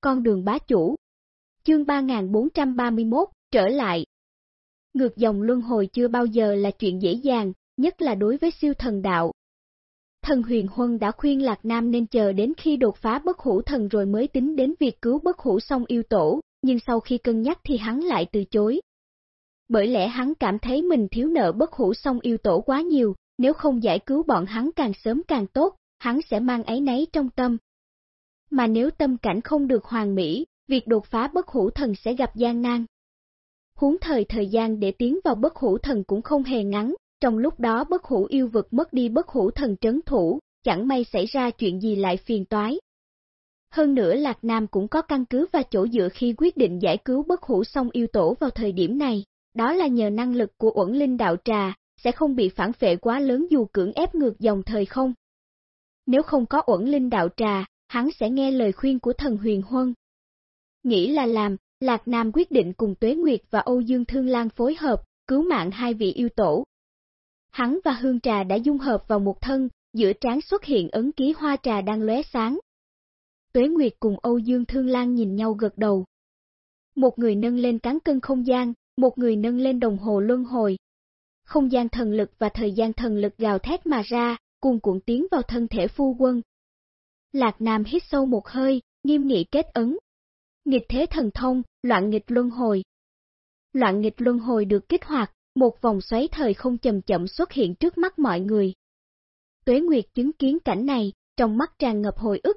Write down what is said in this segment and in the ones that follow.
con đường bá chủ. Chương 3431, trở lại. Ngược dòng luân hồi chưa bao giờ là chuyện dễ dàng, nhất là đối với siêu thần đạo. Thần huyền huân đã khuyên Lạc Nam nên chờ đến khi đột phá bất hủ thần rồi mới tính đến việc cứu bất hủ xong yêu tổ, nhưng sau khi cân nhắc thì hắn lại từ chối. Bởi lẽ hắn cảm thấy mình thiếu nợ bất hủ xong yêu tổ quá nhiều, nếu không giải cứu bọn hắn càng sớm càng tốt, hắn sẽ mang ấy nấy trong tâm. Mà nếu tâm cảnh không được hoàn mỹ, việc đột phá bất hủ thần sẽ gặp gian nan. Huống thời thời gian để tiến vào bất hủ thần cũng không hề ngắn, trong lúc đó bất hủ yêu vực mất đi bất hủ thần trấn thủ, chẳng may xảy ra chuyện gì lại phiền toái. Hơn nữa Lạc Nam cũng có căn cứ và chỗ dựa khi quyết định giải cứu bất hủ song yêu tổ vào thời điểm này, đó là nhờ năng lực của uẩn linh đạo trà, sẽ không bị phản phệ quá lớn dù cưỡng ép ngược dòng thời không. Nếu không có uẩn linh đạo trà, hắn sẽ nghe lời khuyên của thần huyền huân. Nghĩ là làm, Lạc Nam quyết định cùng Tuế Nguyệt và Âu Dương Thương Lan phối hợp, cứu mạng hai vị yêu tổ. Hắn và hương trà đã dung hợp vào một thân, giữa trán xuất hiện ấn ký hoa trà đang lóe sáng. Tuế Nguyệt cùng Âu Dương Thương Lan nhìn nhau gật đầu. Một người nâng lên cán cân không gian, một người nâng lên đồng hồ luân hồi. Không gian thần lực và thời gian thần lực gào thét mà ra, cùng cuộn tiến vào thân thể phu quân. Lạc Nam hít sâu một hơi, nghiêm nghị kết ấn. Nghịch thế thần thông, loạn nghịch luân hồi. Loạn nghịch luân hồi được kích hoạt, một vòng xoáy thời không chậm chậm xuất hiện trước mắt mọi người. Tuế Nguyệt chứng kiến cảnh này, trong mắt tràn ngập hồi ức.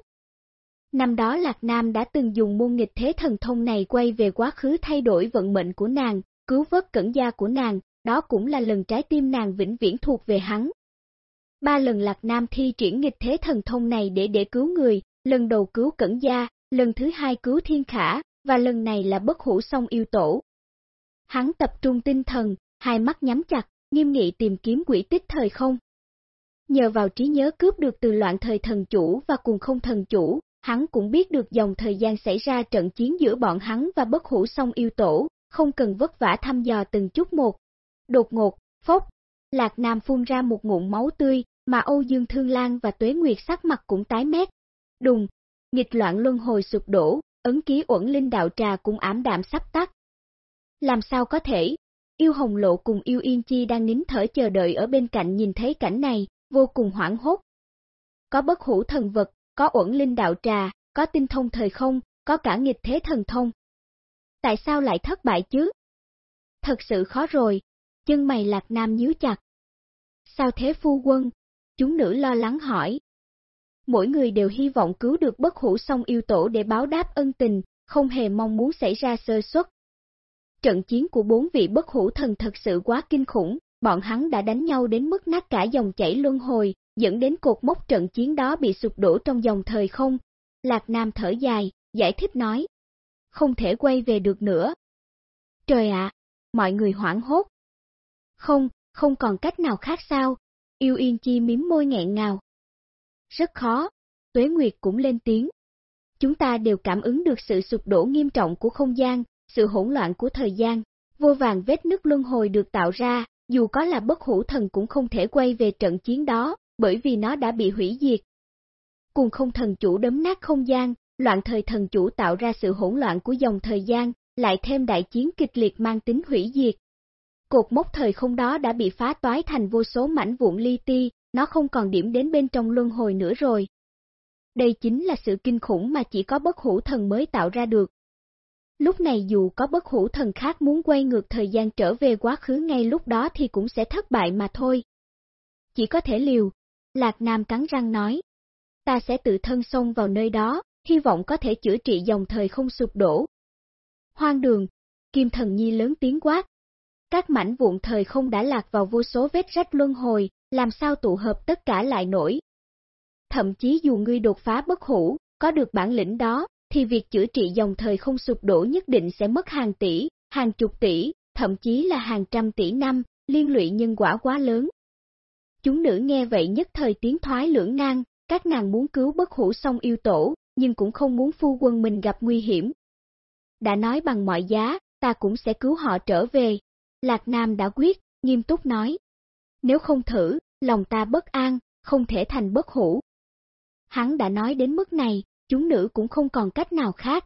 Năm đó Lạc Nam đã từng dùng môn nghịch thế thần thông này quay về quá khứ thay đổi vận mệnh của nàng, cứu vớt cẩn gia của nàng, đó cũng là lần trái tim nàng vĩnh viễn thuộc về hắn. Ba lần Lạc Nam thi triển nghịch thế thần thông này để để cứu người, lần đầu cứu cẩn gia, lần thứ hai cứu thiên khả, và lần này là bất hủ song yêu tổ. Hắn tập trung tinh thần, hai mắt nhắm chặt, nghiêm nghị tìm kiếm quỷ tích thời không. Nhờ vào trí nhớ cướp được từ loạn thời thần chủ và cùng không thần chủ, hắn cũng biết được dòng thời gian xảy ra trận chiến giữa bọn hắn và bất hủ song yêu tổ, không cần vất vả thăm dò từng chút một. Đột ngột, phốc, Lạc Nam phun ra một ngụm máu tươi, mà Âu Dương Thương Lan và Tuế Nguyệt sắc mặt cũng tái mét. Đùng, nghịch loạn luân hồi sụp đổ, ấn ký uẩn linh đạo trà cũng ảm đạm sắp tắt. Làm sao có thể? Yêu Hồng Lộ cùng Yêu Yên Chi đang nín thở chờ đợi ở bên cạnh nhìn thấy cảnh này, vô cùng hoảng hốt. Có bất hủ thần vật, có uẩn linh đạo trà, có tinh thông thời không, có cả nghịch thế thần thông. Tại sao lại thất bại chứ? Thật sự khó rồi, chân mày lạc nam nhíu chặt. Sao thế phu quân? Chúng nữ lo lắng hỏi. Mỗi người đều hy vọng cứu được bất hủ song yêu tổ để báo đáp ân tình, không hề mong muốn xảy ra sơ suất. Trận chiến của bốn vị bất hủ thần thật sự quá kinh khủng, bọn hắn đã đánh nhau đến mức nát cả dòng chảy luân hồi, dẫn đến cột mốc trận chiến đó bị sụp đổ trong dòng thời không. Lạc Nam thở dài, giải thích nói. Không thể quay về được nữa. Trời ạ, mọi người hoảng hốt. Không, không còn cách nào khác sao, yêu yên chi miếm môi nghẹn ngào. Rất khó, Tuế Nguyệt cũng lên tiếng. Chúng ta đều cảm ứng được sự sụp đổ nghiêm trọng của không gian, sự hỗn loạn của thời gian, vô vàng vết nứt luân hồi được tạo ra, dù có là bất hủ thần cũng không thể quay về trận chiến đó, bởi vì nó đã bị hủy diệt. Cùng không thần chủ đấm nát không gian, loạn thời thần chủ tạo ra sự hỗn loạn của dòng thời gian, lại thêm đại chiến kịch liệt mang tính hủy diệt. Cột mốc thời không đó đã bị phá toái thành vô số mảnh vụn li ti, nó không còn điểm đến bên trong luân hồi nữa rồi. Đây chính là sự kinh khủng mà chỉ có bất hủ thần mới tạo ra được. Lúc này dù có bất hủ thần khác muốn quay ngược thời gian trở về quá khứ ngay lúc đó thì cũng sẽ thất bại mà thôi. Chỉ có thể liều, Lạc Nam cắn răng nói. Ta sẽ tự thân xông vào nơi đó, hy vọng có thể chữa trị dòng thời không sụp đổ. Hoang đường, Kim Thần Nhi lớn tiếng quát. Các mảnh vụn thời không đã lạc vào vô số vết rách luân hồi, làm sao tụ hợp tất cả lại nổi. Thậm chí dù ngươi đột phá bất hủ, có được bản lĩnh đó, thì việc chữa trị dòng thời không sụp đổ nhất định sẽ mất hàng tỷ, hàng chục tỷ, thậm chí là hàng trăm tỷ năm, liên lụy nhân quả quá lớn. Chúng nữ nghe vậy nhất thời tiếng thoái lưỡng nan, các nàng muốn cứu bất hủ song yêu tổ, nhưng cũng không muốn phu quân mình gặp nguy hiểm. Đã nói bằng mọi giá, ta cũng sẽ cứu họ trở về. Lạc Nam đã quyết, nghiêm túc nói. Nếu không thử, lòng ta bất an, không thể thành bất hủ. Hắn đã nói đến mức này, chúng nữ cũng không còn cách nào khác,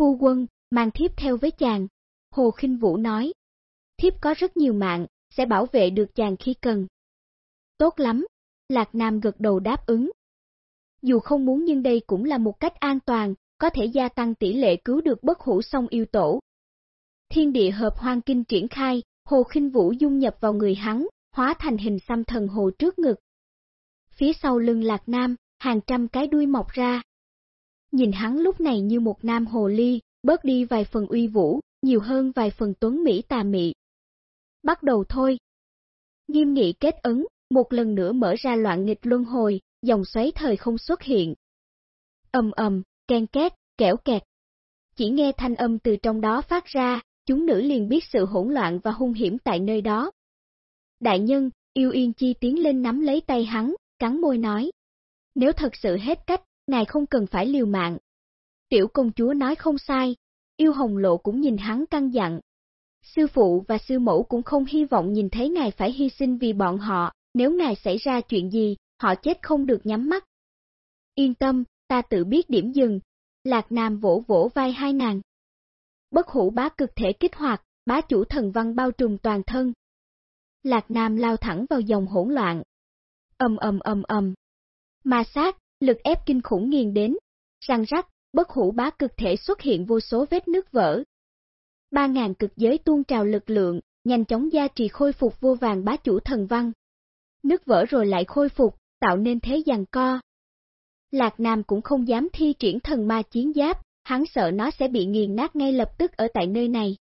Phu quân, mang thiếp theo với chàng. Hồ khinh Vũ nói. Thiếp có rất nhiều mạng, sẽ bảo vệ được chàng khi cần. Tốt lắm, Lạc Nam gật đầu đáp ứng. Dù không muốn nhưng đây cũng là một cách an toàn, có thể gia tăng tỷ lệ cứu được bất hủ song yêu tổ. Thiên địa hợp hoang kinh triển khai, hồ khinh vũ dung nhập vào người hắn, hóa thành hình xăm thần hồ trước ngực. Phía sau lưng lạc nam, hàng trăm cái đuôi mọc ra. Nhìn hắn lúc này như một nam hồ ly, bớt đi vài phần uy vũ, nhiều hơn vài phần tuấn mỹ tà mị. Bắt đầu thôi. Nghiêm nghị kết ấn, một lần nữa mở ra loạn nghịch luân hồi, dòng xoáy thời không xuất hiện. Ầm ầm, ken két, kẻo kẹt. Chỉ nghe thanh âm từ trong đó phát ra, chúng nữ liền biết sự hỗn loạn và hung hiểm tại nơi đó. Đại nhân, yêu yên chi tiến lên nắm lấy tay hắn, cắn môi nói. Nếu thật sự hết cách, ngài không cần phải liều mạng. Tiểu công chúa nói không sai, yêu hồng lộ cũng nhìn hắn căng dặn. Sư phụ và sư mẫu cũng không hy vọng nhìn thấy ngài phải hy sinh vì bọn họ, nếu ngài xảy ra chuyện gì, họ chết không được nhắm mắt. Yên tâm, ta tự biết điểm dừng. Lạc Nam vỗ vỗ vai hai nàng. Bất hủ bá cực thể kích hoạt, bá chủ thần văn bao trùm toàn thân. Lạc Nam lao thẳng vào dòng hỗn loạn. Ầm ầm ầm ầm. Ma sát, lực ép kinh khủng nghiền đến. Răng rắc, bất hủ bá cực thể xuất hiện vô số vết nứt vỡ. Ba ngàn cực giới tuôn trào lực lượng, nhanh chóng gia trì khôi phục vô vàng bá chủ thần văn. Nứt vỡ rồi lại khôi phục, tạo nên thế giằng co. Lạc Nam cũng không dám thi triển thần ma chiến giáp, hắn sợ nó sẽ bị nghiền nát ngay lập tức ở tại nơi này.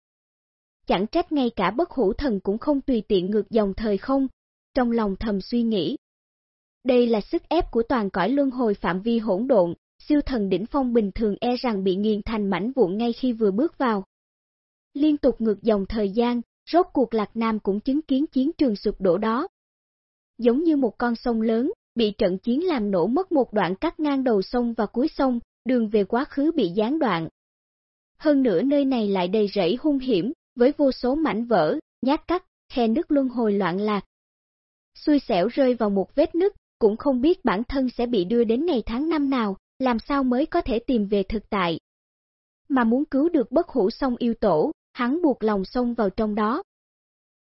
Chẳng trách ngay cả bất hủ thần cũng không tùy tiện ngược dòng thời không, trong lòng thầm suy nghĩ. Đây là sức ép của toàn cõi luân hồi phạm vi hỗn độn, siêu thần đỉnh phong bình thường e rằng bị nghiền thành mảnh vụn ngay khi vừa bước vào. Liên tục ngược dòng thời gian, rốt cuộc Lạc Nam cũng chứng kiến chiến trường sụp đổ đó. Giống như một con sông lớn, bị trận chiến làm nổ mất một đoạn cắt ngang đầu sông và cuối sông, đường về quá khứ bị gián đoạn. Hơn nữa nơi này lại đầy rẫy hung hiểm, với vô số mảnh vỡ, nhát cắt, khe nước luân hồi loạn lạc. Xui xẻo rơi vào một vết nứt, cũng không biết bản thân sẽ bị đưa đến ngày tháng năm nào, làm sao mới có thể tìm về thực tại. Mà muốn cứu được bất hủ sông yêu tổ, hắn buộc lòng xông vào trong đó.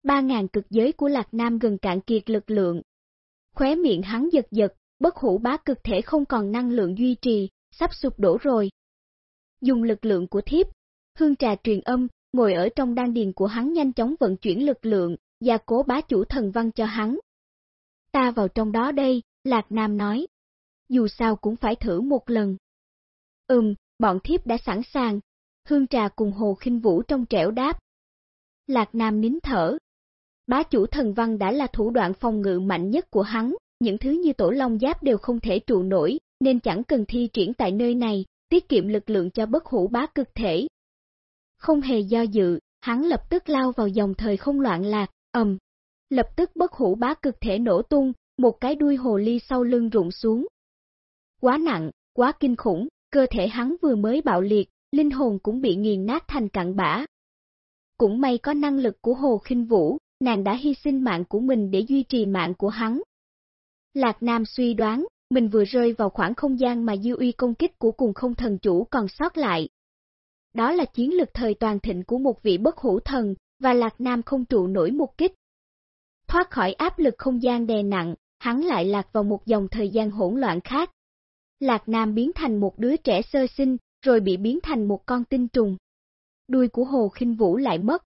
Ba ngàn cực giới của Lạc Nam gần cạn kiệt lực lượng, Khóe miệng hắn giật giật, bất hủ bá cực thể không còn năng lượng duy trì, sắp sụp đổ rồi. Dùng lực lượng của thiếp, hương trà truyền âm, ngồi ở trong đan điền của hắn nhanh chóng vận chuyển lực lượng, gia cố bá chủ thần văn cho hắn. Ta vào trong đó đây, Lạc Nam nói. Dù sao cũng phải thử một lần. Ừm, bọn thiếp đã sẵn sàng. Hương trà cùng hồ khinh vũ trong trẻo đáp. Lạc Nam nín thở, Bá chủ thần văn đã là thủ đoạn phòng ngự mạnh nhất của hắn, những thứ như tổ long giáp đều không thể trụ nổi, nên chẳng cần thi triển tại nơi này, tiết kiệm lực lượng cho bất hủ bá cực thể. Không hề do dự, hắn lập tức lao vào dòng thời không loạn lạc, ầm. Lập tức bất hủ bá cực thể nổ tung, một cái đuôi hồ ly sau lưng rụng xuống. Quá nặng, quá kinh khủng, cơ thể hắn vừa mới bạo liệt, linh hồn cũng bị nghiền nát thành cặn bã. Cũng may có năng lực của Hồ Khinh Vũ, nàng đã hy sinh mạng của mình để duy trì mạng của hắn. Lạc Nam suy đoán, mình vừa rơi vào khoảng không gian mà dư uy công kích của cùng không thần chủ còn sót lại. Đó là chiến lực thời toàn thịnh của một vị bất hủ thần, và Lạc Nam không trụ nổi một kích. Thoát khỏi áp lực không gian đè nặng, hắn lại lạc vào một dòng thời gian hỗn loạn khác. Lạc Nam biến thành một đứa trẻ sơ sinh, rồi bị biến thành một con tinh trùng. Đuôi của Hồ khinh Vũ lại mất,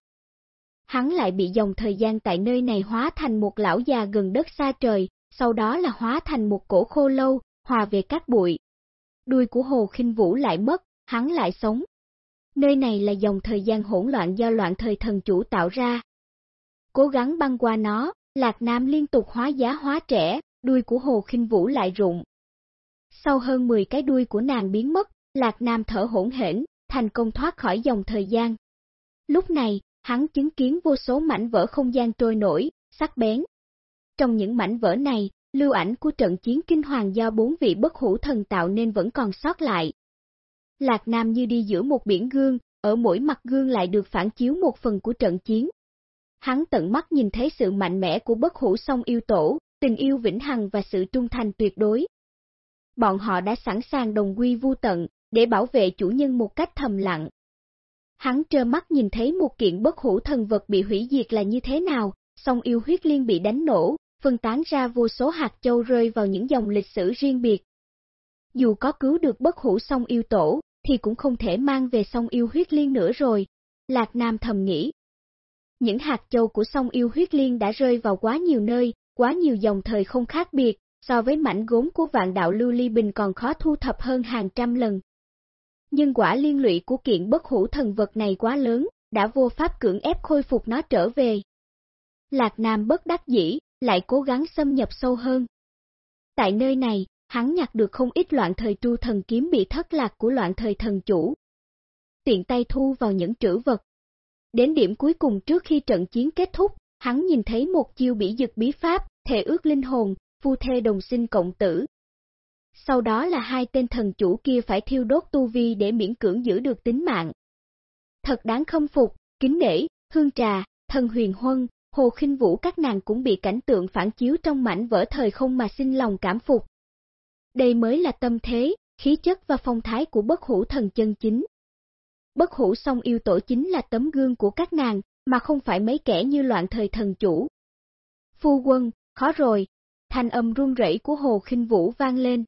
hắn lại bị dòng thời gian tại nơi này hóa thành một lão già gần đất xa trời, sau đó là hóa thành một cổ khô lâu, hòa về các bụi. Đuôi của Hồ khinh Vũ lại mất, hắn lại sống. Nơi này là dòng thời gian hỗn loạn do loạn thời thần chủ tạo ra. Cố gắng băng qua nó, Lạc Nam liên tục hóa giá hóa trẻ, đuôi của Hồ khinh Vũ lại rụng. Sau hơn 10 cái đuôi của nàng biến mất, Lạc Nam thở hỗn hển, thành công thoát khỏi dòng thời gian. Lúc này, hắn chứng kiến vô số mảnh vỡ không gian trôi nổi, sắc bén. Trong những mảnh vỡ này, lưu ảnh của trận chiến kinh hoàng do bốn vị bất hủ thần tạo nên vẫn còn sót lại. Lạc Nam như đi giữa một biển gương, ở mỗi mặt gương lại được phản chiếu một phần của trận chiến. Hắn tận mắt nhìn thấy sự mạnh mẽ của bất hủ song yêu tổ, tình yêu vĩnh hằng và sự trung thành tuyệt đối. Bọn họ đã sẵn sàng đồng quy vu tận, để bảo vệ chủ nhân một cách thầm lặng. Hắn trơ mắt nhìn thấy một kiện bất hủ thần vật bị hủy diệt là như thế nào, song yêu huyết liên bị đánh nổ, phân tán ra vô số hạt châu rơi vào những dòng lịch sử riêng biệt. Dù có cứu được bất hủ song yêu tổ, thì cũng không thể mang về song yêu huyết liên nữa rồi. Lạc Nam thầm nghĩ. Những hạt châu của song yêu huyết liên đã rơi vào quá nhiều nơi, quá nhiều dòng thời không khác biệt, so với mảnh gốm của vạn đạo lưu ly bình còn khó thu thập hơn hàng trăm lần. Nhưng quả liên lụy của kiện bất hủ thần vật này quá lớn, đã vô pháp cưỡng ép khôi phục nó trở về. Lạc Nam bất đắc dĩ, lại cố gắng xâm nhập sâu hơn. Tại nơi này, hắn nhặt được không ít loạn thời tru thần kiếm bị thất lạc của loạn thời thần chủ. Tiện tay thu vào những trữ vật. Đến điểm cuối cùng trước khi trận chiến kết thúc, hắn nhìn thấy một chiêu bỉ dực bí pháp, thể ước linh hồn, phu thê đồng sinh cộng tử. Sau đó là hai tên thần chủ kia phải thiêu đốt tu vi để miễn cưỡng giữ được tính mạng. Thật đáng khâm phục, kính nể, hương trà, thần huyền huân, hồ khinh vũ các nàng cũng bị cảnh tượng phản chiếu trong mảnh vỡ thời không mà sinh lòng cảm phục. Đây mới là tâm thế, khí chất và phong thái của bất hủ thần chân chính. Bất hủ song yêu tổ chính là tấm gương của các nàng, mà không phải mấy kẻ như loạn thời thần chủ. Phu quân, khó rồi, thanh âm run rẩy của Hồ Khinh Vũ vang lên.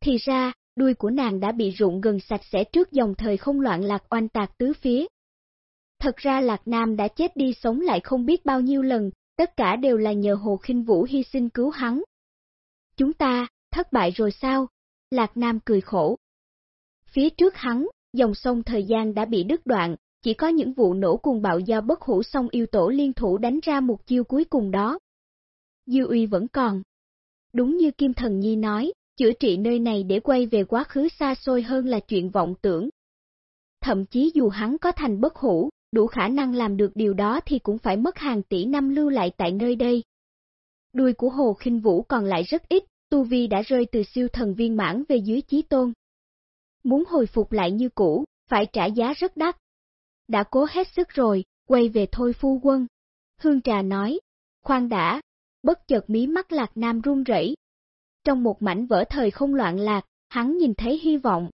Thì ra, đuôi của nàng đã bị rụng gần sạch sẽ trước dòng thời không loạn lạc oanh tạc tứ phía. Thật ra Lạc Nam đã chết đi sống lại không biết bao nhiêu lần, tất cả đều là nhờ Hồ Khinh Vũ hy sinh cứu hắn. Chúng ta, thất bại rồi sao? Lạc Nam cười khổ. Phía trước hắn, dòng sông thời gian đã bị đứt đoạn, chỉ có những vụ nổ cuồng bạo do bất hủ song yêu tổ liên thủ đánh ra một chiêu cuối cùng đó. Dư uy vẫn còn. Đúng như Kim Thần Nhi nói, chữa trị nơi này để quay về quá khứ xa xôi hơn là chuyện vọng tưởng. Thậm chí dù hắn có thành bất hủ, đủ khả năng làm được điều đó thì cũng phải mất hàng tỷ năm lưu lại tại nơi đây. Đuôi của Hồ Khinh Vũ còn lại rất ít, Tu Vi đã rơi từ siêu thần viên mãn về dưới chí tôn. Muốn hồi phục lại như cũ, phải trả giá rất đắt. Đã cố hết sức rồi, quay về thôi phu quân. Hương Trà nói, khoan đã, bất chợt mí mắt lạc nam run rẩy. Trong một mảnh vỡ thời không loạn lạc, hắn nhìn thấy hy vọng.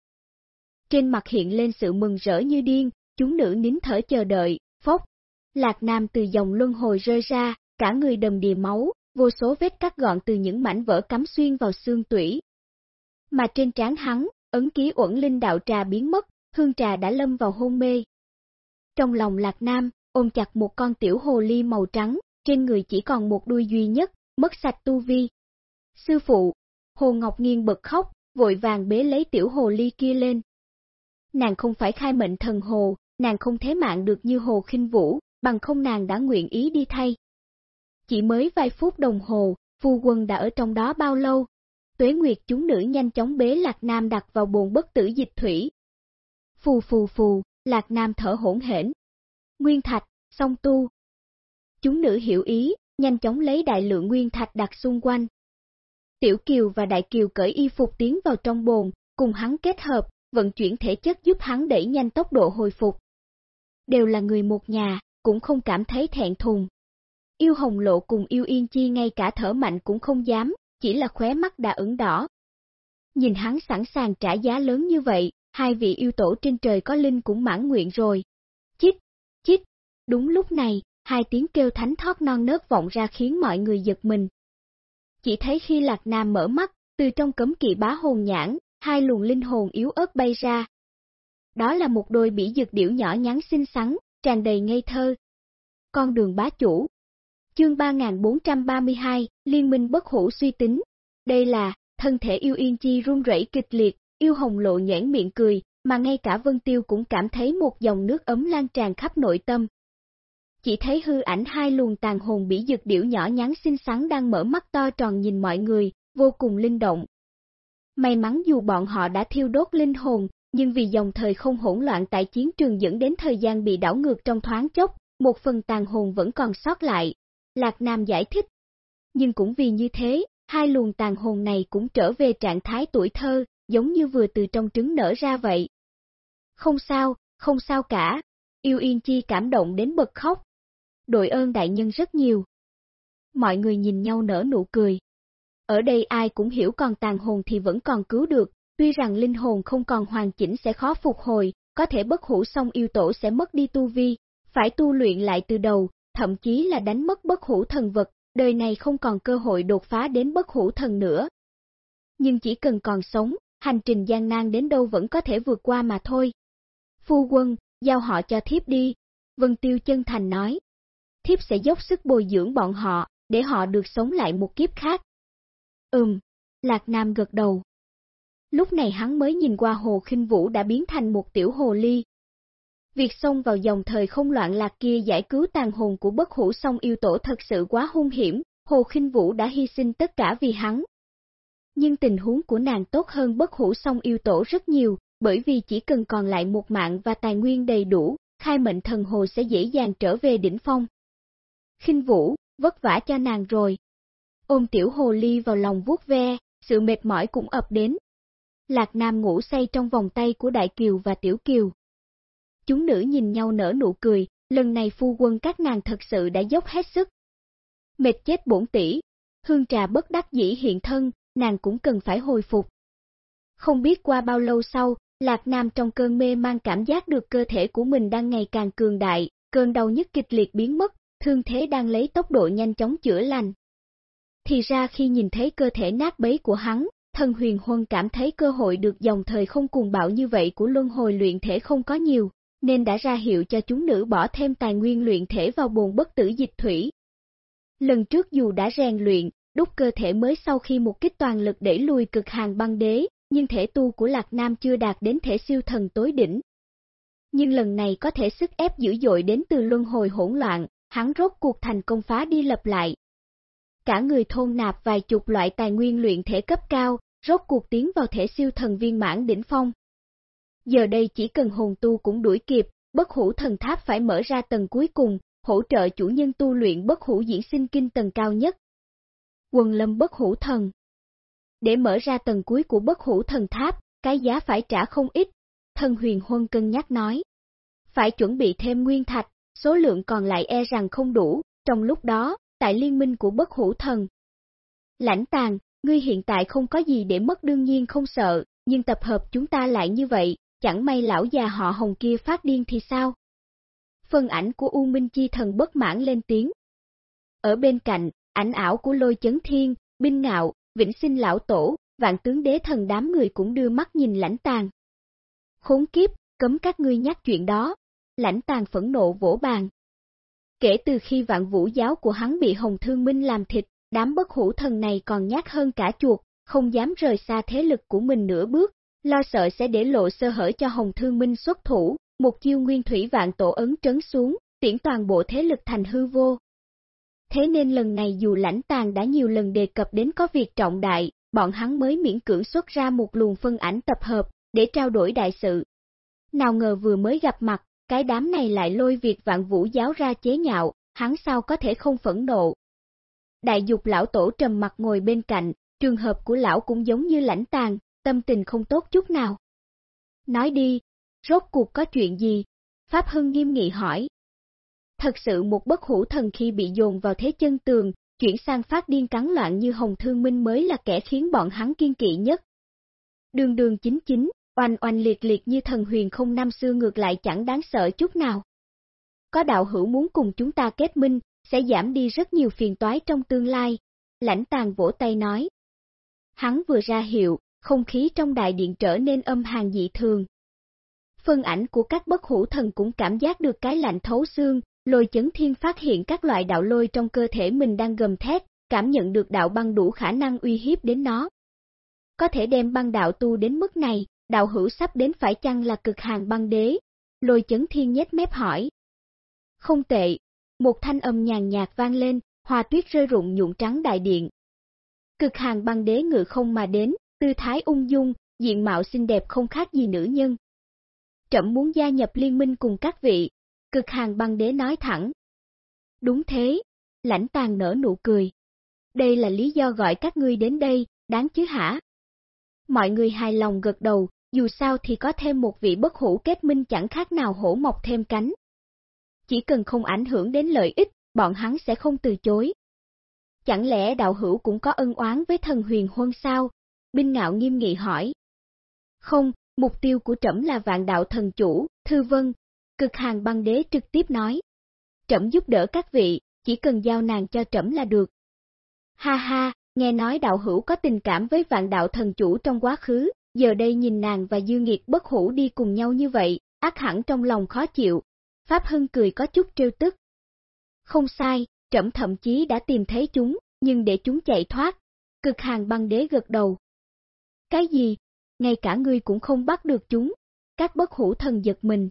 Trên mặt hiện lên sự mừng rỡ như điên, chúng nữ nín thở chờ đợi, phốc. Lạc nam từ dòng luân hồi rơi ra, cả người đầm đìa máu, vô số vết cắt gọn từ những mảnh vỡ cắm xuyên vào xương tủy. Mà trên trán hắn, ấn ký uẩn linh đạo trà biến mất, hương trà đã lâm vào hôn mê. Trong lòng Lạc Nam, ôm chặt một con tiểu hồ ly màu trắng, trên người chỉ còn một đuôi duy nhất, mất sạch tu vi. Sư phụ, Hồ Ngọc Nghiên bật khóc, vội vàng bế lấy tiểu hồ ly kia lên. Nàng không phải khai mệnh thần hồ, nàng không thế mạng được như hồ khinh vũ, bằng không nàng đã nguyện ý đi thay. Chỉ mới vài phút đồng hồ, phu quân đã ở trong đó bao lâu? Tuế Nguyệt chúng nữ nhanh chóng bế Lạc Nam đặt vào bồn bất tử dịch thủy. Phù phù phù, Lạc Nam thở hỗn hển. Nguyên thạch, song tu. Chúng nữ hiểu ý, nhanh chóng lấy đại lượng nguyên thạch đặt xung quanh. Tiểu Kiều và Đại Kiều cởi y phục tiến vào trong bồn, cùng hắn kết hợp, vận chuyển thể chất giúp hắn đẩy nhanh tốc độ hồi phục. Đều là người một nhà, cũng không cảm thấy thẹn thùng. Yêu hồng lộ cùng yêu yên chi ngay cả thở mạnh cũng không dám, chỉ là khóe mắt đã ửng đỏ. Nhìn hắn sẵn sàng trả giá lớn như vậy, hai vị yêu tổ trên trời có linh cũng mãn nguyện rồi. Chích, chích, đúng lúc này, hai tiếng kêu thánh thoát non nớt vọng ra khiến mọi người giật mình. Chỉ thấy khi Lạc Nam mở mắt, từ trong cấm kỵ bá hồn nhãn, hai luồng linh hồn yếu ớt bay ra. Đó là một đôi bỉ dược điểu nhỏ nhắn xinh xắn, tràn đầy ngây thơ. Con đường bá chủ, Chương 3432, Liên minh bất hủ suy tính. Đây là, thân thể yêu yên chi run rẩy kịch liệt, yêu hồng lộ nhãn miệng cười, mà ngay cả Vân Tiêu cũng cảm thấy một dòng nước ấm lan tràn khắp nội tâm. Chỉ thấy hư ảnh hai luồng tàn hồn bỉ dược điểu nhỏ nhắn xinh xắn đang mở mắt to tròn nhìn mọi người, vô cùng linh động. May mắn dù bọn họ đã thiêu đốt linh hồn, nhưng vì dòng thời không hỗn loạn tại chiến trường dẫn đến thời gian bị đảo ngược trong thoáng chốc, một phần tàn hồn vẫn còn sót lại, Lạc Nam giải thích. Nhưng cũng vì như thế, hai luồng tàn hồn này cũng trở về trạng thái tuổi thơ, giống như vừa từ trong trứng nở ra vậy. Không sao, không sao cả, yêu yên chi cảm động đến bật khóc. Đội ơn đại nhân rất nhiều. Mọi người nhìn nhau nở nụ cười. Ở đây ai cũng hiểu còn tàn hồn thì vẫn còn cứu được, tuy rằng linh hồn không còn hoàn chỉnh sẽ khó phục hồi, có thể bất hủ xong yêu tổ sẽ mất đi tu vi, phải tu luyện lại từ đầu, thậm chí là đánh mất bất hủ thần vật, đời này không còn cơ hội đột phá đến bất hủ thần nữa. Nhưng chỉ cần còn sống, hành trình gian nan đến đâu vẫn có thể vượt qua mà thôi. Phu quân, giao họ cho thiếp đi, Vân Tiêu chân thành nói. Thiếp sẽ dốc sức bồi dưỡng bọn họ, để họ được sống lại một kiếp khác. Ừm, Lạc Nam gật đầu. Lúc này hắn mới nhìn qua hồ khinh vũ đã biến thành một tiểu hồ ly. Việc xông vào dòng thời không loạn lạc kia giải cứu tàn hồn của bất hủ song yêu tổ thật sự quá hung hiểm, hồ khinh vũ đã hy sinh tất cả vì hắn. Nhưng tình huống của nàng tốt hơn bất hủ song yêu tổ rất nhiều, bởi vì chỉ cần còn lại một mạng và tài nguyên đầy đủ, khai mệnh thần hồ sẽ dễ dàng trở về đỉnh phong. khinh vũ, vất vả cho nàng rồi. Ôm tiểu hồ ly vào lòng vuốt ve, sự mệt mỏi cũng ập đến. Lạc Nam ngủ say trong vòng tay của Đại Kiều và Tiểu Kiều. Chúng nữ nhìn nhau nở nụ cười, lần này phu quân các nàng thật sự đã dốc hết sức. Mệt chết bổn tỷ, hương trà bất đắc dĩ hiện thân, nàng cũng cần phải hồi phục. Không biết qua bao lâu sau, Lạc Nam trong cơn mê mang cảm giác được cơ thể của mình đang ngày càng cường đại, cơn đau nhức kịch liệt biến mất, thương thế đang lấy tốc độ nhanh chóng chữa lành. Thì ra khi nhìn thấy cơ thể nát bấy của hắn, thần huyền huân cảm thấy cơ hội được dòng thời không cuồng bạo như vậy của luân hồi luyện thể không có nhiều, nên đã ra hiệu cho chúng nữ bỏ thêm tài nguyên luyện thể vào bồn bất tử dịch thủy. Lần trước dù đã rèn luyện, đúc cơ thể mới sau khi một kích toàn lực đẩy lùi cực hàng băng đế, nhưng thể tu của Lạc Nam chưa đạt đến thể siêu thần tối đỉnh. Nhưng lần này có thể sức ép dữ dội đến từ luân hồi hỗn loạn, hắn rốt cuộc thành công phá đi lập lại. Cả người thôn nạp vài chục loại tài nguyên luyện thể cấp cao, rốt cuộc tiến vào thể siêu thần viên mãn đỉnh phong. Giờ đây chỉ cần hồn tu cũng đuổi kịp, bất hủ thần tháp phải mở ra tầng cuối cùng, hỗ trợ chủ nhân tu luyện bất hủ diễn sinh kinh tầng cao nhất. Quần lâm bất hủ thần Để mở ra tầng cuối của bất hủ thần tháp, cái giá phải trả không ít, thần huyền huân cân nhắc nói. Phải chuẩn bị thêm nguyên thạch, số lượng còn lại e rằng không đủ, trong lúc đó, tại liên minh của bất hủ thần. Lãnh tàn, ngươi hiện tại không có gì để mất đương nhiên không sợ, nhưng tập hợp chúng ta lại như vậy, chẳng may lão già họ hồng kia phát điên thì sao? Phân ảnh của U Minh Chi thần bất mãn lên tiếng. Ở bên cạnh, ảnh ảo của lôi chấn thiên, binh ngạo, vĩnh sinh lão tổ, vạn tướng đế thần đám người cũng đưa mắt nhìn lãnh tàn. Khốn kiếp, cấm các ngươi nhắc chuyện đó, lãnh tàn phẫn nộ vỗ bàn. Kể từ khi vạn vũ giáo của hắn bị Hồng Thương Minh làm thịt, đám bất hủ thần này còn nhát hơn cả chuột, không dám rời xa thế lực của mình nửa bước, lo sợ sẽ để lộ sơ hở cho Hồng Thương Minh xuất thủ, một chiêu nguyên thủy vạn tổ ấn trấn xuống, tiễn toàn bộ thế lực thành hư vô. Thế nên lần này dù lãnh tàng đã nhiều lần đề cập đến có việc trọng đại, bọn hắn mới miễn cưỡng xuất ra một luồng phân ảnh tập hợp, để trao đổi đại sự. Nào ngờ vừa mới gặp mặt, cái đám này lại lôi việc vạn vũ giáo ra chế nhạo, hắn sao có thể không phẫn nộ. Đại dục lão tổ trầm mặt ngồi bên cạnh, trường hợp của lão cũng giống như lãnh tàn, tâm tình không tốt chút nào. Nói đi, rốt cuộc có chuyện gì? Pháp Hưng nghiêm nghị hỏi. Thật sự một bất hủ thần khi bị dồn vào thế chân tường, chuyển sang phát điên cắn loạn như Hồng Thương Minh mới là kẻ khiến bọn hắn kiên kỵ nhất. Đường đường chính chính, oanh oanh liệt liệt như thần huyền không năm xưa ngược lại chẳng đáng sợ chút nào. Có đạo hữu muốn cùng chúng ta kết minh, sẽ giảm đi rất nhiều phiền toái trong tương lai. Lãnh tàn vỗ tay nói. Hắn vừa ra hiệu, không khí trong đại điện trở nên âm hàn dị thường. Phân ảnh của các bất hủ thần cũng cảm giác được cái lạnh thấu xương, lôi chấn thiên phát hiện các loại đạo lôi trong cơ thể mình đang gầm thét, cảm nhận được đạo băng đủ khả năng uy hiếp đến nó. Có thể đem băng đạo tu đến mức này, đạo hữu sắp đến phải chăng là cực hàng băng đế? Lôi chấn thiên nhét mép hỏi. Không tệ, một thanh âm nhàn nhạt vang lên, hoa tuyết rơi rụng nhuộm trắng đại điện. Cực hàng băng đế ngự không mà đến, tư thái ung dung, diện mạo xinh đẹp không khác gì nữ nhân. Trẫm muốn gia nhập liên minh cùng các vị, cực hàng băng đế nói thẳng. Đúng thế, lãnh tàn nở nụ cười. Đây là lý do gọi các ngươi đến đây, đáng chứ hả? Mọi người hài lòng gật đầu, dù sao thì có thêm một vị bất hủ kết minh chẳng khác nào hổ mọc thêm cánh. Chỉ cần không ảnh hưởng đến lợi ích, bọn hắn sẽ không từ chối. Chẳng lẽ đạo hữu cũng có ân oán với thần huyền huân sao? Binh ngạo nghiêm nghị hỏi. Không, mục tiêu của trẫm là vạn đạo thần chủ, Thư vân, cực hàng băng đế trực tiếp nói. Trẫm giúp đỡ các vị, chỉ cần giao nàng cho trẫm là được. Ha ha, nghe nói đạo hữu có tình cảm với vạn đạo thần chủ trong quá khứ, giờ đây nhìn nàng và dư nghiệt bất hủ đi cùng nhau như vậy, ác hẳn trong lòng khó chịu. Pháp Hưng cười có chút trêu tức. Không sai, trẫm thậm chí đã tìm thấy chúng, nhưng để chúng chạy thoát. Cực hàng băng đế gật đầu. Cái gì? Ngay cả ngươi cũng không bắt được chúng. Các bất hủ thần giật mình.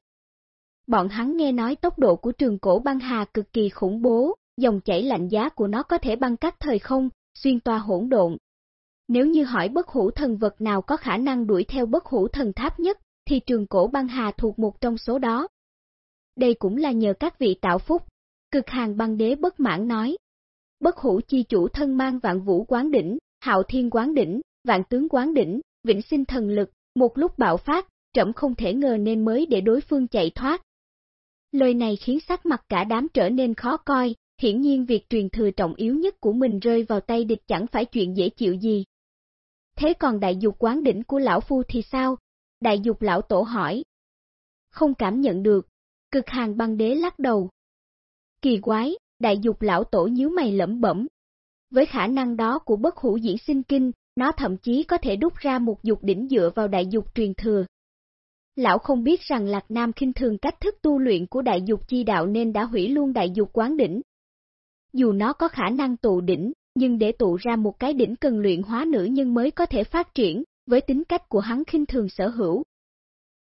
Bọn hắn nghe nói tốc độ của trường cổ băng hà cực kỳ khủng bố, dòng chảy lạnh giá của nó có thể băng cắt thời không, xuyên toa hỗn độn. Nếu như hỏi bất hủ thần vật nào có khả năng đuổi theo bất hủ thần tháp nhất, thì trường cổ băng hà thuộc một trong số đó. Đây cũng là nhờ các vị tạo phúc. Cực hàng băng đế bất mãn nói. Bất hủ chi chủ thân mang vạn vũ quán đỉnh, hạo thiên quán đỉnh, vạn tướng quán đỉnh, vĩnh sinh thần lực, một lúc bạo phát, trẫm không thể ngờ nên mới để đối phương chạy thoát. Lời này khiến sắc mặt cả đám trở nên khó coi, hiển nhiên việc truyền thừa trọng yếu nhất của mình rơi vào tay địch chẳng phải chuyện dễ chịu gì. Thế còn đại dục quán đỉnh của lão phu thì sao? Đại dục lão tổ hỏi. Không cảm nhận được, cực hàng băng đế lắc đầu. Kỳ quái, đại dục lão tổ nhíu mày lẩm bẩm. Với khả năng đó của bất hủ diễn sinh kinh, nó thậm chí có thể đúc ra một dục đỉnh dựa vào đại dục truyền thừa. Lão không biết rằng Lạc Nam khinh thường cách thức tu luyện của đại dục chi đạo nên đã hủy luôn đại dục quán đỉnh. Dù nó có khả năng tụ đỉnh, nhưng để tụ ra một cái đỉnh cần luyện hóa nữ nhân mới có thể phát triển, với tính cách của hắn khinh thường sở hữu.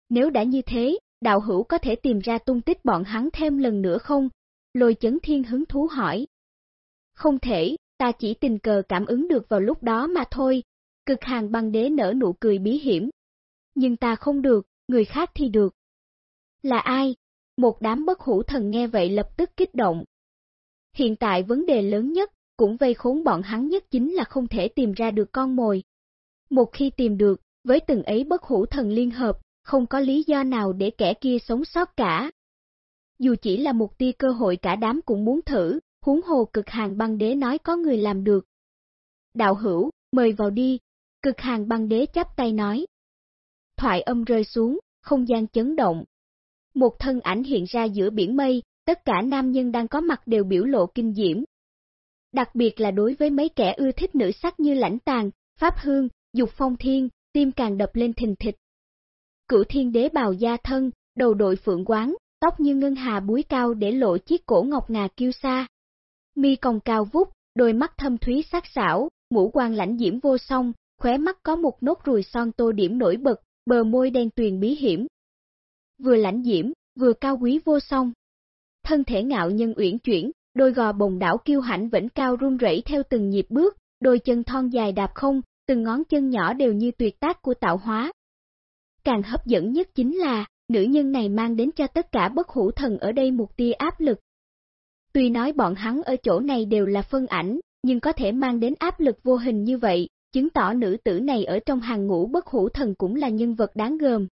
Nếu đã như thế, đạo hữu có thể tìm ra tung tích bọn hắn thêm lần nữa không? Lôi chấn thiên hứng thú hỏi. Không thể, ta chỉ tình cờ cảm ứng được vào lúc đó mà thôi. Cực hàng băng đế nở nụ cười bí hiểm. Nhưng ta không được, người khác thì được. Là ai? Một đám bất hủ thần nghe vậy lập tức kích động. Hiện tại vấn đề lớn nhất, cũng vây khốn bọn hắn nhất chính là không thể tìm ra được con mồi. Một khi tìm được, với từng ấy bất hủ thần liên hợp, không có lý do nào để kẻ kia sống sót cả. Dù chỉ là một tia cơ hội cả đám cũng muốn thử, huống hồ cực hàng băng đế nói có người làm được. Đạo hữu, mời vào đi, cực hàng băng đế chắp tay nói. Thoại âm rơi xuống, không gian chấn động. Một thân ảnh hiện ra giữa biển mây, tất cả nam nhân đang có mặt đều biểu lộ kinh diễm. Đặc biệt là đối với mấy kẻ ưa thích nữ sắc như lãnh tàng, pháp hương, dục phong thiên, tim càng đập lên thình thịch. Cửu thiên đế bào da thân, đầu đội phượng quán, tóc như ngân hà búi cao để lộ chiếc cổ ngọc ngà kiêu sa. Mi còng cao vút, đôi mắt thâm thúy sắc sảo, mũ quan lãnh diễm vô song, khóe mắt có một nốt ruồi son tô điểm nổi bật, bờ môi đen tuyền bí hiểm. Vừa lãnh diễm, vừa cao quý vô song. Thân thể ngạo nhân uyển chuyển, đôi gò bồng đảo kiêu hãnh vẫn cao run rẩy theo từng nhịp bước, đôi chân thon dài đạp không, từng ngón chân nhỏ đều như tuyệt tác của tạo hóa. Càng hấp dẫn nhất chính là, nữ nhân này mang đến cho tất cả bất hủ thần ở đây một tia áp lực. Tuy nói bọn hắn ở chỗ này đều là phân ảnh, nhưng có thể mang đến áp lực vô hình như vậy, chứng tỏ nữ tử này ở trong hàng ngũ bất hủ thần cũng là nhân vật đáng gờm.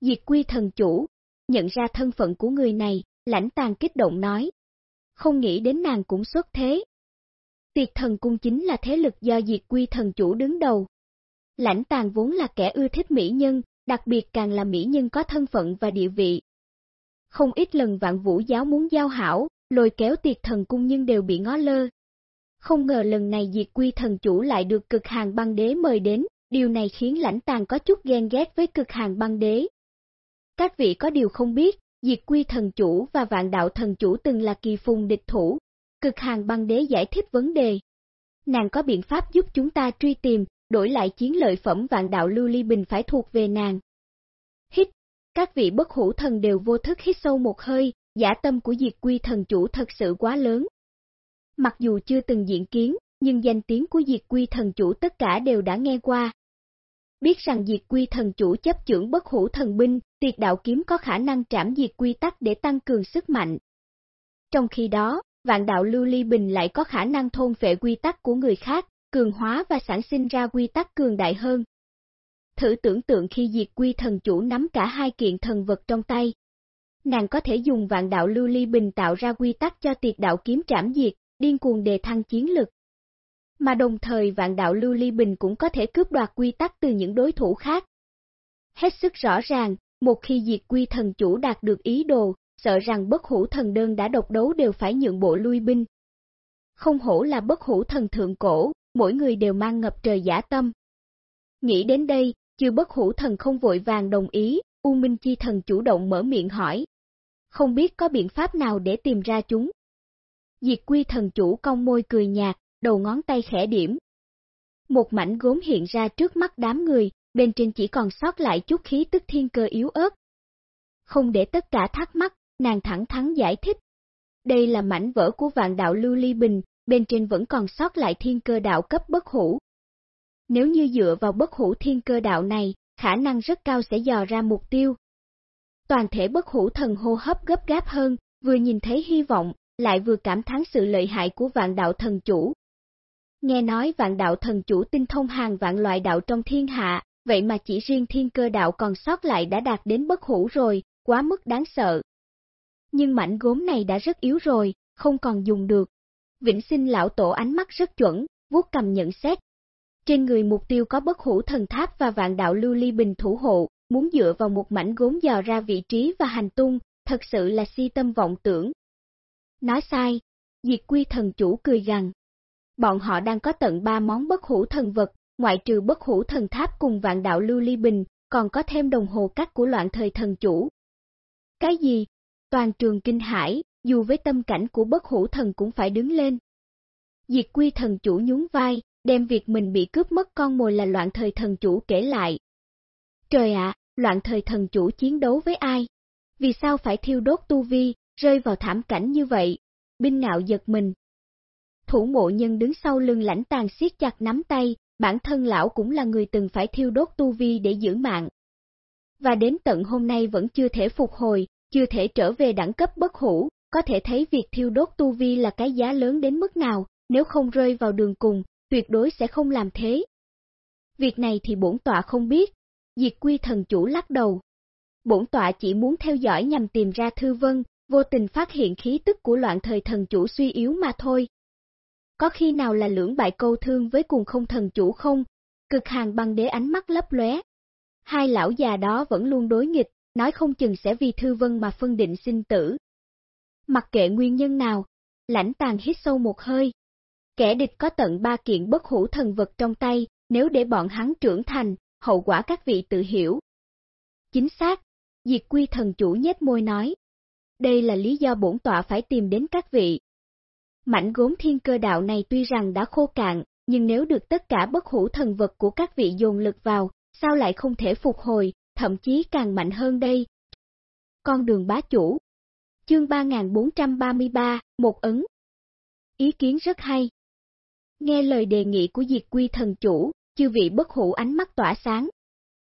Diệt quy thần chủ, nhận ra thân phận của người này, lãnh tàn kích động nói. Không nghĩ đến nàng cũng xuất thế. Tiệt thần cung chính là thế lực do diệt quy thần chủ đứng đầu. Lãnh tàn vốn là kẻ ưa thích mỹ nhân, đặc biệt càng là mỹ nhân có thân phận và địa vị. Không ít lần vạn vũ giáo muốn giao hảo, lôi kéo tiệt thần cung nhưng đều bị ngó lơ. Không ngờ lần này diệt quy thần chủ lại được cực hàng băng đế mời đến, điều này khiến lãnh tàng có chút ghen ghét với cực hàng băng đế. Các vị có điều không biết, diệt quy thần chủ và vạn đạo thần chủ từng là kỳ phùng địch thủ. Cực hàng băng đế giải thích vấn đề. Nàng có biện pháp giúp chúng ta truy tìm, đổi lại chiến lợi phẩm vạn đạo lưu ly bình phải thuộc về nàng. Hít, các vị bất hủ thần đều vô thức hít sâu một hơi, giả tâm của diệt quy thần chủ thật sự quá lớn. Mặc dù chưa từng diện kiến, nhưng danh tiếng của diệt quy thần chủ tất cả đều đã nghe qua. Biết rằng diệt quy thần chủ chấp trưởng bất hủ thần binh, tiệt đạo kiếm có khả năng trảm diệt quy tắc để tăng cường sức mạnh. Trong khi đó, vạn đạo lưu ly bình lại có khả năng thôn phệ quy tắc của người khác, cường hóa và sản sinh ra quy tắc cường đại hơn. Thử tưởng tượng khi diệt quy thần chủ nắm cả hai kiện thần vật trong tay. Nàng có thể dùng vạn đạo lưu ly bình tạo ra quy tắc cho tiệt đạo kiếm trảm diệt, điên cuồng đề thăng chiến lực. Mà đồng thời vạn đạo lưu ly bình cũng có thể cướp đoạt quy tắc từ những đối thủ khác. Hết sức rõ ràng, một khi diệt quy thần chủ đạt được ý đồ, sợ rằng bất hủ thần đơn đã độc đấu đều phải nhượng bộ lui binh. Không hổ là bất hủ thần thượng cổ, mỗi người đều mang ngập trời giả tâm. Nghĩ đến đây, chưa bất hủ thần không vội vàng đồng ý, U Minh Chi thần chủ động mở miệng hỏi. Không biết có biện pháp nào để tìm ra chúng. Diệt quy thần chủ cong môi cười nhạt, đầu ngón tay khẽ điểm. Một mảnh gốm hiện ra trước mắt đám người, bên trên chỉ còn sót lại chút khí tức thiên cơ yếu ớt. Không để tất cả thắc mắc, nàng thẳng thắn giải thích. Đây là mảnh vỡ của vạn đạo lưu ly bình, bên trên vẫn còn sót lại thiên cơ đạo cấp bất hủ. Nếu như dựa vào bất hủ thiên cơ đạo này, khả năng rất cao sẽ dò ra mục tiêu. Toàn thể bất hủ thần hô hấp gấp gáp hơn, vừa nhìn thấy hy vọng, lại vừa cảm thán sự lợi hại của vạn đạo thần chủ. Nghe nói vạn đạo thần chủ tinh thông hàng vạn loại đạo trong thiên hạ, vậy mà chỉ riêng thiên cơ đạo còn sót lại đã đạt đến bất hủ rồi, quá mức đáng sợ. Nhưng mảnh gốm này đã rất yếu rồi, không còn dùng được. Vĩnh sinh lão tổ ánh mắt rất chuẩn, vuốt cầm nhận xét. Trên người mục tiêu có bất hủ thần tháp và vạn đạo lưu ly bình thủ hộ, muốn dựa vào một mảnh gốm dò ra vị trí và hành tung, thật sự là si tâm vọng tưởng. Nói sai, diệt quy thần chủ cười gằn. Bọn họ đang có tận ba món bất hủ thần vật, ngoại trừ bất hủ thần tháp cùng vạn đạo lưu ly bình, còn có thêm đồng hồ cắt của loạn thời thần chủ. Cái gì? Toàn trường kinh hải, dù với tâm cảnh của bất hủ thần cũng phải đứng lên. Diệt quy thần chủ nhún vai, đem việc mình bị cướp mất con mồi là loạn thời thần chủ kể lại. Trời ạ, loạn thời thần chủ chiến đấu với ai? Vì sao phải thiêu đốt tu vi, rơi vào thảm cảnh như vậy? Binh ngạo giật mình. Thủ mộ nhân đứng sau lưng lãnh tàn siết chặt nắm tay, bản thân lão cũng là người từng phải thiêu đốt tu vi để giữ mạng. Và đến tận hôm nay vẫn chưa thể phục hồi, chưa thể trở về đẳng cấp bất hủ, có thể thấy việc thiêu đốt tu vi là cái giá lớn đến mức nào, nếu không rơi vào đường cùng, tuyệt đối sẽ không làm thế. Việc này thì bổn tọa không biết, diệt quy thần chủ lắc đầu. Bổn tọa chỉ muốn theo dõi nhằm tìm ra thư vân, vô tình phát hiện khí tức của loạn thời thần chủ suy yếu mà thôi. Có khi nào là lưỡng bại câu thương với cùng không thần chủ không? Cực hàng băng đế ánh mắt lấp lóe. Hai lão già đó vẫn luôn đối nghịch, nói không chừng sẽ vì thư vân mà phân định sinh tử. Mặc kệ nguyên nhân nào, lãnh tàn hít sâu một hơi. Kẻ địch có tận ba kiện bất hủ thần vật trong tay, nếu để bọn hắn trưởng thành, hậu quả các vị tự hiểu. Chính xác, diệt quy thần chủ nhếch môi nói. Đây là lý do bổn tọa phải tìm đến các vị, Mảnh gốm thiên cơ đạo này tuy rằng đã khô cạn, nhưng nếu được tất cả bất hủ thần vật của các vị dồn lực vào, sao lại không thể phục hồi, thậm chí càng mạnh hơn đây. Con đường bá chủ Chương 3433, một ấn Ý kiến rất hay. Nghe lời đề nghị của diệt quy thần chủ, chư vị bất hủ ánh mắt tỏa sáng.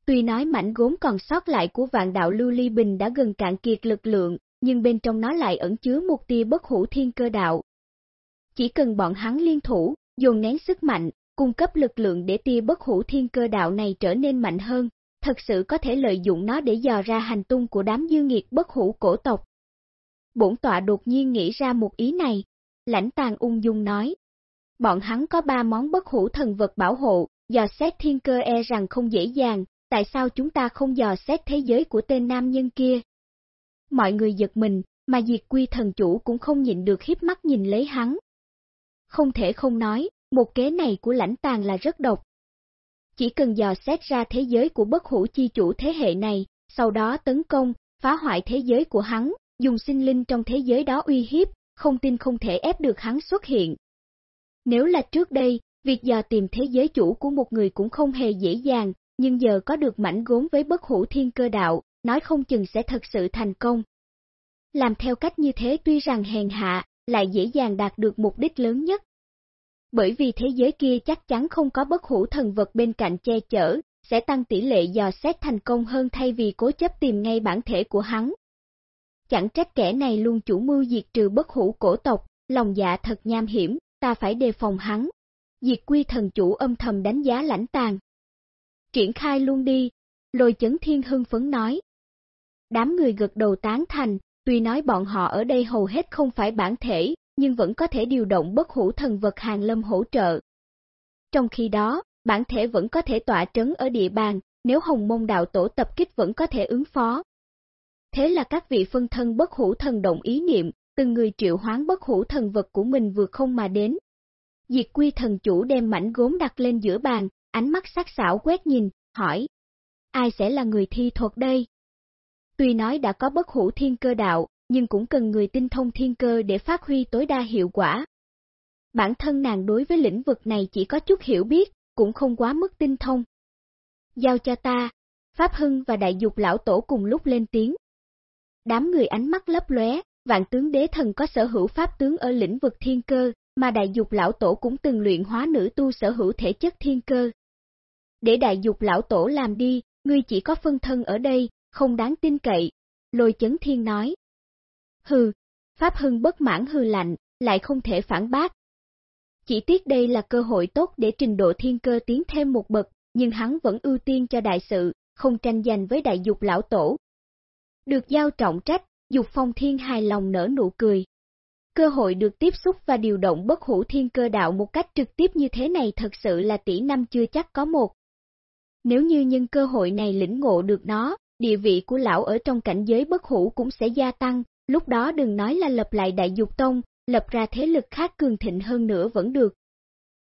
Tuy nói mảnh gốm còn sót lại của vạn đạo lưu ly bình đã gần cạn kiệt lực lượng, nhưng bên trong nó lại ẩn chứa một tia bất hủ thiên cơ đạo, chỉ cần bọn hắn liên thủ, dồn nén sức mạnh, cung cấp lực lượng để tia bất hủ thiên cơ đạo này trở nên mạnh hơn, thật sự có thể lợi dụng nó để dò ra hành tung của đám dư nghiệt bất hủ cổ tộc. Bổn tọa đột nhiên nghĩ ra một ý này, lãnh tàng ung dung nói. Bọn hắn có ba món bất hủ thần vật bảo hộ, dò xét thiên cơ e rằng không dễ dàng, tại sao chúng ta không dò xét thế giới của tên nam nhân kia? Mọi người giật mình, mà diệt quy thần chủ cũng không nhịn được hiếp mắt nhìn lấy hắn, không thể không nói, một kế này của lãnh tàng là rất độc. Chỉ cần dò xét ra thế giới của bất hủ chi chủ thế hệ này, sau đó tấn công, phá hoại thế giới của hắn, dùng sinh linh trong thế giới đó uy hiếp, không tin không thể ép được hắn xuất hiện. Nếu là trước đây, việc dò tìm thế giới chủ của một người cũng không hề dễ dàng, nhưng giờ có được mảnh gốm với bất hủ thiên cơ đạo, nói không chừng sẽ thật sự thành công. Làm theo cách như thế tuy rằng hèn hạ, lại dễ dàng đạt được mục đích lớn nhất. Bởi vì thế giới kia chắc chắn không có bất hủ thần vật bên cạnh che chở, sẽ tăng tỷ lệ dò xét thành công hơn thay vì cố chấp tìm ngay bản thể của hắn. Chẳng trách kẻ này luôn chủ mưu diệt trừ bất hủ cổ tộc, lòng dạ thật nham hiểm, ta phải đề phòng hắn. Diệt quy thần chủ âm thầm đánh giá lãnh tàn. Triển khai luôn đi, lôi chấn thiên hưng phấn nói. Đám người gật đầu tán thành, Tuy nói bọn họ ở đây hầu hết không phải bản thể, nhưng vẫn có thể điều động bất hủ thần vật hàng lâm hỗ trợ. Trong khi đó, bản thể vẫn có thể tỏa trấn ở địa bàn, nếu hồng mông đạo tổ tập kích vẫn có thể ứng phó. Thế là các vị phân thân bất hủ thần động ý niệm, từng người triệu hoán bất hủ thần vật của mình vừa không mà đến. Diệt quy thần chủ đem mảnh gốm đặt lên giữa bàn, ánh mắt sắc sảo quét nhìn, hỏi. Ai sẽ là người thi thuật đây? Tuy nói đã có bất hủ thiên cơ đạo, nhưng cũng cần người tinh thông thiên cơ để phát huy tối đa hiệu quả. Bản thân nàng đối với lĩnh vực này chỉ có chút hiểu biết, cũng không quá mức tinh thông. Giao cho ta, Pháp Hưng và Đại Dục Lão Tổ cùng lúc lên tiếng. Đám người ánh mắt lấp lóe, vạn tướng đế thần có sở hữu pháp tướng ở lĩnh vực thiên cơ, mà Đại Dục Lão Tổ cũng từng luyện hóa nữ tu sở hữu thể chất thiên cơ. Để Đại Dục Lão Tổ làm đi, ngươi chỉ có phân thân ở đây, không đáng tin cậy, lôi chấn thiên nói. Hừ, Pháp Hưng bất mãn hư lạnh, lại không thể phản bác. Chỉ tiếc đây là cơ hội tốt để trình độ thiên cơ tiến thêm một bậc, nhưng hắn vẫn ưu tiên cho đại sự, không tranh giành với đại dục lão tổ. Được giao trọng trách, Dục Phong Thiên hài lòng nở nụ cười. Cơ hội được tiếp xúc và điều động bất hủ thiên cơ đạo một cách trực tiếp như thế này thật sự là tỷ năm chưa chắc có một. Nếu như nhân cơ hội này lĩnh ngộ được nó, địa vị của lão ở trong cảnh giới bất hủ cũng sẽ gia tăng, lúc đó đừng nói là lập lại đại dục tông, lập ra thế lực khác cường thịnh hơn nữa vẫn được.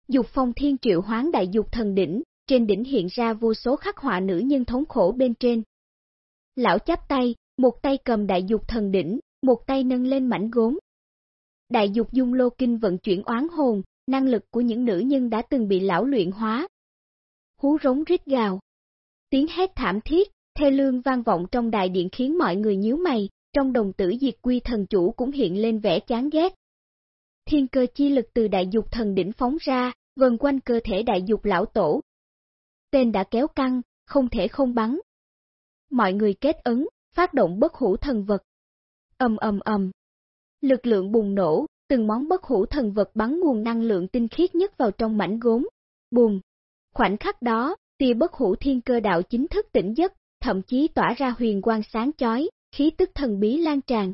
Dục phong thiên triệu hoán đại dục thần đỉnh, trên đỉnh hiện ra vô số khắc họa nữ nhân thống khổ bên trên. Lão chắp tay, một tay cầm đại dục thần đỉnh, một tay nâng lên mảnh gốm. Đại dục dung lô kinh vận chuyển oán hồn, năng lực của những nữ nhân đã từng bị lão luyện hóa. Hú rống rít gào. Tiếng hét thảm thiết, thê lương vang vọng trong đại điện khiến mọi người nhíu mày, trong đồng tử diệt quy thần chủ cũng hiện lên vẻ chán ghét. Thiên cơ chi lực từ đại dục thần đỉnh phóng ra, vần quanh cơ thể đại dục lão tổ. Tên đã kéo căng, không thể không bắn. Mọi người kết ấn, phát động bất hủ thần vật. Ầm ầm ầm. Lực lượng bùng nổ, từng món bất hủ thần vật bắn nguồn năng lượng tinh khiết nhất vào trong mảnh gốm. Bùm. Khoảnh khắc đó, tia bất hủ thiên cơ đạo chính thức tỉnh giấc, thậm chí tỏa ra huyền quang sáng chói, khí tức thần bí lan tràn.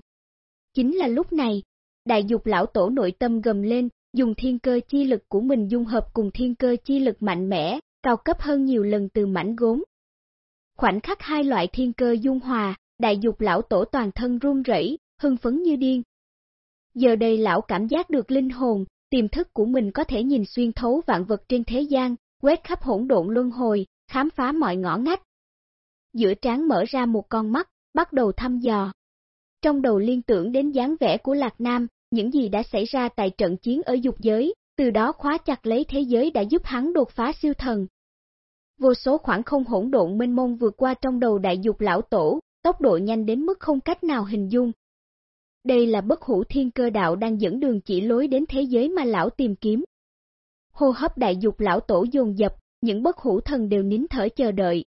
Chính là lúc này, đại dục lão tổ nội tâm gầm lên, dùng thiên cơ chi lực của mình dung hợp cùng thiên cơ chi lực mạnh mẽ, cao cấp hơn nhiều lần từ mảnh gốm. Khoảnh khắc hai loại thiên cơ dung hòa, đại dục lão tổ toàn thân run rẩy, hưng phấn như điên. Giờ đây lão cảm giác được linh hồn, tiềm thức của mình có thể nhìn xuyên thấu vạn vật trên thế gian, quét khắp hỗn độn luân hồi, khám phá mọi ngõ ngách. Giữa trán mở ra một con mắt, bắt đầu thăm dò. Trong đầu liên tưởng đến dáng vẻ của Lạc Nam, những gì đã xảy ra tại trận chiến ở dục giới, từ đó khóa chặt lấy thế giới đã giúp hắn đột phá siêu thần. Vô số khoảng không hỗn độn mênh mông vượt qua trong đầu đại dục lão tổ, tốc độ nhanh đến mức không cách nào hình dung. Đây là bất hủ thiên cơ đạo đang dẫn đường chỉ lối đến thế giới mà lão tìm kiếm. Hô hấp đại dục lão tổ dồn dập, những bất hủ thần đều nín thở chờ đợi.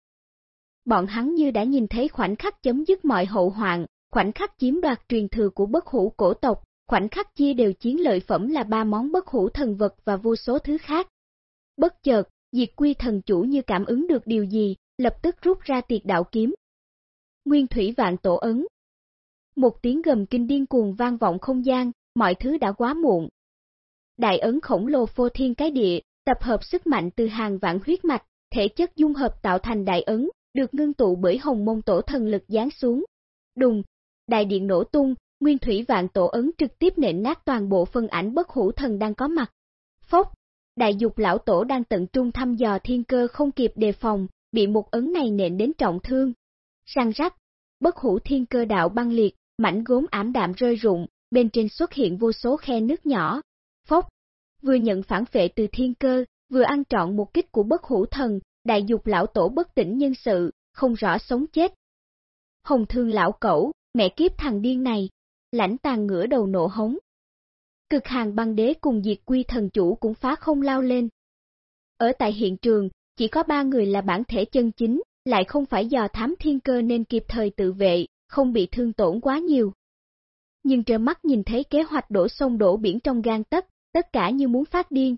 Bọn hắn như đã nhìn thấy khoảnh khắc chấm dứt mọi hậu hoạn, khoảnh khắc chiếm đoạt truyền thừa của bất hủ cổ tộc, khoảnh khắc chia đều chiến lợi phẩm là ba món bất hủ thần vật và vô số thứ khác. Bất chợt, diệt quy thần chủ như cảm ứng được điều gì, lập tức rút ra tiệt đạo kiếm. Nguyên thủy vạn tổ ấn. Một tiếng gầm kinh điên cuồng vang vọng không gian, mọi thứ đã quá muộn. Đại ấn khổng lồ phô thiên cái địa, tập hợp sức mạnh từ hàng vạn huyết mạch, thể chất dung hợp tạo thành đại ấn, được ngưng tụ bởi hồng mông tổ thần lực giáng xuống. Đùng, đại điện nổ tung, nguyên thủy vạn tổ ấn trực tiếp nện nát toàn bộ phân ảnh bất hủ thần đang có mặt. Phốc, đại dục lão tổ đang tận trung thăm dò thiên cơ không kịp đề phòng, bị một ấn này nện đến trọng thương. Sang rắc, bất hủ thiên cơ đạo băng liệt, mảnh gốm ảm đạm rơi rụng, bên trên xuất hiện vô số khe nước nhỏ. Phốc, vừa nhận phản phệ từ thiên cơ, vừa ăn trọn một kích của bất hủ thần, đại dục lão tổ bất tỉnh nhân sự, không rõ sống chết. Hồng thương lão cẩu, mẹ kiếp thằng điên này, lãnh tàn ngửa đầu nộ hống. Cực hàng băng đế cùng diệt quy thần chủ cũng phá không lao lên. Ở tại hiện trường, chỉ có ba người là bản thể chân chính, lại không phải dò thám thiên cơ nên kịp thời tự vệ, không bị thương tổn quá nhiều. Nhưng trơ mắt nhìn thấy kế hoạch đổ sông đổ biển trong gan tất, tất cả như muốn phát điên.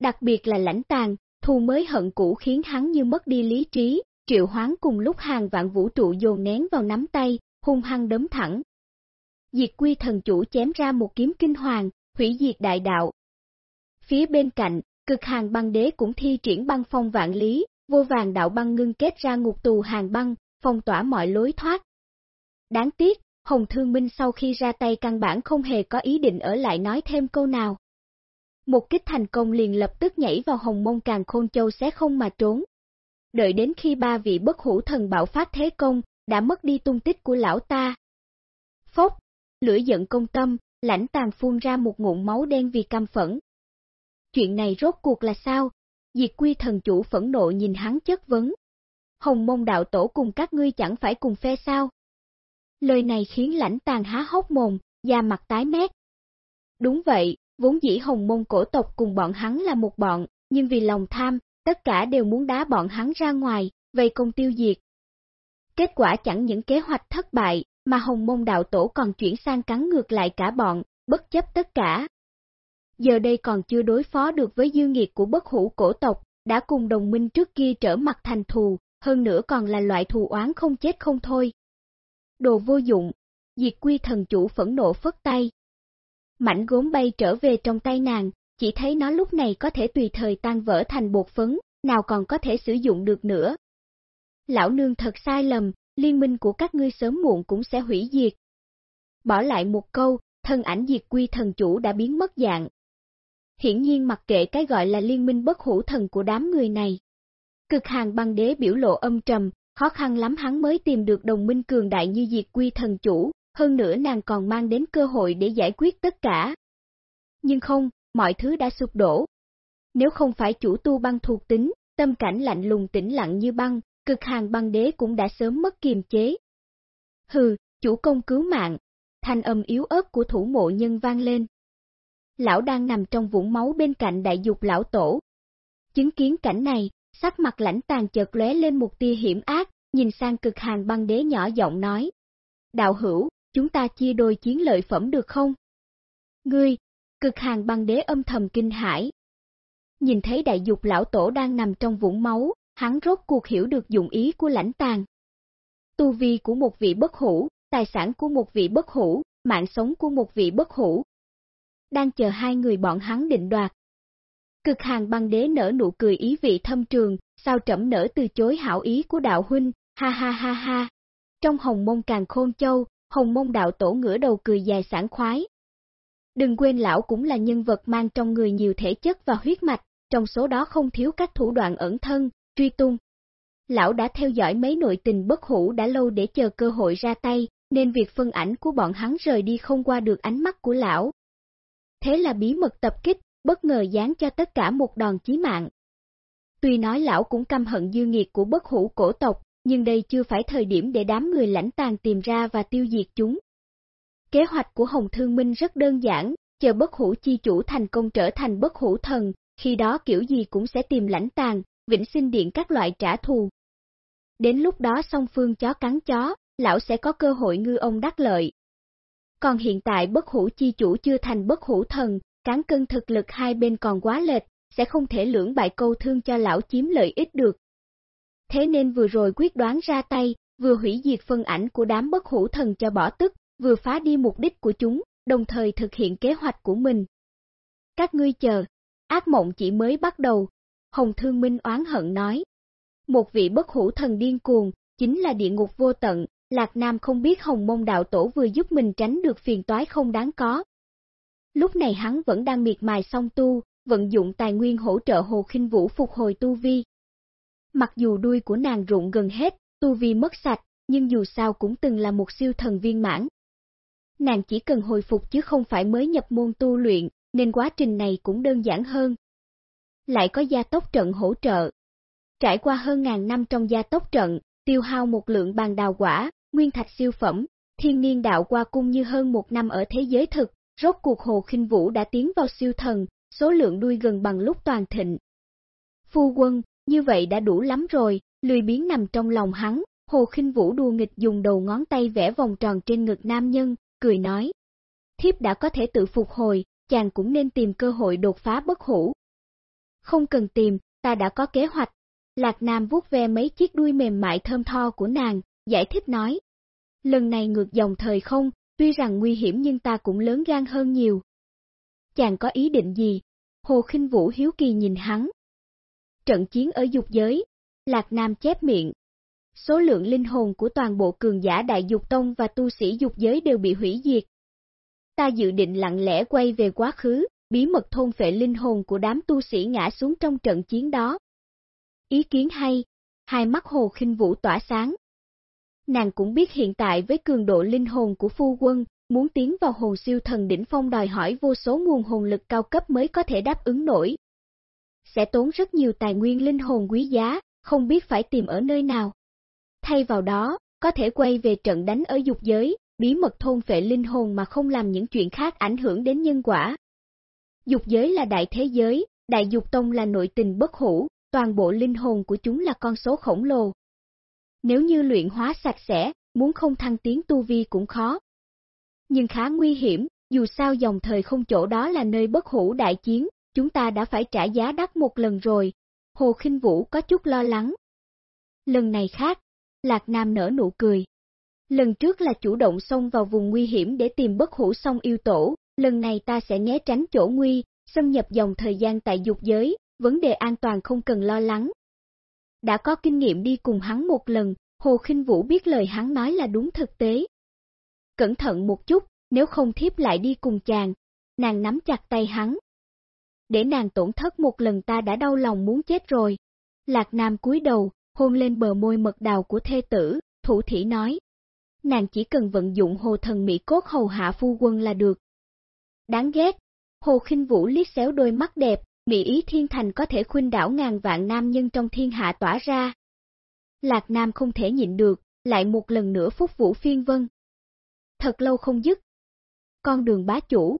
Đặc biệt là lãnh tàn, thù mới hận cũ khiến hắn như mất đi lý trí, triệu hoán cùng lúc hàng vạn vũ trụ dồn nén vào nắm tay, hung hăng đấm thẳng. Diệt quy thần chủ chém ra một kiếm kinh hoàng, hủy diệt đại đạo. Phía bên cạnh, cực hàng băng đế cũng thi triển băng phong vạn lý, vô vàng đạo băng ngưng kết ra ngục tù hàng băng, phong tỏa mọi lối thoát. Đáng tiếc, Hồng Thương Minh sau khi ra tay căn bản không hề có ý định ở lại nói thêm câu nào. Một kích thành công liền lập tức nhảy vào hồng mông càng khôn châu sẽ không mà trốn. Đợi đến khi ba vị bất hủ thần bạo phát thế công, đã mất đi tung tích của lão ta. Phốc, lửa giận công tâm, lãnh tàn phun ra một ngụm máu đen vì cam phẫn. Chuyện này rốt cuộc là sao? Diệt quy thần chủ phẫn nộ nhìn hắn chất vấn. Hồng mông đạo tổ cùng các ngươi chẳng phải cùng phe sao? Lời này khiến lãnh tàn há hốc mồm, da mặt tái mét. Đúng vậy, vốn dĩ hồng mông cổ tộc cùng bọn hắn là một bọn, nhưng vì lòng tham, tất cả đều muốn đá bọn hắn ra ngoài, vây công tiêu diệt. Kết quả chẳng những kế hoạch thất bại, mà hồng mông đạo tổ còn chuyển sang cắn ngược lại cả bọn, bất chấp tất cả. Giờ đây còn chưa đối phó được với dư nghiệt của bất hủ cổ tộc, đã cùng đồng minh trước kia trở mặt thành thù, hơn nữa còn là loại thù oán không chết không thôi. Đồ vô dụng, diệt quy thần chủ phẫn nộ phất tay. Mảnh gốm bay trở về trong tay nàng, chỉ thấy nó lúc này có thể tùy thời tan vỡ thành bột phấn, nào còn có thể sử dụng được nữa. Lão nương thật sai lầm, liên minh của các ngươi sớm muộn cũng sẽ hủy diệt. Bỏ lại một câu, thân ảnh diệt quy thần chủ đã biến mất dạng. Hiển nhiên mặc kệ cái gọi là liên minh bất hủ thần của đám người này. Cực hàng băng đế biểu lộ âm trầm, khó khăn lắm hắn mới tìm được đồng minh cường đại như diệt quy thần chủ, hơn nữa nàng còn mang đến cơ hội để giải quyết tất cả. Nhưng không, mọi thứ đã sụp đổ. Nếu không phải chủ tu băng thuộc tính, tâm cảnh lạnh lùng tĩnh lặng như băng, cực hàng băng đế cũng đã sớm mất kiềm chế. Hừ, chủ công cứu mạng, thanh âm yếu ớt của thủ mộ nhân vang lên. Lão đang nằm trong vũng máu bên cạnh đại dục lão tổ. Chứng kiến cảnh này, sắc mặt lãnh tàn chợt lóe lên một tia hiểm ác, nhìn sang cực hàng băng đế nhỏ giọng nói. Đạo hữu, chúng ta chia đôi chiến lợi phẩm được không? Ngươi, cực hàng băng đế âm thầm kinh hãi. Nhìn thấy đại dục lão tổ đang nằm trong vũng máu, hắn rốt cuộc hiểu được dụng ý của lãnh tàn. Tu vi của một vị bất hủ, tài sản của một vị bất hủ, mạng sống của một vị bất hủ. Đang chờ hai người bọn hắn định đoạt. Cực hàng băng đế nở nụ cười ý vị thâm trường, sao trẫm nở từ chối hảo ý của đạo huynh, ha ha ha ha. Trong hồng mông càng khôn châu, hồng mông đạo tổ ngửa đầu cười dài sảng khoái. Đừng quên lão cũng là nhân vật mang trong người nhiều thể chất và huyết mạch, trong số đó không thiếu các thủ đoạn ẩn thân, truy tung. Lão đã theo dõi mấy nội tình bất hủ đã lâu để chờ cơ hội ra tay, nên việc phân ảnh của bọn hắn rời đi không qua được ánh mắt của lão. Thế là bí mật tập kích, bất ngờ dán cho tất cả một đòn chí mạng. Tuy nói lão cũng căm hận dư nghiệt của bất hủ cổ tộc, nhưng đây chưa phải thời điểm để đám người lãnh tàn tìm ra và tiêu diệt chúng. Kế hoạch của Hồng Thương Minh rất đơn giản, chờ bất hủ chi chủ thành công trở thành bất hủ thần, khi đó kiểu gì cũng sẽ tìm lãnh tàn, vĩnh sinh điện các loại trả thù. Đến lúc đó song phương chó cắn chó, lão sẽ có cơ hội ngư ông đắc lợi. Còn hiện tại bất hủ chi chủ chưa thành bất hủ thần, cán cân thực lực hai bên còn quá lệch, sẽ không thể lưỡng bại câu thương cho lão chiếm lợi ích được. Thế nên vừa rồi quyết đoán ra tay, vừa hủy diệt phân ảnh của đám bất hủ thần cho bỏ tức, vừa phá đi mục đích của chúng, đồng thời thực hiện kế hoạch của mình. Các ngươi chờ, ác mộng chỉ mới bắt đầu, Hồng Thương Minh oán hận nói. Một vị bất hủ thần điên cuồng, chính là địa ngục vô tận, Lạc Nam không biết Hồng Mông Đạo Tổ vừa giúp mình tránh được phiền toái không đáng có. Lúc này hắn vẫn đang miệt mài song tu, vận dụng tài nguyên hỗ trợ Hồ Khinh Vũ phục hồi tu vi. Mặc dù đuôi của nàng rụng gần hết, tu vi mất sạch, nhưng dù sao cũng từng là một siêu thần viên mãn. Nàng chỉ cần hồi phục chứ không phải mới nhập môn tu luyện, nên quá trình này cũng đơn giản hơn lại có gia tốc trận hỗ trợ. Trải qua hơn ngàn năm trong gia tốc trận, tiêu hao một lượng bàn đào quả, nguyên thạch siêu phẩm, thiên niên đạo qua cung như hơn một năm ở thế giới thực, rốt cuộc Hồ khinh Vũ đã tiến vào siêu thần, số lượng đuôi gần bằng lúc toàn thịnh. Phu quân, như vậy đã đủ lắm rồi, lười biến nằm trong lòng hắn, Hồ khinh Vũ đua nghịch dùng đầu ngón tay vẽ vòng tròn trên ngực nam nhân, cười nói. Thiếp đã có thể tự phục hồi, chàng cũng nên tìm cơ hội đột phá bất hủ, không cần tìm, ta đã có kế hoạch. Lạc Nam vuốt ve mấy chiếc đuôi mềm mại thơm tho của nàng, giải thích nói. Lần này ngược dòng thời không, tuy rằng nguy hiểm nhưng ta cũng lớn gan hơn nhiều. Chàng có ý định gì? Hồ khinh Vũ hiếu kỳ nhìn hắn. Trận chiến ở dục giới, Lạc Nam chép miệng. Số lượng linh hồn của toàn bộ cường giả đại dục tông và tu sĩ dục giới đều bị hủy diệt. Ta dự định lặng lẽ quay về quá khứ, bí mật thôn phệ linh hồn của đám tu sĩ ngã xuống trong trận chiến đó. Ý kiến hay, hai mắt hồ khinh vũ tỏa sáng. Nàng cũng biết hiện tại với cường độ linh hồn của phu quân, muốn tiến vào hồn siêu thần đỉnh phong đòi hỏi vô số nguồn hồn lực cao cấp mới có thể đáp ứng nổi. Sẽ tốn rất nhiều tài nguyên linh hồn quý giá, không biết phải tìm ở nơi nào. Thay vào đó, có thể quay về trận đánh ở dục giới, bí mật thôn phệ linh hồn mà không làm những chuyện khác ảnh hưởng đến nhân quả. Dục giới là đại thế giới, đại dục tông là nội tình bất hủ, toàn bộ linh hồn của chúng là con số khổng lồ. Nếu như luyện hóa sạch sẽ, muốn không thăng tiến tu vi cũng khó. Nhưng khá nguy hiểm, dù sao dòng thời không chỗ đó là nơi bất hủ đại chiến, chúng ta đã phải trả giá đắt một lần rồi. Hồ khinh Vũ có chút lo lắng. Lần này khác, Lạc Nam nở nụ cười. Lần trước là chủ động xông vào vùng nguy hiểm để tìm bất hủ song yêu tổ, lần này ta sẽ né tránh chỗ nguy, xâm nhập dòng thời gian tại dục giới, vấn đề an toàn không cần lo lắng. Đã có kinh nghiệm đi cùng hắn một lần, Hồ Khinh Vũ biết lời hắn nói là đúng thực tế. Cẩn thận một chút, nếu không thiếp lại đi cùng chàng, nàng nắm chặt tay hắn. Để nàng tổn thất một lần ta đã đau lòng muốn chết rồi. Lạc Nam cúi đầu, hôn lên bờ môi mật đào của thê tử, thủ thỉ nói. Nàng chỉ cần vận dụng hồ thần mỹ cốt hầu hạ phu quân là được. Đáng ghét, hồ khinh vũ liếc xéo đôi mắt đẹp, mỹ ý thiên thành có thể khuynh đảo ngàn vạn nam nhân trong thiên hạ tỏa ra. Lạc Nam không thể nhịn được, lại một lần nữa phúc vũ phiên vân. Thật lâu không dứt. Con đường bá chủ.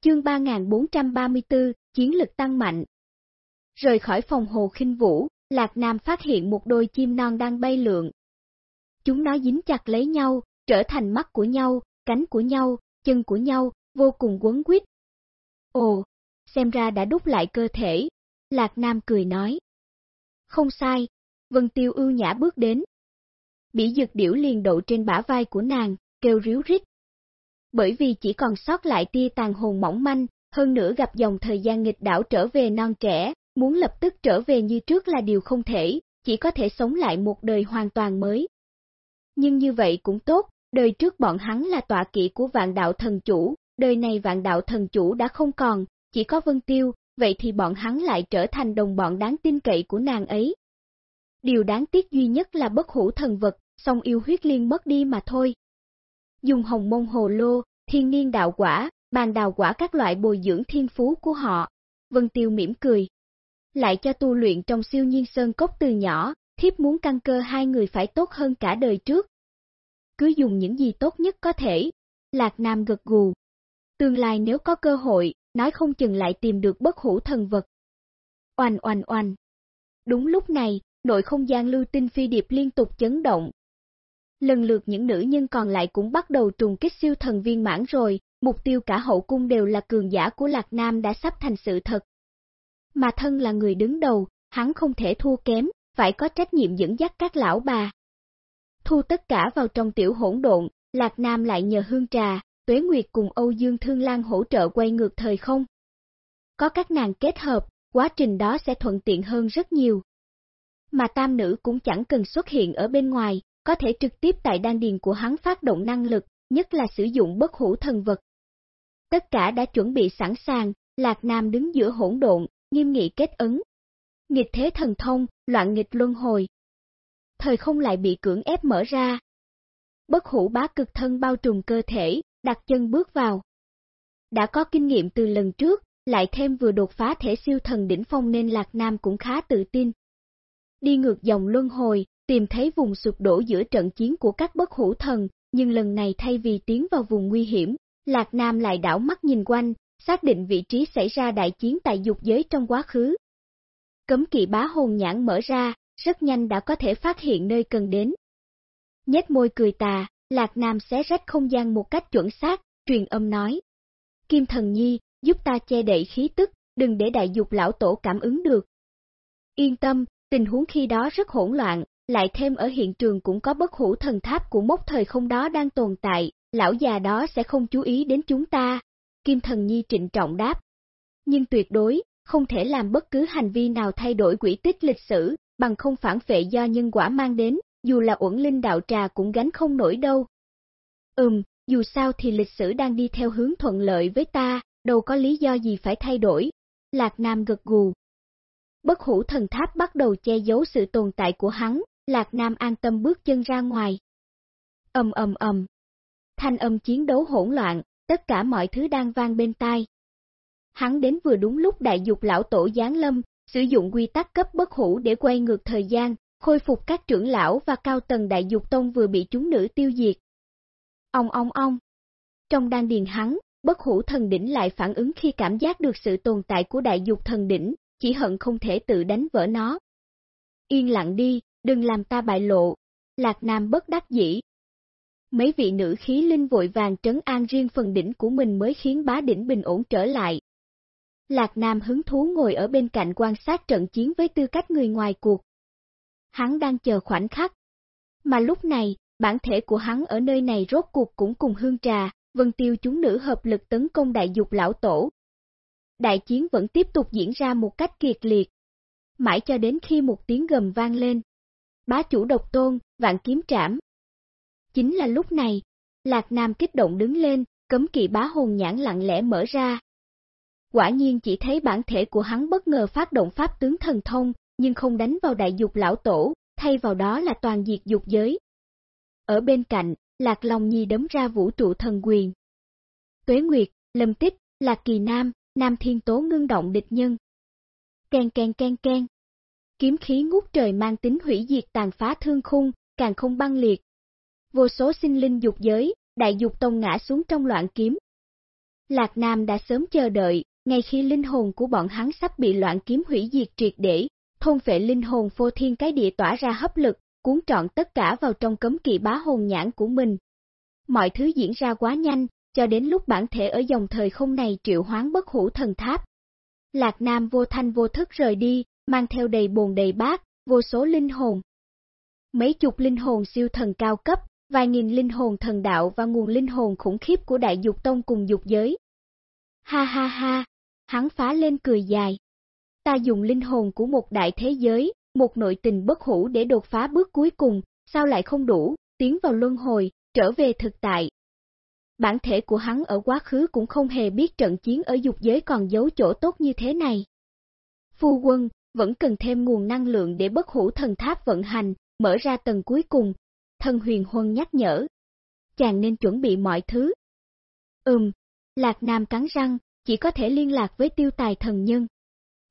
Chương 3434, chiến lực tăng mạnh. Rời khỏi phòng hồ khinh vũ, Lạc Nam phát hiện một đôi chim non đang bay lượn. Chúng nó dính chặt lấy nhau, trở thành mắt của nhau, cánh của nhau, chân của nhau, vô cùng quấn quýt. Ồ, xem ra đã đúc lại cơ thể. Lạc Nam cười nói. Không sai, Vân Tiêu ưu nhã bước đến. Bỉ dược điểu liền đậu trên bả vai của nàng, kêu ríu rít. Bởi vì chỉ còn sót lại tia tàn hồn mỏng manh, hơn nữa gặp dòng thời gian nghịch đảo trở về non trẻ, muốn lập tức trở về như trước là điều không thể, chỉ có thể sống lại một đời hoàn toàn mới. Nhưng như vậy cũng tốt, đời trước bọn hắn là tọa kỵ của vạn đạo thần chủ, đời này vạn đạo thần chủ đã không còn, chỉ có Vân Tiêu, vậy thì bọn hắn lại trở thành đồng bọn đáng tin cậy của nàng ấy. Điều đáng tiếc duy nhất là bất hủ thần vật, song yêu huyết liên mất đi mà thôi. Dùng hồng mông hồ lô, thiên niên đạo quả, bàn đào quả các loại bồi dưỡng thiên phú của họ. Vân Tiêu mỉm cười. Lại cho tu luyện trong siêu nhiên sơn cốc từ nhỏ, thiếp muốn căn cơ hai người phải tốt hơn cả đời trước. Cứ dùng những gì tốt nhất có thể. Lạc Nam gật gù. Tương lai nếu có cơ hội, nói không chừng lại tìm được bất hủ thần vật. Oanh oanh oanh. Đúng lúc này, nội không gian lưu tinh phi điệp liên tục chấn động. Lần lượt những nữ nhân còn lại cũng bắt đầu trùng kích siêu thần viên mãn rồi, mục tiêu cả hậu cung đều là cường giả của Lạc Nam đã sắp thành sự thật. Mà thân là người đứng đầu, hắn không thể thua kém, phải có trách nhiệm dẫn dắt các lão bà. Thu tất cả vào trong tiểu hỗn độn, Lạc Nam lại nhờ hương trà, Tuế Nguyệt cùng Âu Dương Thương Lan hỗ trợ quay ngược thời không. Có các nàng kết hợp, quá trình đó sẽ thuận tiện hơn rất nhiều. Mà tam nữ cũng chẳng cần xuất hiện ở bên ngoài, có thể trực tiếp tại đan điền của hắn phát động năng lực, nhất là sử dụng bất hủ thần vật. Tất cả đã chuẩn bị sẵn sàng, Lạc Nam đứng giữa hỗn độn, nghiêm nghị kết ấn. Nghịch thế thần thông, loạn nghịch luân hồi. Thời không lại bị cưỡng ép mở ra. Bất hủ bá cực thân bao trùm cơ thể, đặt chân bước vào. Đã có kinh nghiệm từ lần trước, lại thêm vừa đột phá thể siêu thần đỉnh phong nên Lạc Nam cũng khá tự tin. Đi ngược dòng luân hồi, tìm thấy vùng sụp đổ giữa trận chiến của các bất hủ thần, nhưng lần này thay vì tiến vào vùng nguy hiểm, Lạc Nam lại đảo mắt nhìn quanh, xác định vị trí xảy ra đại chiến tại dục giới trong quá khứ. Cấm kỵ bá hồn nhãn mở ra, rất nhanh đã có thể phát hiện nơi cần đến. Nhét môi cười tà, Lạc Nam xé rách không gian một cách chuẩn xác, truyền âm nói. Kim thần nhi, giúp ta che đậy khí tức, đừng để đại dục lão tổ cảm ứng được. Yên tâm, tình huống khi đó rất hỗn loạn, lại thêm ở hiện trường cũng có bất hủ thần tháp của mốc thời không đó đang tồn tại, lão già đó sẽ không chú ý đến chúng ta. Kim thần nhi trịnh trọng đáp. Nhưng tuyệt đối, không thể làm bất cứ hành vi nào thay đổi quỹ tích lịch sử, bằng không phản vệ do nhân quả mang đến, dù là uẩn linh đạo trà cũng gánh không nổi đâu. Ừm, dù sao thì lịch sử đang đi theo hướng thuận lợi với ta, đâu có lý do gì phải thay đổi. Lạc Nam gật gù. Bất hủ thần tháp bắt đầu che giấu sự tồn tại của hắn, Lạc Nam an tâm bước chân ra ngoài. Ầm ầm ầm. Thanh âm chiến đấu hỗn loạn, tất cả mọi thứ đang vang bên tai. Hắn đến vừa đúng lúc đại dục lão tổ giáng lâm, sử dụng quy tắc cấp bất hủ để quay ngược thời gian, khôi phục các trưởng lão và cao tầng đại dục tông vừa bị chúng nữ tiêu diệt. Ông ông ông. Trong đan điền hắn, bất hủ thần đỉnh lại phản ứng khi cảm giác được sự tồn tại của đại dục thần đỉnh, chỉ hận không thể tự đánh vỡ nó. Yên lặng đi, đừng làm ta bại lộ. Lạc Nam bất đắc dĩ. Mấy vị nữ khí linh vội vàng trấn an riêng phần đỉnh của mình mới khiến bá đỉnh bình ổn trở lại. Lạc Nam hứng thú ngồi ở bên cạnh quan sát trận chiến với tư cách người ngoài cuộc. Hắn đang chờ khoảnh khắc. Mà lúc này, bản thể của hắn ở nơi này rốt cuộc cũng cùng hương trà, vân tiêu chúng nữ hợp lực tấn công đại dục lão tổ. Đại chiến vẫn tiếp tục diễn ra một cách kiệt liệt. Mãi cho đến khi một tiếng gầm vang lên. Bá chủ độc tôn, vạn kiếm trảm. Chính là lúc này, Lạc Nam kích động đứng lên, cấm kỵ bá hồn nhãn lặng lẽ mở ra. Quả nhiên chỉ thấy bản thể của hắn bất ngờ phát động pháp tướng thần thông, nhưng không đánh vào đại dục lão tổ, thay vào đó là toàn diệt dục giới. Ở bên cạnh, Lạc Long Nhi đấm ra vũ trụ thần quyền. Tuế Nguyệt, Lâm Tích, Lạc Kỳ Nam, Nam Thiên Tố ngưng động địch nhân. Ken ken ken ken. Kiếm khí ngút trời mang tính hủy diệt tàn phá thương khung, càng không băng liệt. Vô số sinh linh dục giới, đại dục tông ngã xuống trong loạn kiếm. Lạc Nam đã sớm chờ đợi, ngay khi linh hồn của bọn hắn sắp bị loạn kiếm hủy diệt triệt để, thôn phệ linh hồn vô thiên cái địa tỏa ra hấp lực, cuốn trọn tất cả vào trong cấm kỵ bá hồn nhãn của mình. Mọi thứ diễn ra quá nhanh, cho đến lúc bản thể ở dòng thời không này triệu hoán bất hủ thần tháp. Lạc Nam vô thanh vô thức rời đi, mang theo đầy bồn đầy bát, vô số linh hồn. Mấy chục linh hồn siêu thần cao cấp, vài nghìn linh hồn thần đạo và nguồn linh hồn khủng khiếp của đại dục tông cùng dục giới. Ha ha ha, hắn phá lên cười dài. Ta dùng linh hồn của một đại thế giới, một nội tình bất hủ để đột phá bước cuối cùng, sao lại không đủ, tiến vào luân hồi, trở về thực tại. Bản thể của hắn ở quá khứ cũng không hề biết trận chiến ở dục giới còn giấu chỗ tốt như thế này. Phu quân, vẫn cần thêm nguồn năng lượng để bất hủ thần tháp vận hành, mở ra tầng cuối cùng, thân huyền huân nhắc nhở. Chàng nên chuẩn bị mọi thứ. Ừm, Lạc Nam cắn răng, chỉ có thể liên lạc với tiêu tài thần nhân.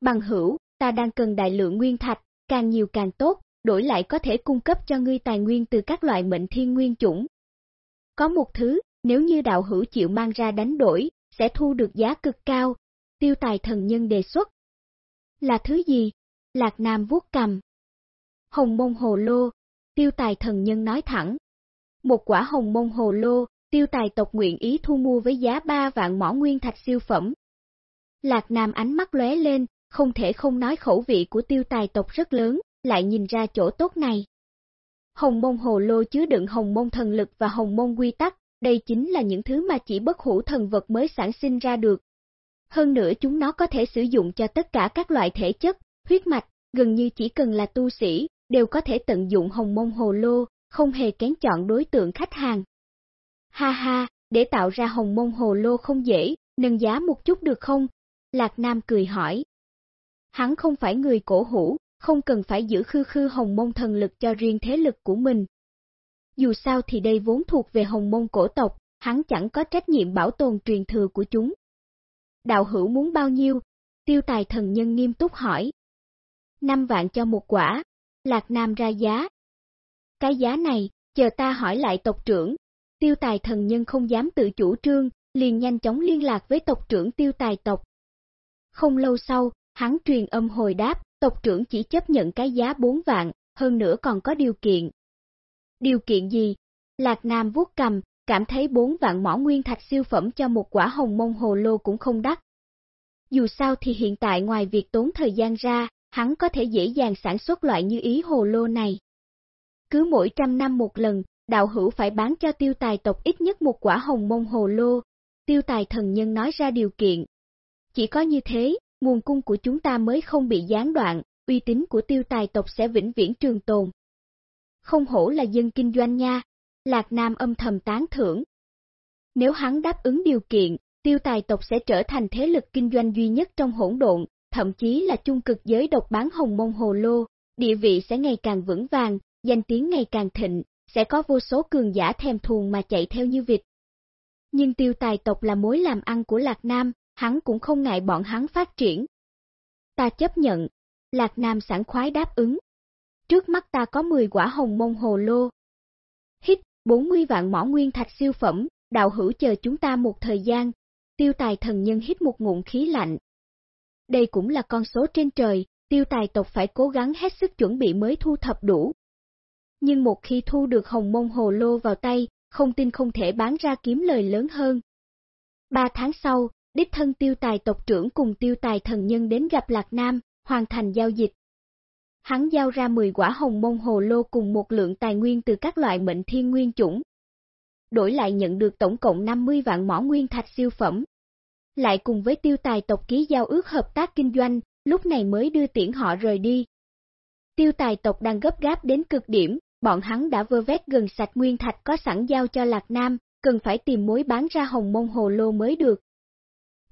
Bằng hữu, ta đang cần đại lượng nguyên thạch, càng nhiều càng tốt, đổi lại có thể cung cấp cho ngươi tài nguyên từ các loại mệnh thiên nguyên chủng. Có một thứ, nếu như đạo hữu chịu mang ra đánh đổi, sẽ thu được giá cực cao, tiêu tài thần nhân đề xuất. Là thứ gì? Lạc Nam vuốt cầm. Hồng mông hồ lô, tiêu tài thần nhân nói thẳng. Một quả hồng mông hồ lô, tiêu tài tộc nguyện ý thu mua với giá 3 vạn mỏ nguyên thạch siêu phẩm. Lạc Nam ánh mắt lóe lên, không thể không nói khẩu vị của tiêu tài tộc rất lớn, lại nhìn ra chỗ tốt này. Hồng mông hồ lô chứa đựng hồng mông thần lực và hồng mông quy tắc, đây chính là những thứ mà chỉ bất hủ thần vật mới sản sinh ra được. Hơn nữa chúng nó có thể sử dụng cho tất cả các loại thể chất, huyết mạch, gần như chỉ cần là tu sĩ, đều có thể tận dụng hồng mông hồ lô, không hề kén chọn đối tượng khách hàng. Ha ha, để tạo ra hồng mông hồ lô không dễ, nâng giá một chút được không? Lạc Nam cười hỏi. Hắn không phải người cổ hủ, không cần phải giữ khư khư hồng môn thần lực cho riêng thế lực của mình. Dù sao thì đây vốn thuộc về hồng môn cổ tộc, hắn chẳng có trách nhiệm bảo tồn truyền thừa của chúng. Đạo hữu muốn bao nhiêu? Tiêu tài thần nhân nghiêm túc hỏi. Năm vạn cho một quả, Lạc Nam ra giá. Cái giá này, chờ ta hỏi lại tộc trưởng. Tiêu tài thần nhân không dám tự chủ trương, liền nhanh chóng liên lạc với tộc trưởng tiêu tài tộc. Không lâu sau, hắn truyền âm hồi đáp, tộc trưởng chỉ chấp nhận cái giá 4 vạn, hơn nữa còn có điều kiện. Điều kiện gì? Lạc Nam vuốt cầm, cảm thấy 4 vạn mỏ nguyên thạch siêu phẩm cho một quả hồng mông hồ lô cũng không đắt. Dù sao thì hiện tại ngoài việc tốn thời gian ra, hắn có thể dễ dàng sản xuất loại như ý hồ lô này. Cứ mỗi trăm năm một lần, đạo hữu phải bán cho tiêu tài tộc ít nhất một quả hồng mông hồ lô. Tiêu tài thần nhân nói ra điều kiện. Chỉ có như thế, nguồn cung của chúng ta mới không bị gián đoạn, uy tín của tiêu tài tộc sẽ vĩnh viễn trường tồn. Không hổ là dân kinh doanh nha, Lạc Nam âm thầm tán thưởng. Nếu hắn đáp ứng điều kiện, tiêu tài tộc sẽ trở thành thế lực kinh doanh duy nhất trong hỗn độn, thậm chí là chung cực giới độc bán hồng môn hồ lô, địa vị sẽ ngày càng vững vàng, danh tiếng ngày càng thịnh, sẽ có vô số cường giả thèm thuồng mà chạy theo như vịt. Nhưng tiêu tài tộc là mối làm ăn của Lạc Nam, hắn cũng không ngại bọn hắn phát triển. Ta chấp nhận, Lạc Nam sẵn khoái đáp ứng. Trước mắt ta có 10 quả hồng môn hồ lô. Hít, 40 vạn mỏ nguyên thạch siêu phẩm, đạo hữu chờ chúng ta một thời gian. Tiêu tài thần nhân hít một ngụm khí lạnh. Đây cũng là con số trên trời, tiêu tài tộc phải cố gắng hết sức chuẩn bị mới thu thập đủ. Nhưng một khi thu được hồng môn hồ lô vào tay, không tin không thể bán ra kiếm lời lớn hơn. Ba tháng sau, đích thân tiêu tài tộc trưởng cùng tiêu tài thần nhân đến gặp Lạc Nam, hoàn thành giao dịch. Hắn giao ra 10 quả hồng môn hồ lô cùng một lượng tài nguyên từ các loại mệnh thiên nguyên chủng. Đổi lại nhận được tổng cộng 50 vạn mỏ nguyên thạch siêu phẩm. Lại cùng với tiêu tài tộc ký giao ước hợp tác kinh doanh, lúc này mới đưa tiễn họ rời đi. Tiêu tài tộc đang gấp gáp đến cực điểm, bọn hắn đã vơ vét gần sạch nguyên thạch có sẵn giao cho Lạc Nam, cần phải tìm mối bán ra hồng môn hồ lô mới được.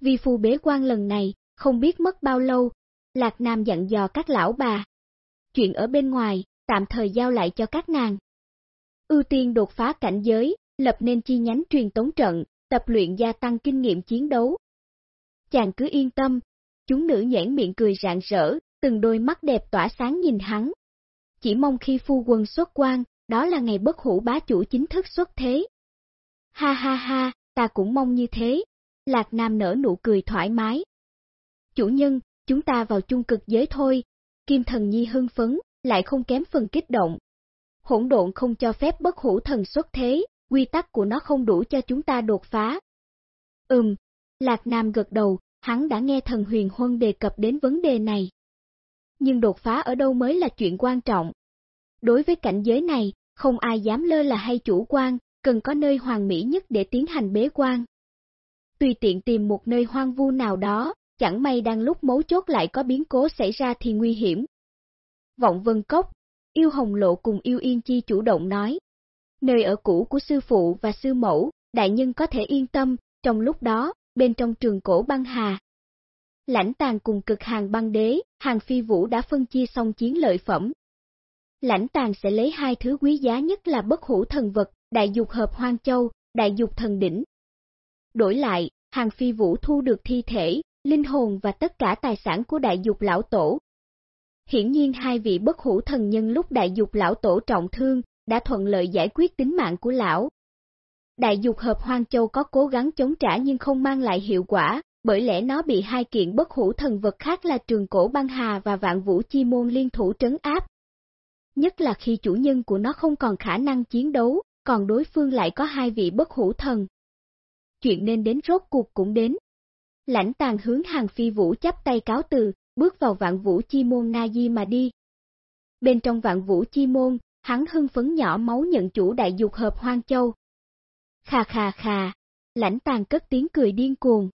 Vi Phu bế quan lần này, không biết mất bao lâu, Lạc Nam dặn dò các lão bà. Chuyện ở bên ngoài, tạm thời giao lại cho các nàng. Ưu tiên đột phá cảnh giới, lập nên chi nhánh truyền tống trận, tập luyện gia tăng kinh nghiệm chiến đấu. Chàng cứ yên tâm, chúng nữ nhãn miệng cười rạng rỡ, từng đôi mắt đẹp tỏa sáng nhìn hắn. Chỉ mong khi phu quân xuất quan, đó là ngày bất hủ bá chủ chính thức xuất thế. Ha ha ha, ta cũng mong như thế. Lạc Nam nở nụ cười thoải mái. Chủ nhân, chúng ta vào chung cực giới thôi. Kim thần nhi hưng phấn, lại không kém phần kích động. Hỗn độn không cho phép bất hủ thần xuất thế, quy tắc của nó không đủ cho chúng ta đột phá. Ừm, Lạc Nam gật đầu, hắn đã nghe thần huyền huân đề cập đến vấn đề này. Nhưng đột phá ở đâu mới là chuyện quan trọng. Đối với cảnh giới này, không ai dám lơ là hay chủ quan, cần có nơi hoàn mỹ nhất để tiến hành bế quan. Tùy tiện tìm một nơi hoang vu nào đó, chẳng may đang lúc mấu chốt lại có biến cố xảy ra thì nguy hiểm. Vọng Vân Cốc, Yêu Hồng Lộ cùng Yêu Yên Chi chủ động nói. Nơi ở cũ của sư phụ và sư mẫu, đại nhân có thể yên tâm, trong lúc đó, bên trong trường cổ băng hà. Lãnh tàng cùng cực hàng băng đế, hàng phi vũ đã phân chia xong chiến lợi phẩm. Lãnh tàng sẽ lấy hai thứ quý giá nhất là bất hủ thần vật, đại dục hợp hoang châu, đại dục thần đỉnh. Đổi lại, hàng phi vũ thu được thi thể, linh hồn và tất cả tài sản của đại dục lão tổ. Hiển nhiên hai vị bất hủ thần nhân lúc đại dục lão tổ trọng thương, đã thuận lợi giải quyết tính mạng của lão. Đại dục hợp Hoang Châu có cố gắng chống trả nhưng không mang lại hiệu quả, bởi lẽ nó bị hai kiện bất hủ thần vật khác là trường cổ băng hà và vạn vũ chi môn liên thủ trấn áp. Nhất là khi chủ nhân của nó không còn khả năng chiến đấu, còn đối phương lại có hai vị bất hủ thần. Chuyện nên đến rốt cuộc cũng đến. Lãnh tàn hướng hàng phi vũ chắp tay cáo từ, bước vào vạn vũ chi môn Na Di mà đi. Bên trong vạn vũ chi môn, hắn hưng phấn nhỏ máu nhận chủ đại dục hợp hoang châu. Khà khà khà, lãnh tàn cất tiếng cười điên cuồng.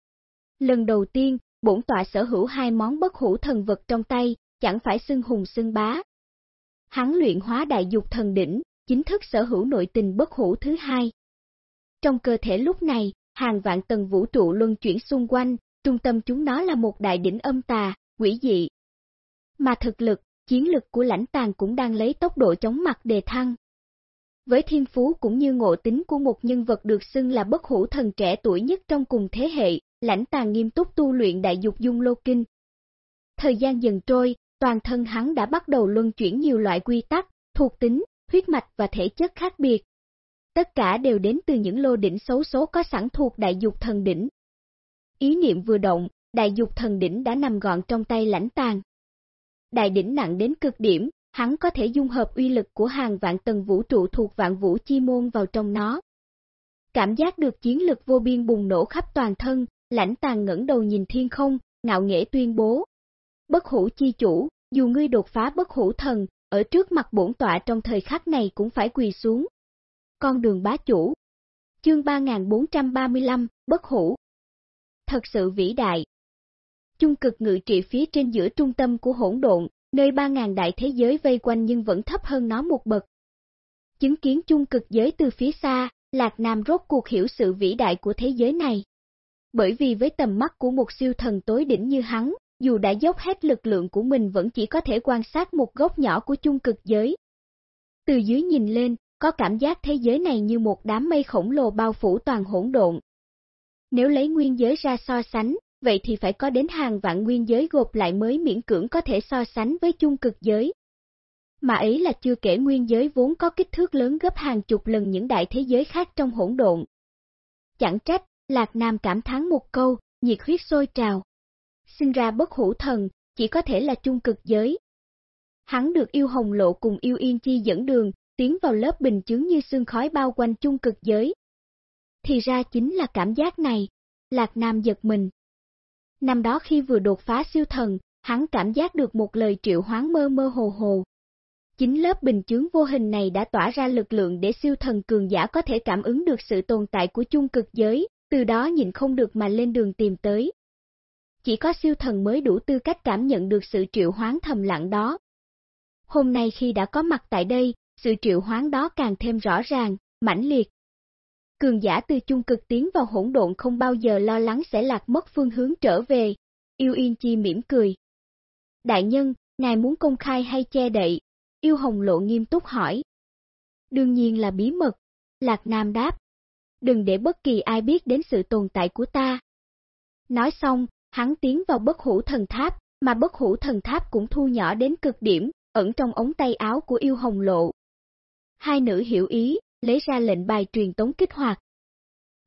Lần đầu tiên, bổn tọa sở hữu hai món bất hủ thần vật trong tay, chẳng phải xưng hùng xưng bá. Hắn luyện hóa đại dục thần đỉnh, chính thức sở hữu nội tình bất hủ thứ hai. Trong cơ thể lúc này, hàng vạn tầng vũ trụ luân chuyển xung quanh, trung tâm chúng nó là một đại đỉnh âm tà, quỷ dị. Mà thực lực, chiến lực của lãnh tàng cũng đang lấy tốc độ chóng mặt đề thăng. Với thiên phú cũng như ngộ tính của một nhân vật được xưng là bất hủ thần trẻ tuổi nhất trong cùng thế hệ, lãnh tàng nghiêm túc tu luyện đại dục dung lô kinh. Thời gian dần trôi, toàn thân hắn đã bắt đầu luân chuyển nhiều loại quy tắc, thuộc tính, huyết mạch và thể chất khác biệt. Tất cả đều đến từ những lô đỉnh xấu số có sẵn thuộc đại dục thần đỉnh. Ý niệm vừa động, đại dục thần đỉnh đã nằm gọn trong tay lãnh tàng. Đại đỉnh nặng đến cực điểm, hắn có thể dung hợp uy lực của hàng vạn tầng vũ trụ thuộc vạn vũ chi môn vào trong nó. Cảm giác được chiến lực vô biên bùng nổ khắp toàn thân, lãnh tàng ngẩng đầu nhìn thiên không, ngạo nghễ tuyên bố. Bất hủ chi chủ, dù ngươi đột phá bất hủ thần, ở trước mặt bổn tọa trong thời khắc này cũng phải quỳ xuống. Con đường bá chủ Chương 3435, Bất hủ Thật sự vĩ đại Chung cực ngự trị phía trên giữa trung tâm của hỗn độn, nơi ba ngàn đại thế giới vây quanh nhưng vẫn thấp hơn nó một bậc. Chứng kiến chung cực giới từ phía xa, Lạc Nam rốt cuộc hiểu sự vĩ đại của thế giới này. Bởi vì với tầm mắt của một siêu thần tối đỉnh như hắn, dù đã dốc hết lực lượng của mình vẫn chỉ có thể quan sát một góc nhỏ của chung cực giới. Từ dưới nhìn lên, có cảm giác thế giới này như một đám mây khổng lồ bao phủ toàn hỗn độn. Nếu lấy nguyên giới ra so sánh, vậy thì phải có đến hàng vạn nguyên giới gộp lại mới miễn cưỡng có thể so sánh với chung cực giới. Mà ấy là chưa kể nguyên giới vốn có kích thước lớn gấp hàng chục lần những đại thế giới khác trong hỗn độn. Chẳng trách, Lạc Nam cảm thán một câu, nhiệt huyết sôi trào. Sinh ra bất hủ thần, chỉ có thể là chung cực giới. Hắn được yêu hồng lộ cùng yêu yên chi dẫn đường, tiến vào lớp bình chứng như sương khói bao quanh chung cực giới. Thì ra chính là cảm giác này, Lạc Nam giật mình. Năm đó khi vừa đột phá siêu thần, hắn cảm giác được một lời triệu hoán mơ mơ hồ hồ. Chính lớp bình chướng vô hình này đã tỏa ra lực lượng để siêu thần cường giả có thể cảm ứng được sự tồn tại của chung cực giới, từ đó nhìn không được mà lên đường tìm tới. Chỉ có siêu thần mới đủ tư cách cảm nhận được sự triệu hoán thầm lặng đó. Hôm nay khi đã có mặt tại đây, sự triệu hoán đó càng thêm rõ ràng, mãnh liệt. Cường giả từ chung cực tiến vào hỗn độn không bao giờ lo lắng sẽ lạc mất phương hướng trở về. Yêu Yên Chi mỉm cười. Đại nhân, ngài muốn công khai hay che đậy? Yêu Hồng Lộ nghiêm túc hỏi. Đương nhiên là bí mật. Lạc Nam đáp. Đừng để bất kỳ ai biết đến sự tồn tại của ta. Nói xong, hắn tiến vào bất hủ thần tháp, mà bất hủ thần tháp cũng thu nhỏ đến cực điểm, ẩn trong ống tay áo của yêu hồng lộ. Hai nữ hiểu ý, lấy ra lệnh bài truyền tống kích hoạt.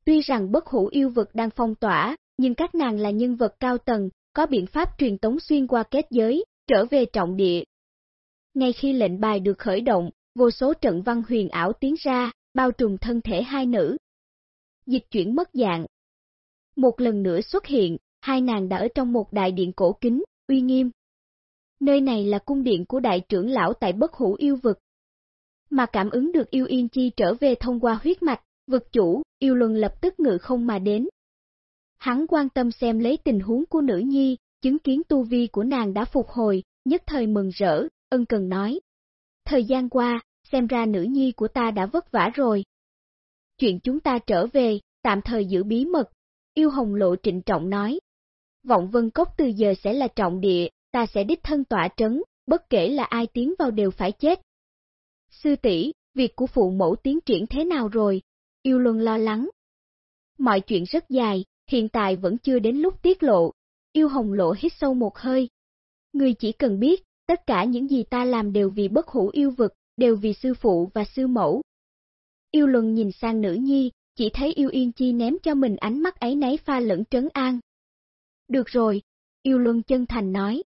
Tuy rằng bất hủ yêu vực đang phong tỏa, nhưng các nàng là nhân vật cao tầng, có biện pháp truyền tống xuyên qua kết giới, trở về trọng địa. Ngay khi lệnh bài được khởi động, vô số trận văn huyền ảo tiến ra, bao trùm thân thể hai nữ. Dịch chuyển mất dạng. Một lần nữa xuất hiện, hai nàng đã ở trong một đại điện cổ kính, uy nghiêm. Nơi này là cung điện của đại trưởng lão tại bất hủ yêu vực, mà cảm ứng được yêu yên chi trở về thông qua huyết mạch, vực chủ, yêu luân lập tức ngự không mà đến. Hắn quan tâm xem lấy tình huống của nữ nhi, chứng kiến tu vi của nàng đã phục hồi, nhất thời mừng rỡ, ân cần nói. Thời gian qua, xem ra nữ nhi của ta đã vất vả rồi. Chuyện chúng ta trở về, tạm thời giữ bí mật, yêu hồng lộ trịnh trọng nói. Vọng vân cốc từ giờ sẽ là trọng địa, ta sẽ đích thân tỏa trấn, bất kể là ai tiến vào đều phải chết, Sư tỷ, việc của phụ mẫu tiến triển thế nào rồi? Yêu Luân lo lắng. Mọi chuyện rất dài, hiện tại vẫn chưa đến lúc tiết lộ. Yêu Hồng Lộ hít sâu một hơi. Người chỉ cần biết, tất cả những gì ta làm đều vì bất hủ yêu vực, đều vì sư phụ và sư mẫu. Yêu Luân nhìn sang nữ nhi, chỉ thấy Yêu Yên Chi ném cho mình ánh mắt ấy nấy pha lẫn trấn an. Được rồi, Yêu Luân chân thành nói.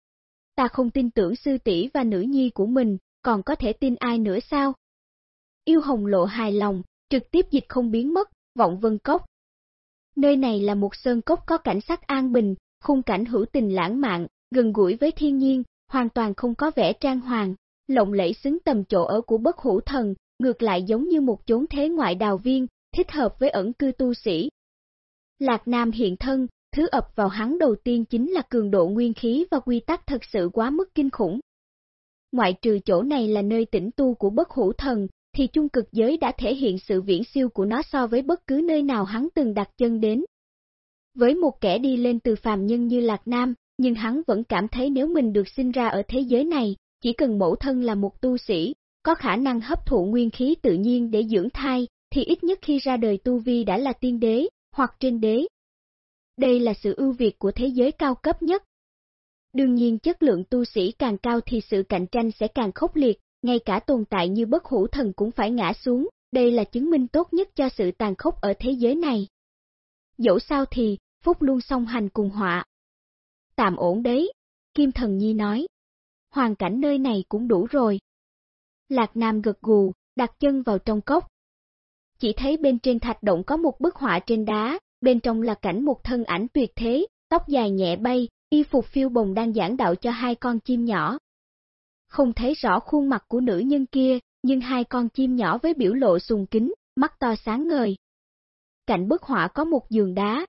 Ta không tin tưởng sư tỷ và nữ nhi của mình, còn có thể tin ai nữa sao? Yêu hồng lộ hài lòng, trực tiếp dịch không biến mất, vọng vân cốc. Nơi này là một sơn cốc có cảnh sắc an bình, khung cảnh hữu tình lãng mạn, gần gũi với thiên nhiên, hoàn toàn không có vẻ trang hoàng, lộng lẫy xứng tầm chỗ ở của bất hủ thần, ngược lại giống như một chốn thế ngoại đào viên, thích hợp với ẩn cư tu sĩ. Lạc Nam hiện thân, thứ ập vào hắn đầu tiên chính là cường độ nguyên khí và quy tắc thật sự quá mức kinh khủng ngoại trừ chỗ này là nơi tĩnh tu của bất hủ thần, thì chung cực giới đã thể hiện sự viễn siêu của nó so với bất cứ nơi nào hắn từng đặt chân đến. Với một kẻ đi lên từ phàm nhân như Lạc Nam, nhưng hắn vẫn cảm thấy nếu mình được sinh ra ở thế giới này, chỉ cần mẫu thân là một tu sĩ, có khả năng hấp thụ nguyên khí tự nhiên để dưỡng thai, thì ít nhất khi ra đời tu vi đã là tiên đế, hoặc trên đế. Đây là sự ưu việt của thế giới cao cấp nhất, Đương nhiên chất lượng tu sĩ càng cao thì sự cạnh tranh sẽ càng khốc liệt, ngay cả tồn tại như bất hủ thần cũng phải ngã xuống, đây là chứng minh tốt nhất cho sự tàn khốc ở thế giới này. Dẫu sao thì, Phúc luôn song hành cùng họa. Tạm ổn đấy, Kim Thần Nhi nói. Hoàn cảnh nơi này cũng đủ rồi. Lạc Nam gật gù, đặt chân vào trong cốc. Chỉ thấy bên trên thạch động có một bức họa trên đá, bên trong là cảnh một thân ảnh tuyệt thế, tóc dài nhẹ bay, Y phục phiêu bồng đang giảng đạo cho hai con chim nhỏ. Không thấy rõ khuôn mặt của nữ nhân kia, nhưng hai con chim nhỏ với biểu lộ sùng kính, mắt to sáng ngời. Cạnh bức họa có một giường đá.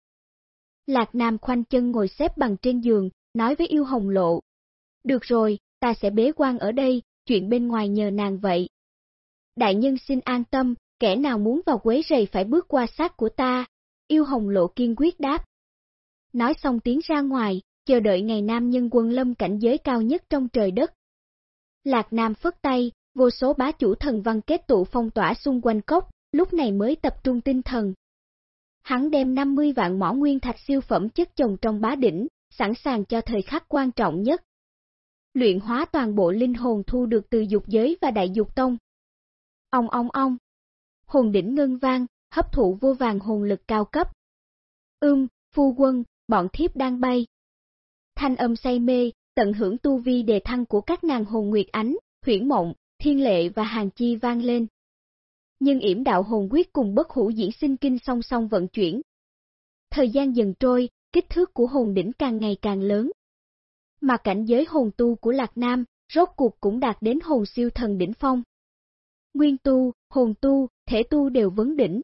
Lạc Nam khoanh chân ngồi xếp bằng trên giường, nói với yêu hồng lộ. Được rồi, ta sẽ bế quan ở đây, chuyện bên ngoài nhờ nàng vậy. Đại nhân xin an tâm, kẻ nào muốn vào quấy rầy phải bước qua xác của ta, yêu hồng lộ kiên quyết đáp. Nói xong tiến ra ngoài, chờ đợi ngày nam nhân quân lâm cảnh giới cao nhất trong trời đất. Lạc Nam phất tay, vô số bá chủ thần văn kết tụ phong tỏa xung quanh cốc, lúc này mới tập trung tinh thần. Hắn đem 50 vạn mỏ nguyên thạch siêu phẩm chất chồng trong bá đỉnh, sẵn sàng cho thời khắc quan trọng nhất. Luyện hóa toàn bộ linh hồn thu được từ dục giới và đại dục tông. Ông ông ông. Hồn đỉnh ngân vang, hấp thụ vô vàng hồn lực cao cấp. Ưm, phu quân, bọn thiếp đang bay. Thanh âm say mê, tận hưởng tu vi đề thăng của các nàng hồn nguyệt ánh, huyển mộng, thiên lệ và hàng chi vang lên. Nhưng yểm đạo hồn quyết cùng bất hủ diễn sinh kinh song song vận chuyển. Thời gian dần trôi, kích thước của hồn đỉnh càng ngày càng lớn. Mà cảnh giới hồn tu của Lạc Nam, rốt cuộc cũng đạt đến hồn siêu thần đỉnh phong. Nguyên tu, hồn tu, thể tu đều vấn đỉnh.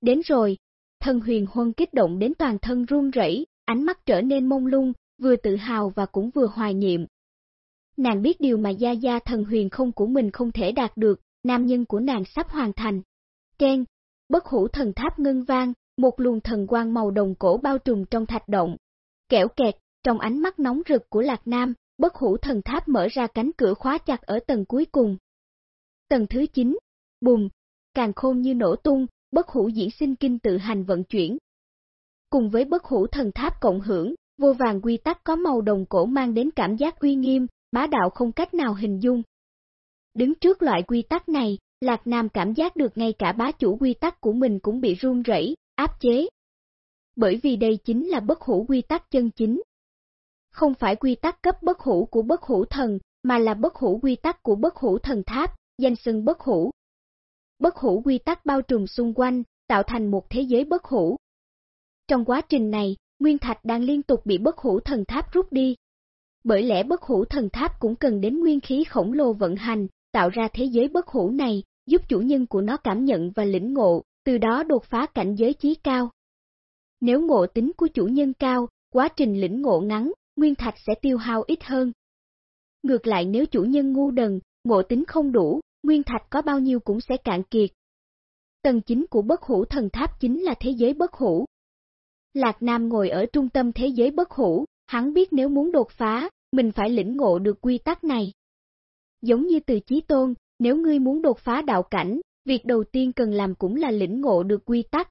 Đến rồi, thần huyền huân kích động đến toàn thân run rẩy, ánh mắt trở nên mông lung, vừa tự hào và cũng vừa hoài niệm. Nàng biết điều mà gia gia thần huyền không của mình không thể đạt được, nam nhân của nàng sắp hoàn thành. Ken, bất hủ thần tháp ngân vang, một luồng thần quang màu đồng cổ bao trùm trong thạch động. Kẻo kẹt, trong ánh mắt nóng rực của Lạc Nam, bất hủ thần tháp mở ra cánh cửa khóa chặt ở tầng cuối cùng. Tầng thứ 9, bùm, càng khôn như nổ tung, bất hủ diễn sinh kinh tự hành vận chuyển. Cùng với bất hủ thần tháp cộng hưởng, vô vàng quy tắc có màu đồng cổ mang đến cảm giác uy nghiêm, bá đạo không cách nào hình dung. Đứng trước loại quy tắc này, Lạc Nam cảm giác được ngay cả bá chủ quy tắc của mình cũng bị run rẩy, áp chế. Bởi vì đây chính là bất hủ quy tắc chân chính. Không phải quy tắc cấp bất hủ của bất hủ thần, mà là bất hủ quy tắc của bất hủ thần tháp, danh xưng bất hủ. Bất hủ quy tắc bao trùm xung quanh, tạo thành một thế giới bất hủ. Trong quá trình này, Nguyên Thạch đang liên tục bị bất hủ thần tháp rút đi. Bởi lẽ bất hủ thần tháp cũng cần đến nguyên khí khổng lồ vận hành, tạo ra thế giới bất hủ này, giúp chủ nhân của nó cảm nhận và lĩnh ngộ, từ đó đột phá cảnh giới chí cao. Nếu ngộ tính của chủ nhân cao, quá trình lĩnh ngộ ngắn, nguyên thạch sẽ tiêu hao ít hơn. Ngược lại nếu chủ nhân ngu đần, ngộ tính không đủ, nguyên thạch có bao nhiêu cũng sẽ cạn kiệt. Tầng chính của bất hủ thần tháp chính là thế giới bất hủ. Lạc Nam ngồi ở trung tâm thế giới bất hủ, hắn biết nếu muốn đột phá, mình phải lĩnh ngộ được quy tắc này. Giống như từ chí tôn, nếu ngươi muốn đột phá đạo cảnh, việc đầu tiên cần làm cũng là lĩnh ngộ được quy tắc.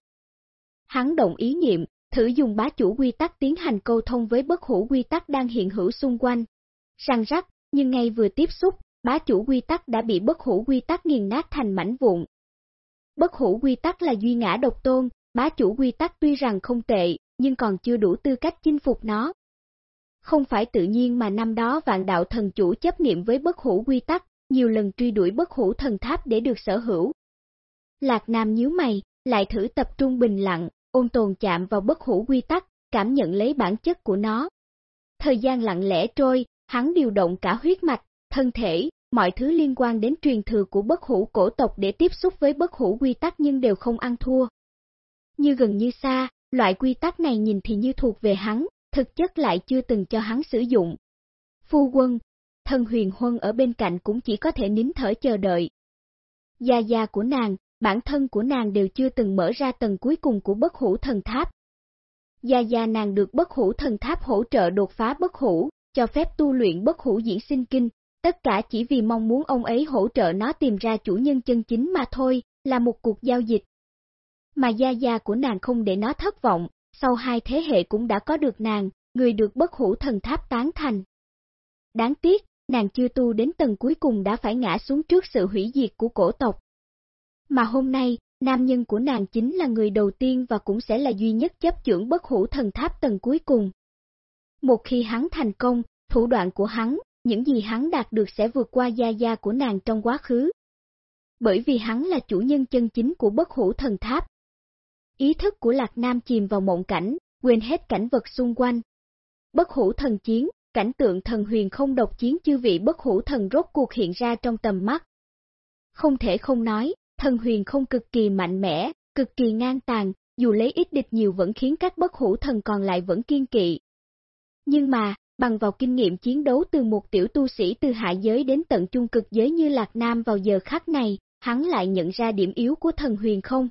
Hắn động ý niệm, thử dùng bá chủ quy tắc tiến hành câu thông với bất hủ quy tắc đang hiện hữu xung quanh. Răng rắc, nhưng ngay vừa tiếp xúc, bá chủ quy tắc đã bị bất hủ quy tắc nghiền nát thành mảnh vụn. Bất hủ quy tắc là duy ngã độc tôn, bá chủ quy tắc tuy rằng không tệ, nhưng còn chưa đủ tư cách chinh phục nó. Không phải tự nhiên mà năm đó vạn đạo thần chủ chấp niệm với bất hủ quy tắc, nhiều lần truy đuổi bất hủ thần tháp để được sở hữu. Lạc Nam nhíu mày, lại thử tập trung bình lặng, ôn tồn chạm vào bất hủ quy tắc, cảm nhận lấy bản chất của nó. Thời gian lặng lẽ trôi, hắn điều động cả huyết mạch, thân thể, mọi thứ liên quan đến truyền thừa của bất hủ cổ tộc để tiếp xúc với bất hủ quy tắc nhưng đều không ăn thua. Như gần như xa, loại quy tắc này nhìn thì như thuộc về hắn, thực chất lại chưa từng cho hắn sử dụng. Phu quân, thân huyền huân ở bên cạnh cũng chỉ có thể nín thở chờ đợi. Gia gia của nàng, bản thân của nàng đều chưa từng mở ra tầng cuối cùng của bất hủ thần tháp. Gia gia nàng được bất hủ thần tháp hỗ trợ đột phá bất hủ, cho phép tu luyện bất hủ diễn sinh kinh, tất cả chỉ vì mong muốn ông ấy hỗ trợ nó tìm ra chủ nhân chân chính mà thôi, là một cuộc giao dịch. Mà gia gia của nàng không để nó thất vọng, sau hai thế hệ cũng đã có được nàng, người được bất hủ thần tháp tán thành. Đáng tiếc, nàng chưa tu đến tầng cuối cùng đã phải ngã xuống trước sự hủy diệt của cổ tộc. Mà hôm nay, nam nhân của nàng chính là người đầu tiên và cũng sẽ là duy nhất chấp trưởng bất hủ thần tháp tầng cuối cùng. Một khi hắn thành công, thủ đoạn của hắn, những gì hắn đạt được sẽ vượt qua gia gia của nàng trong quá khứ. Bởi vì hắn là chủ nhân chân chính của bất hủ thần tháp. Ý thức của Lạc Nam chìm vào mộng cảnh, quên hết cảnh vật xung quanh. Bất hủ thần chiến, cảnh tượng thần huyền không độc chiến chư vị bất hủ thần rốt cuộc hiện ra trong tầm mắt. Không thể không nói, thần huyền không cực kỳ mạnh mẽ, cực kỳ ngang tàn, dù lấy ít địch nhiều vẫn khiến các bất hủ thần còn lại vẫn kiên kỵ. Nhưng mà, bằng vào kinh nghiệm chiến đấu từ một tiểu tu sĩ từ hạ giới đến tận trung cực giới như Lạc Nam vào giờ khắc này, hắn lại nhận ra điểm yếu của thần huyền không.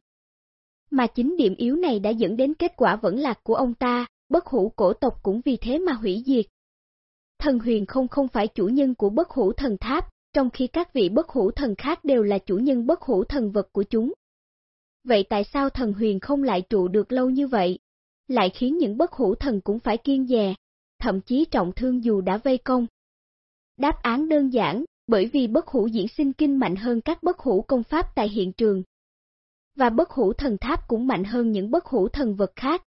Mà chính điểm yếu này đã dẫn đến kết quả vẫn lạc của ông ta, bất hủ cổ tộc cũng vì thế mà hủy diệt. Thần huyền không không phải chủ nhân của bất hủ thần tháp, trong khi các vị bất hủ thần khác đều là chủ nhân bất hủ thần vật của chúng. Vậy tại sao thần huyền không lại trụ được lâu như vậy? Lại khiến những bất hủ thần cũng phải kiên dè, thậm chí trọng thương dù đã vây công. Đáp án đơn giản, bởi vì bất hủ diễn sinh kinh mạnh hơn các bất hủ công pháp tại hiện trường. Và bất hủ thần tháp cũng mạnh hơn những bất hủ thần vật khác.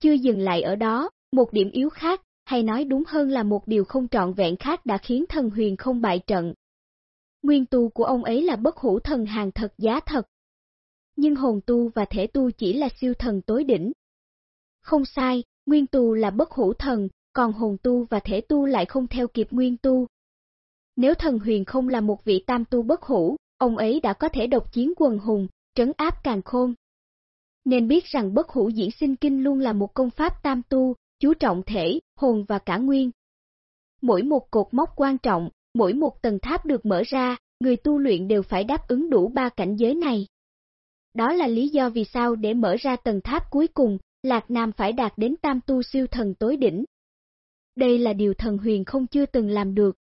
Chưa dừng lại ở đó, một điểm yếu khác, hay nói đúng hơn là một điều không trọn vẹn khác đã khiến thần huyền không bại trận. Nguyên tu của ông ấy là bất hủ thần hàng thật giá thật. Nhưng hồn tu và thể tu chỉ là siêu thần tối đỉnh. Không sai, nguyên tu là bất hủ thần, còn hồn tu và thể tu lại không theo kịp nguyên tu. Nếu thần huyền không là một vị tam tu bất hủ, ông ấy đã có thể độc chiến quần hùng, trấn áp càng khôn. Nên biết rằng bất hủ diễn sinh kinh luôn là một công pháp tam tu, chú trọng thể, hồn và cả nguyên. Mỗi một cột mốc quan trọng, mỗi một tầng tháp được mở ra, người tu luyện đều phải đáp ứng đủ ba cảnh giới này. Đó là lý do vì sao để mở ra tầng tháp cuối cùng, Lạc Nam phải đạt đến tam tu siêu thần tối đỉnh. Đây là điều thần huyền không chưa từng làm được.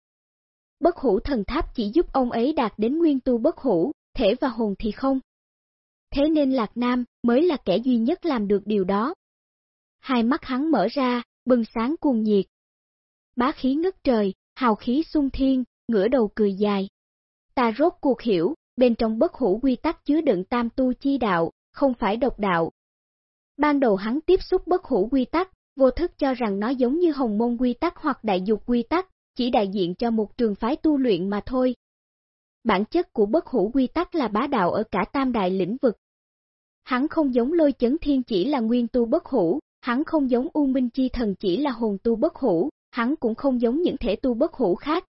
Bất hủ thần tháp chỉ giúp ông ấy đạt đến nguyên tu bất hủ, thể và hồn thì không. Thế nên Lạc Nam mới là kẻ duy nhất làm được điều đó. Hai mắt hắn mở ra, bừng sáng cuồng nhiệt. Bá khí ngất trời, hào khí sung thiên, ngửa đầu cười dài. Ta rốt cuộc hiểu, bên trong bất hủ quy tắc chứa đựng tam tu chi đạo, không phải độc đạo. Ban đầu hắn tiếp xúc bất hủ quy tắc, vô thức cho rằng nó giống như hồng môn quy tắc hoặc đại dục quy tắc, chỉ đại diện cho một trường phái tu luyện mà thôi. Bản chất của bất hủ quy tắc là bá đạo ở cả tam đại lĩnh vực. Hắn không giống lôi chấn thiên chỉ là nguyên tu bất hủ, hắn không giống U Minh Chi Thần chỉ là hồn tu bất hủ, hắn cũng không giống những thể tu bất hủ khác.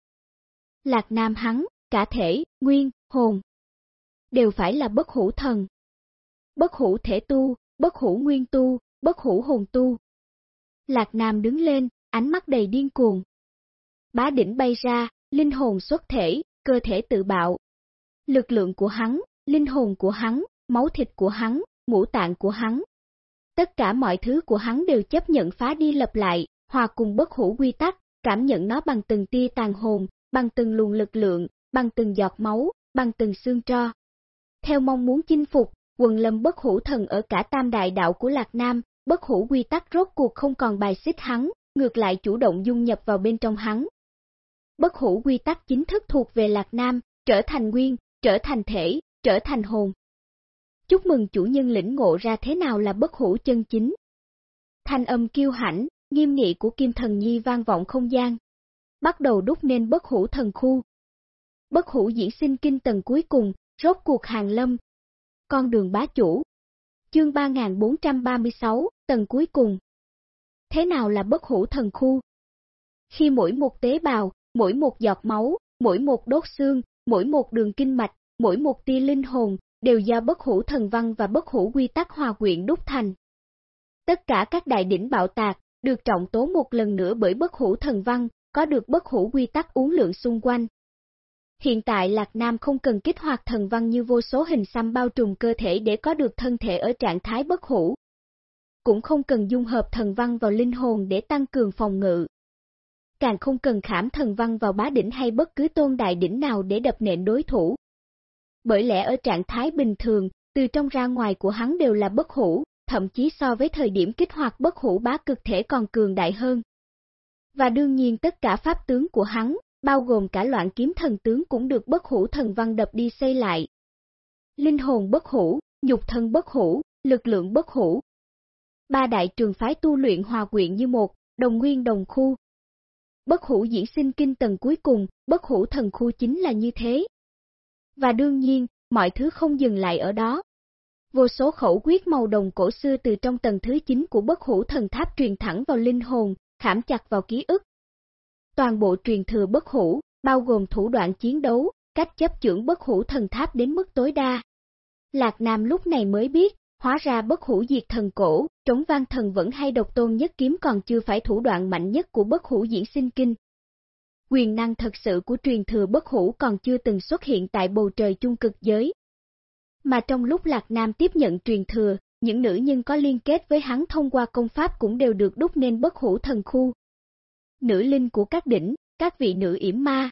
Lạc Nam hắn, cả thể, nguyên, hồn, đều phải là bất hủ thần. Bất hủ thể tu, bất hủ nguyên tu, bất hủ hồn tu. Lạc Nam đứng lên, ánh mắt đầy điên cuồng. Bá đỉnh bay ra, linh hồn xuất thể, cơ thể tự bạo. Lực lượng của hắn, linh hồn của hắn, máu thịt của hắn, ngũ tạng của hắn, Tất cả mọi thứ của hắn đều chấp nhận phá đi lập lại, hòa cùng bất hủ quy tắc, cảm nhận nó bằng từng tia tàn hồn, bằng từng luồng lực lượng, bằng từng giọt máu, bằng từng xương tro. Theo mong muốn chinh phục, quần lâm bất hủ thần ở cả tam đại đạo của Lạc Nam, bất hủ quy tắc rốt cuộc không còn bài xích hắn, ngược lại chủ động dung nhập vào bên trong hắn. Bất hủ quy tắc chính thức thuộc về Lạc Nam, trở thành nguyên, trở thành thể, trở thành hồn. Chúc mừng chủ nhân lĩnh ngộ ra thế nào là bất hủ chân chính. Thanh âm kiêu hãnh, nghiêm nghị của Kim Thần Nhi vang vọng không gian. Bắt đầu đúc nên bất hủ thần khu. Bất hủ diễn sinh kinh tầng cuối cùng, rốt cuộc hàng lâm. Con đường bá chủ. Chương 3436, tầng cuối cùng. Thế nào là bất hủ thần khu? Khi mỗi một tế bào, mỗi một giọt máu, mỗi một đốt xương, mỗi một đường kinh mạch, mỗi một tia linh hồn, đều do bất hủ thần văn và bất hủ quy tắc hòa quyện đúc thành. Tất cả các đại đỉnh bạo tạc, được trọng tố một lần nữa bởi bất hủ thần văn, có được bất hủ quy tắc uống lượng xung quanh. Hiện tại Lạc Nam không cần kích hoạt thần văn như vô số hình xăm bao trùm cơ thể để có được thân thể ở trạng thái bất hủ. Cũng không cần dung hợp thần văn vào linh hồn để tăng cường phòng ngự. Càng không cần khảm thần văn vào bá đỉnh hay bất cứ tôn đại đỉnh nào để đập nện đối thủ, bởi lẽ ở trạng thái bình thường, từ trong ra ngoài của hắn đều là bất hủ, thậm chí so với thời điểm kích hoạt bất hủ bá cực thể còn cường đại hơn. Và đương nhiên tất cả pháp tướng của hắn, bao gồm cả loạn kiếm thần tướng cũng được bất hủ thần văn đập đi xây lại. Linh hồn bất hủ, nhục thân bất hủ, lực lượng bất hủ. Ba đại trường phái tu luyện hòa quyện như một, đồng nguyên đồng khu. Bất hủ diễn sinh kinh tầng cuối cùng, bất hủ thần khu chính là như thế, và đương nhiên, mọi thứ không dừng lại ở đó. Vô số khẩu quyết màu đồng cổ xưa từ trong tầng thứ 9 của bất hủ thần tháp truyền thẳng vào linh hồn, khảm chặt vào ký ức. Toàn bộ truyền thừa bất hủ, bao gồm thủ đoạn chiến đấu, cách chấp chưởng bất hủ thần tháp đến mức tối đa. Lạc Nam lúc này mới biết, Hóa ra bất hủ diệt thần cổ, trống vang thần vẫn hay độc tôn nhất kiếm còn chưa phải thủ đoạn mạnh nhất của bất hủ diễn sinh kinh. Quyền năng thật sự của truyền thừa bất hủ còn chưa từng xuất hiện tại bầu trời chung cực giới. Mà trong lúc Lạc Nam tiếp nhận truyền thừa, những nữ nhân có liên kết với hắn thông qua công pháp cũng đều được đúc nên bất hủ thần khu. Nữ linh của các đỉnh, các vị nữ yểm ma.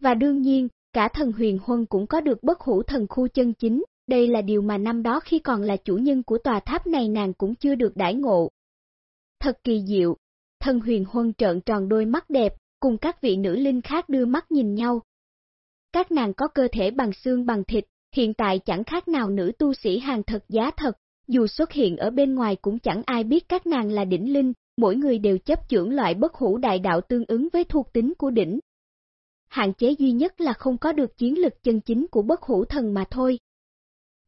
Và đương nhiên, cả thần huyền huân cũng có được bất hủ thần khu chân chính, đây là điều mà năm đó khi còn là chủ nhân của tòa tháp này nàng cũng chưa được đãi ngộ. Thật kỳ diệu, thần huyền huân trợn tròn đôi mắt đẹp, cùng các vị nữ linh khác đưa mắt nhìn nhau. Các nàng có cơ thể bằng xương bằng thịt, hiện tại chẳng khác nào nữ tu sĩ hàng thật giá thật, dù xuất hiện ở bên ngoài cũng chẳng ai biết các nàng là đỉnh linh, mỗi người đều chấp trưởng loại bất hủ đại đạo tương ứng với thuộc tính của đỉnh. Hạn chế duy nhất là không có được chiến lực chân chính của bất hủ thần mà thôi.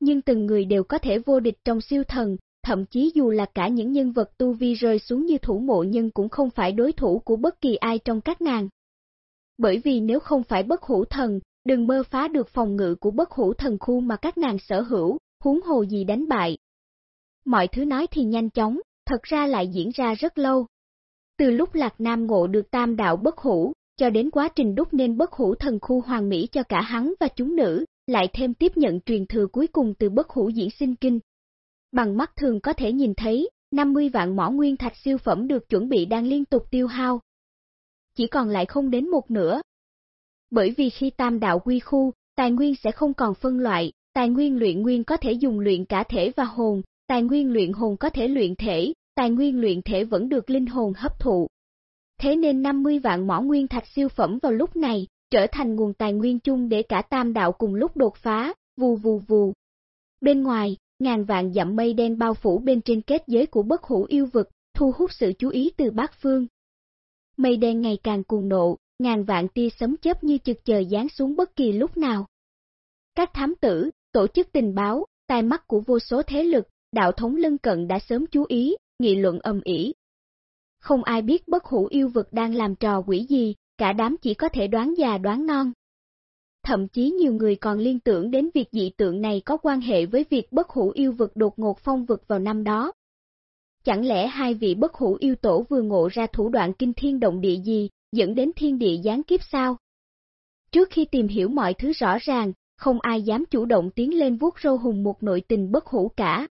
Nhưng từng người đều có thể vô địch trong siêu thần, thậm chí dù là cả những nhân vật tu vi rơi xuống như thủ mộ nhân cũng không phải đối thủ của bất kỳ ai trong các nàng. Bởi vì nếu không phải bất hữu thần, đừng mơ phá được phòng ngự của bất hữu thần khu mà các nàng sở hữu, huống hồ gì đánh bại. Mọi thứ nói thì nhanh chóng, thật ra lại diễn ra rất lâu. Từ lúc Lạc Nam ngộ được tam đạo bất hữu, cho đến quá trình đúc nên bất hữu thần khu hoàng mỹ cho cả hắn và chúng nữ, lại thêm tiếp nhận truyền thừa cuối cùng từ bất hủ diễn sinh kinh. Bằng mắt thường có thể nhìn thấy, 50 vạn mỏ nguyên thạch siêu phẩm được chuẩn bị đang liên tục tiêu hao. Chỉ còn lại không đến một nửa. Bởi vì khi tam đạo quy khu, tài nguyên sẽ không còn phân loại, tài nguyên luyện nguyên có thể dùng luyện cả thể và hồn, tài nguyên luyện hồn có thể luyện thể, tài nguyên luyện thể vẫn được linh hồn hấp thụ. Thế nên 50 vạn mỏ nguyên thạch siêu phẩm vào lúc này, trở thành nguồn tài nguyên chung để cả tam đạo cùng lúc đột phá, vù vù vù. Bên ngoài, ngàn vạn dặm mây đen bao phủ bên trên kết giới của bất hủ yêu vực, thu hút sự chú ý từ bát phương. Mây đen ngày càng cuồng nộ, ngàn vạn tia sấm chớp như chực chờ giáng xuống bất kỳ lúc nào. Các thám tử, tổ chức tình báo, tai mắt của vô số thế lực, đạo thống lân cận đã sớm chú ý, nghị luận âm ỉ. Không ai biết bất hủ yêu vực đang làm trò quỷ gì, cả đám chỉ có thể đoán già đoán non. Thậm chí nhiều người còn liên tưởng đến việc dị tượng này có quan hệ với việc bất hủ yêu vực đột ngột phong vực vào năm đó. Chẳng lẽ hai vị bất hủ yêu tổ vừa ngộ ra thủ đoạn kinh thiên động địa gì, dẫn đến thiên địa gián kiếp sao? Trước khi tìm hiểu mọi thứ rõ ràng, không ai dám chủ động tiến lên vuốt râu hùng một nội tình bất hủ cả.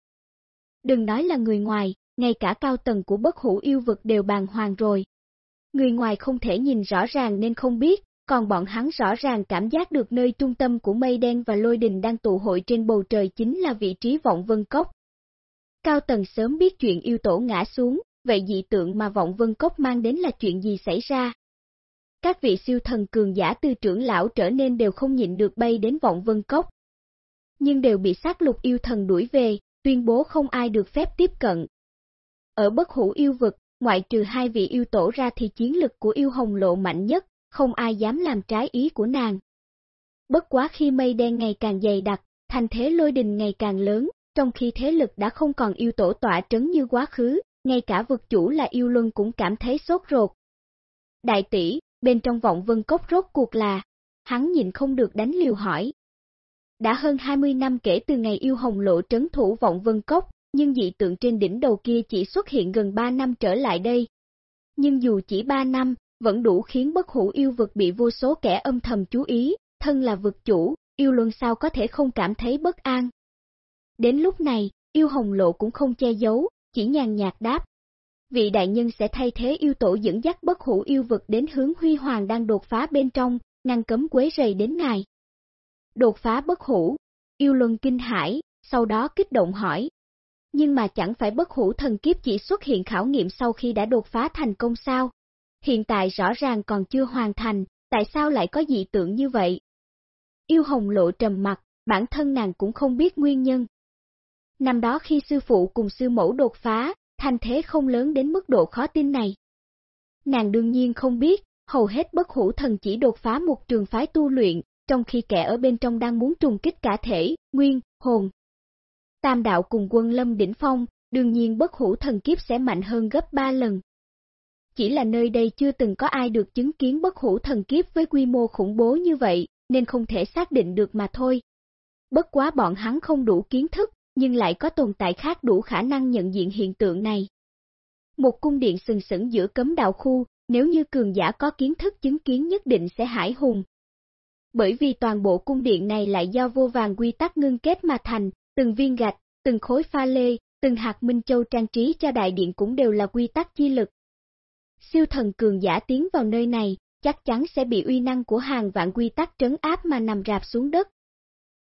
Đừng nói là người ngoài, ngay cả cao tầng của bất hủ yêu vực đều bàn hoàng rồi. Người ngoài không thể nhìn rõ ràng nên không biết, còn bọn hắn rõ ràng cảm giác được nơi trung tâm của mây đen và lôi đình đang tụ hội trên bầu trời chính là vị trí vọng vân cốc. Cao tầng sớm biết chuyện yêu tổ ngã xuống, vậy dị tượng mà vọng vân cốc mang đến là chuyện gì xảy ra? Các vị siêu thần cường giả từ trưởng lão trở nên đều không nhịn được bay đến vọng vân cốc. Nhưng đều bị sát lục yêu thần đuổi về, tuyên bố không ai được phép tiếp cận. Ở bất hủ yêu vực, ngoại trừ hai vị yêu tổ ra thì chiến lực của yêu hồng lộ mạnh nhất, không ai dám làm trái ý của nàng. Bất quá khi mây đen ngày càng dày đặc, thành thế lôi đình ngày càng lớn, trong khi thế lực đã không còn yêu tổ tỏa trấn như quá khứ, ngay cả vực chủ là yêu luân cũng cảm thấy sốt ruột. Đại tỷ, bên trong vọng vân cốc rốt cuộc là, hắn nhìn không được đánh liều hỏi. Đã hơn 20 năm kể từ ngày yêu hồng lộ trấn thủ vọng vân cốc, nhưng dị tượng trên đỉnh đầu kia chỉ xuất hiện gần 3 năm trở lại đây. Nhưng dù chỉ 3 năm, vẫn đủ khiến bất hủ yêu vực bị vô số kẻ âm thầm chú ý, thân là vực chủ, yêu luân sao có thể không cảm thấy bất an. Đến lúc này, yêu hồng lộ cũng không che giấu, chỉ nhàn nhạt đáp. Vị đại nhân sẽ thay thế yêu tổ dẫn dắt bất hủ yêu vực đến hướng huy hoàng đang đột phá bên trong, ngăn cấm quấy rầy đến ngài. Đột phá bất hủ, yêu luân kinh hải, sau đó kích động hỏi. Nhưng mà chẳng phải bất hủ thần kiếp chỉ xuất hiện khảo nghiệm sau khi đã đột phá thành công sao? Hiện tại rõ ràng còn chưa hoàn thành, tại sao lại có dị tượng như vậy? Yêu hồng lộ trầm mặt, bản thân nàng cũng không biết nguyên nhân. Năm đó khi sư phụ cùng sư mẫu đột phá, thành thế không lớn đến mức độ khó tin này. Nàng đương nhiên không biết, hầu hết bất hủ thần chỉ đột phá một trường phái tu luyện, trong khi kẻ ở bên trong đang muốn trùng kích cả thể, nguyên, hồn. Tam đạo cùng quân lâm đỉnh phong, đương nhiên bất hủ thần kiếp sẽ mạnh hơn gấp 3 lần. Chỉ là nơi đây chưa từng có ai được chứng kiến bất hủ thần kiếp với quy mô khủng bố như vậy, nên không thể xác định được mà thôi. Bất quá bọn hắn không đủ kiến thức, nhưng lại có tồn tại khác đủ khả năng nhận diện hiện tượng này. Một cung điện sừng sững giữa cấm đạo khu, nếu như cường giả có kiến thức chứng kiến nhất định sẽ hải hùng. Bởi vì toàn bộ cung điện này lại do vô vàng quy tắc ngưng kết mà thành, từng viên gạch, từng khối pha lê, từng hạt minh châu trang trí cho đại điện cũng đều là quy tắc chi lực. Siêu thần cường giả tiến vào nơi này, chắc chắn sẽ bị uy năng của hàng vạn quy tắc trấn áp mà nằm rạp xuống đất.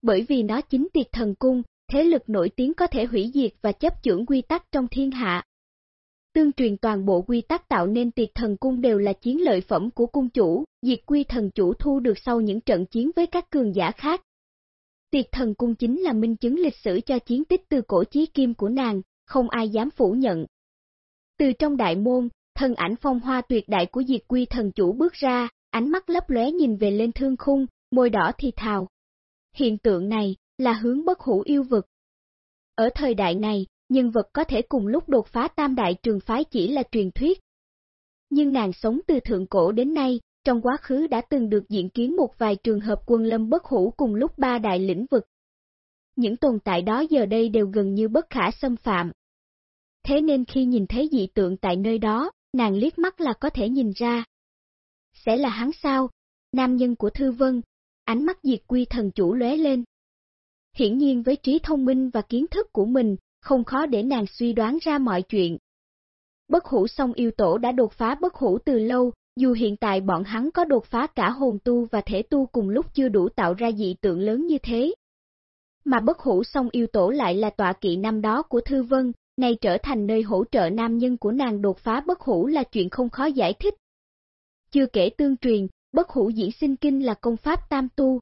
Bởi vì nó chính tiệt thần cung, thế lực nổi tiếng có thể hủy diệt và chấp chưởng quy tắc trong thiên hạ. Tương truyền toàn bộ quy tắc tạo nên tiệt thần cung đều là chiến lợi phẩm của cung chủ, diệt quy thần chủ thu được sau những trận chiến với các cường giả khác. Tiệt thần cung chính là minh chứng lịch sử cho chiến tích từ cổ chí kim của nàng, không ai dám phủ nhận. Từ trong đại môn, thân ảnh phong hoa tuyệt đại của diệt quy thần chủ bước ra, ánh mắt lấp lóe nhìn về lên thương khung, môi đỏ thì thào. Hiện tượng này, là hướng bất hủ yêu vực. Ở thời đại này, nhân vật có thể cùng lúc đột phá tam đại trường phái chỉ là truyền thuyết. Nhưng nàng sống từ thượng cổ đến nay, trong quá khứ đã từng được diễn kiến một vài trường hợp quân lâm bất hủ cùng lúc ba đại lĩnh vực. Những tồn tại đó giờ đây đều gần như bất khả xâm phạm. Thế nên khi nhìn thấy dị tượng tại nơi đó, nàng liếc mắt là có thể nhìn ra. Sẽ là hắn sao? Nam nhân của Thư Vân, ánh mắt diệt quy thần chủ lóe lên. Hiển nhiên với trí thông minh và kiến thức của mình, không khó để nàng suy đoán ra mọi chuyện. Bất hủ song yêu tổ đã đột phá bất hủ từ lâu, dù hiện tại bọn hắn có đột phá cả hồn tu và thể tu cùng lúc chưa đủ tạo ra dị tượng lớn như thế. Mà bất hủ song yêu tổ lại là tọa kỵ năm đó của Thư Vân, nay trở thành nơi hỗ trợ nam nhân của nàng đột phá bất hủ là chuyện không khó giải thích. Chưa kể tương truyền, bất hủ diễn sinh kinh là công pháp tam tu.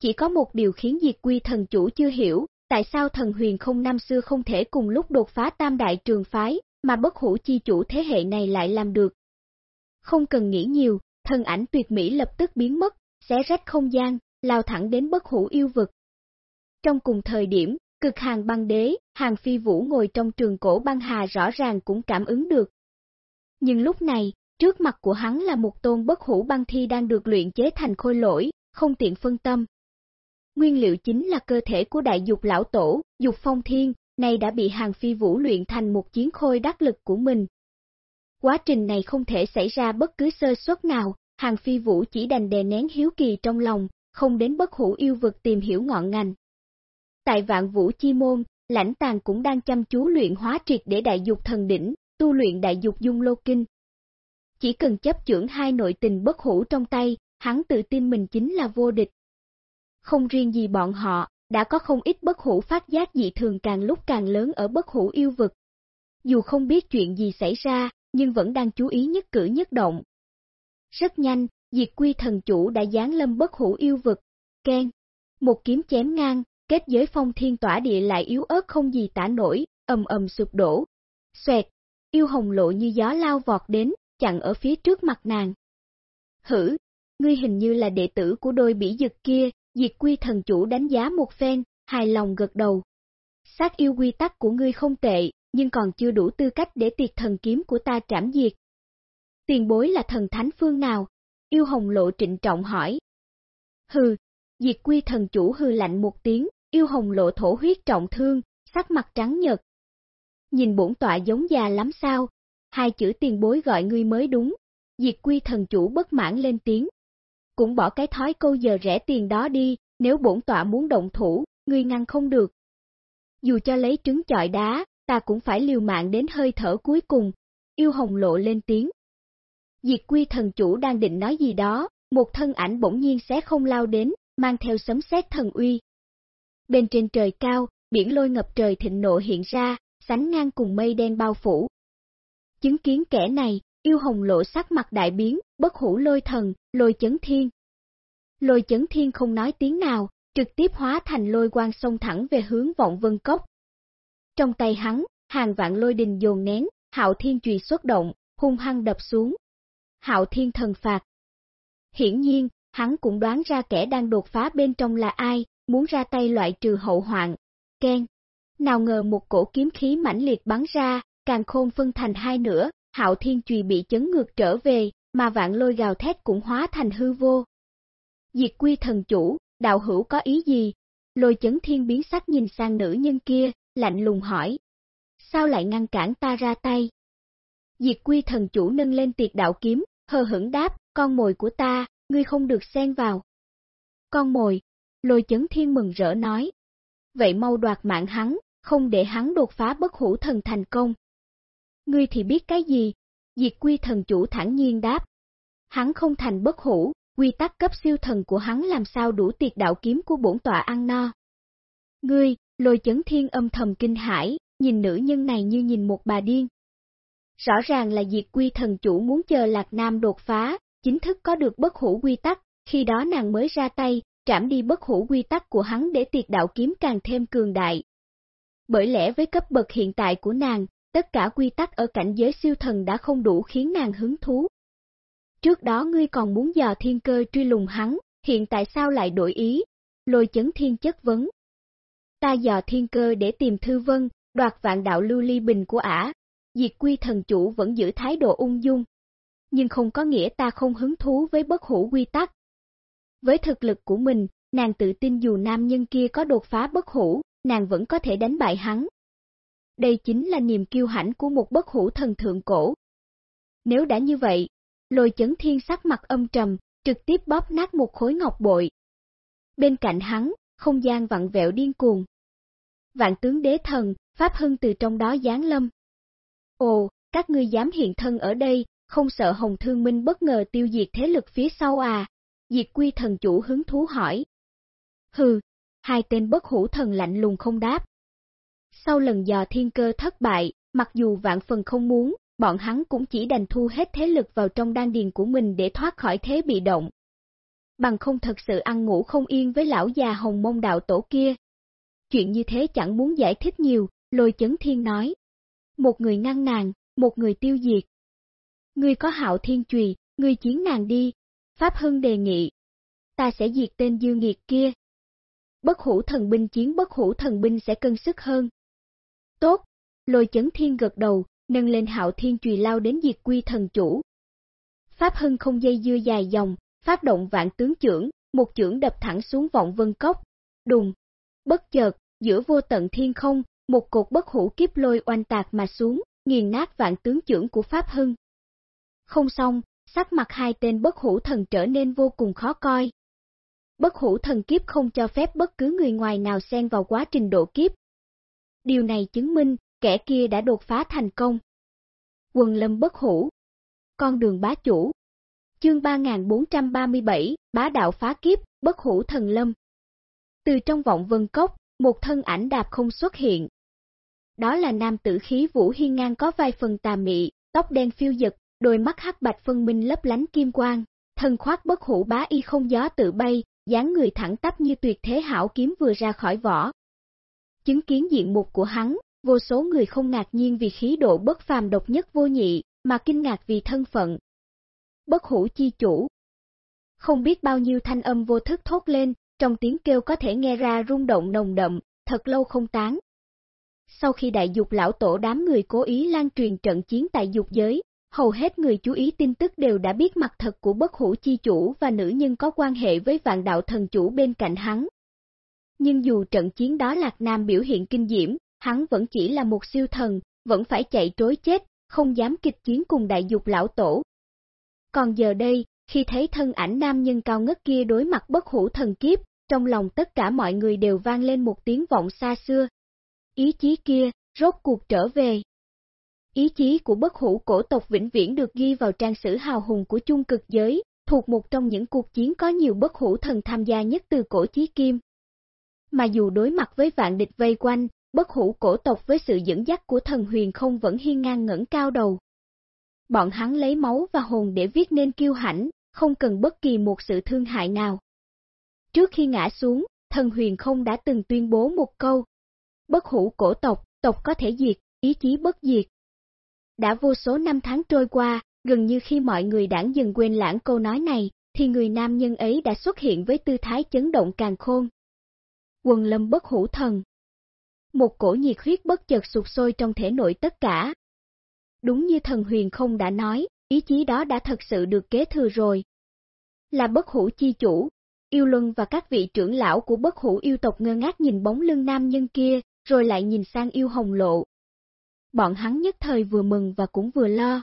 Chỉ có một điều khiến diệt quy thần chủ chưa hiểu, tại sao thần huyền không năm xưa không thể cùng lúc đột phá tam đại trường phái, mà bất hủ chi chủ thế hệ này lại làm được. Không cần nghĩ nhiều, thân ảnh tuyệt mỹ lập tức biến mất, xé rách không gian, lao thẳng đến bất hủ yêu vực. Trong cùng thời điểm, cực hàng băng đế, hàng phi vũ ngồi trong trường cổ băng hà rõ ràng cũng cảm ứng được. Nhưng lúc này, trước mặt của hắn là một tôn bất hủ băng thi đang được luyện chế thành khôi lỗi, không tiện phân tâm. Nguyên liệu chính là cơ thể của đại dục lão tổ, dục phong thiên, này đã bị hàng phi vũ luyện thành một chiến khôi đắc lực của mình. Quá trình này không thể xảy ra bất cứ sơ suất nào, hàng phi vũ chỉ đành đè nén hiếu kỳ trong lòng, không đến bất hủ yêu vực tìm hiểu ngọn ngành. Tại vạn vũ chi môn, lãnh tàng cũng đang chăm chú luyện hóa triệt để đại dục thần đỉnh, tu luyện đại dục dung lô kinh. Chỉ cần chấp trưởng hai nội tình bất hủ trong tay, hắn tự tin mình chính là vô địch. Không riêng gì bọn họ, đã có không ít bất hủ phát giác dị thường càng lúc càng lớn ở bất hủ yêu vực. Dù không biết chuyện gì xảy ra, nhưng vẫn đang chú ý nhất cử nhất động. Rất nhanh, diệt quy thần chủ đã giáng lâm bất hủ yêu vực, khen Một kiếm chém ngang, kết giới phong thiên tỏa địa lại yếu ớt không gì tả nổi, ầm ầm sụp đổ. Xoẹt, yêu hồng lộ như gió lao vọt đến, chặn ở phía trước mặt nàng. Hử, ngươi hình như là đệ tử của đôi bỉ dực kia, diệt quy thần chủ đánh giá một phen, hài lòng gật đầu. Sát yêu quy tắc của ngươi không tệ, nhưng còn chưa đủ tư cách để tiệt thần kiếm của ta trảm diệt. Tiền bối là thần thánh phương nào? Yêu hồng lộ trịnh trọng hỏi. Hừ, diệt quy thần chủ hư lạnh một tiếng, yêu hồng lộ thổ huyết trọng thương, sắc mặt trắng nhật. Nhìn bổn tọa giống già lắm sao? Hai chữ tiền bối gọi ngươi mới đúng. Diệt quy thần chủ bất mãn lên tiếng. Cũng bỏ cái thói câu giờ rẻ tiền đó đi, nếu bổn tọa muốn động thủ, ngươi ngăn không được. Dù cho lấy trứng chọi đá, ta cũng phải liều mạng đến hơi thở cuối cùng. Yêu hồng lộ lên tiếng. Diệt quy thần chủ đang định nói gì đó, một thân ảnh bỗng nhiên sẽ không lao đến, mang theo sấm sét thần uy. Bên trên trời cao, biển lôi ngập trời thịnh nộ hiện ra, sánh ngang cùng mây đen bao phủ. Chứng kiến kẻ này, yêu hồng lộ sắc mặt đại biến, bất hủ lôi thần, lôi chấn thiên. Lôi chấn thiên không nói tiếng nào, trực tiếp hóa thành lôi quang sông thẳng về hướng vọng vân cốc. Trong tay hắn, hàng vạn lôi đình dồn nén, hạo thiên trùy xuất động, hung hăng đập xuống. Hạo thiên thần phạt. Hiển nhiên, hắn cũng đoán ra kẻ đang đột phá bên trong là ai, muốn ra tay loại trừ hậu hoạn. Ken. Nào ngờ một cổ kiếm khí mãnh liệt bắn ra, càng khôn phân thành hai nửa, hạo thiên trùy bị chấn ngược trở về, mà vạn lôi gào thét cũng hóa thành hư vô. Diệt quy thần chủ, đạo hữu có ý gì? lôi chấn thiên biến sắc nhìn sang nữ nhân kia, lạnh lùng hỏi. Sao lại ngăn cản ta ra tay? Diệt quy thần chủ nâng lên tiệt đạo kiếm, hờ hững đáp, con mồi của ta, ngươi không được xen vào. Con mồi, lôi chấn thiên mừng rỡ nói. Vậy mau đoạt mạng hắn, không để hắn đột phá bất hủ thần thành công. Ngươi thì biết cái gì? Diệt quy thần chủ thẳng nhiên đáp. Hắn không thành bất hủ, quy tắc cấp siêu thần của hắn làm sao đủ tiệt đạo kiếm của bổn tọa ăn no. Ngươi, lôi chấn thiên âm thầm kinh hãi, nhìn nữ nhân này như nhìn một bà điên. Rõ ràng là diệt quy thần chủ muốn chờ Lạc Nam đột phá, chính thức có được bất hủ quy tắc, khi đó nàng mới ra tay, trảm đi bất hủ quy tắc của hắn để tiệt đạo kiếm càng thêm cường đại. Bởi lẽ với cấp bậc hiện tại của nàng, tất cả quy tắc ở cảnh giới siêu thần đã không đủ khiến nàng hứng thú. Trước đó ngươi còn muốn dò thiên cơ truy lùng hắn, hiện tại sao lại đổi ý? Lôi chấn thiên chất vấn. Ta dò thiên cơ để tìm thư vân, đoạt vạn đạo lưu ly bình của ả. Diệt quy thần chủ vẫn giữ thái độ ung dung. Nhưng không có nghĩa ta không hứng thú với bất hủ quy tắc. Với thực lực của mình, nàng tự tin dù nam nhân kia có đột phá bất hủ, nàng vẫn có thể đánh bại hắn. Đây chính là niềm kiêu hãnh của một bất hủ thần thượng cổ. Nếu đã như vậy, lôi chấn thiên sắc mặt âm trầm, trực tiếp bóp nát một khối ngọc bội. Bên cạnh hắn, không gian vặn vẹo điên cuồng. Vạn tướng đế thần, Pháp Hưng từ trong đó giáng lâm. Ồ, các ngươi dám hiện thân ở đây, không sợ Hồng Thương Minh bất ngờ tiêu diệt thế lực phía sau à? Diệt quy thần chủ hứng thú hỏi. Hừ, hai tên bất hủ thần lạnh lùng không đáp. Sau lần dò thiên cơ thất bại, mặc dù vạn phần không muốn, bọn hắn cũng chỉ đành thu hết thế lực vào trong đan điền của mình để thoát khỏi thế bị động. Bằng không thật sự ăn ngủ không yên với lão già hồng mông đạo tổ kia. Chuyện như thế chẳng muốn giải thích nhiều, lôi chấn thiên nói. Một người ngăn nàng, một người tiêu diệt. Ngươi có hạo thiên trùy, ngươi chiến nàng đi. Pháp Hưng đề nghị. Ta sẽ diệt tên dư nghiệt kia. Bất hủ thần binh chiến bất hủ thần binh sẽ cân sức hơn. Tốt, lôi chấn thiên gật đầu, nâng lên hạo thiên chùy lao đến diệt quy thần chủ. Pháp Hưng không dây dưa dài dòng, phát động vạn tướng trưởng, một trưởng đập thẳng xuống vọng vân cốc. Đùng! Bất chợt, giữa vô tận thiên không, một cột bất hủ kiếp lôi oanh tạc mà xuống, nghiền nát vạn tướng trưởng của Pháp Hưng. Không xong, sắc mặt hai tên bất hủ thần trở nên vô cùng khó coi. Bất hủ thần kiếp không cho phép bất cứ người ngoài nào xen vào quá trình độ kiếp. Điều này chứng minh, kẻ kia đã đột phá thành công. Quần lâm bất hủ. Con đường bá chủ. Chương 3437, bá đạo phá kiếp, bất hủ thần lâm. Từ trong vọng vân cốc, một thân ảnh đạp không xuất hiện. Đó là nam tử khí vũ hiên ngang có vài phần tà mị, tóc đen phiêu dật, đôi mắt hắc bạch phân minh lấp lánh kim quang, thân khoác bất hủ bá y không gió tự bay, dáng người thẳng tắp như tuyệt thế hảo kiếm vừa ra khỏi vỏ. Chứng kiến diện mục của hắn, vô số người không ngạc nhiên vì khí độ bất phàm độc nhất vô nhị, mà kinh ngạc vì thân phận. Bất hủ chi chủ. Không biết bao nhiêu thanh âm vô thức thốt lên, trong tiếng kêu có thể nghe ra rung động nồng đậm, thật lâu không tán. Sau khi đại dục lão tổ đám người cố ý lan truyền trận chiến tại dục giới, hầu hết người chú ý tin tức đều đã biết mặt thật của bất hủ chi chủ và nữ nhân có quan hệ với vạn đạo thần chủ bên cạnh hắn. Nhưng dù trận chiến đó Lạc Nam biểu hiện kinh diễm, hắn vẫn chỉ là một siêu thần, vẫn phải chạy trối chết, không dám kịch chiến cùng đại dục lão tổ. Còn giờ đây, khi thấy thân ảnh nam nhân cao ngất kia đối mặt bất hủ thần kiếp, trong lòng tất cả mọi người đều vang lên một tiếng vọng xa xưa. Ý chí kia, rốt cuộc trở về. Ý chí của bất hủ cổ tộc vĩnh viễn được ghi vào trang sử hào hùng của chung cực giới, thuộc một trong những cuộc chiến có nhiều bất hủ thần tham gia nhất từ cổ chí kim. Mà dù đối mặt với vạn địch vây quanh, bất hủ cổ tộc với sự dẫn dắt của thần huyền không vẫn hiên ngang ngẩng cao đầu. Bọn hắn lấy máu và hồn để viết nên kiêu hãnh, không cần bất kỳ một sự thương hại nào. Trước khi ngã xuống, thần huyền không đã từng tuyên bố một câu. Bất hủ cổ tộc, tộc có thể diệt, ý chí bất diệt. Đã vô số năm tháng trôi qua, gần như khi mọi người đảng dần quên lãng câu nói này, thì người nam nhân ấy đã xuất hiện với tư thái chấn động càng khôn. Quần lâm bất hủ thần, một cổ nhiệt huyết bất chợt sụt sôi trong thể nội tất cả. Đúng như thần huyền không đã nói, ý chí đó đã thật sự được kế thừa rồi. Là bất hủ chi chủ, Yêu Luân và các vị trưởng lão của bất hủ yêu tộc ngơ ngác nhìn bóng lưng nam nhân kia, rồi lại nhìn sang yêu hồng lộ. Bọn hắn nhất thời vừa mừng và cũng vừa lo.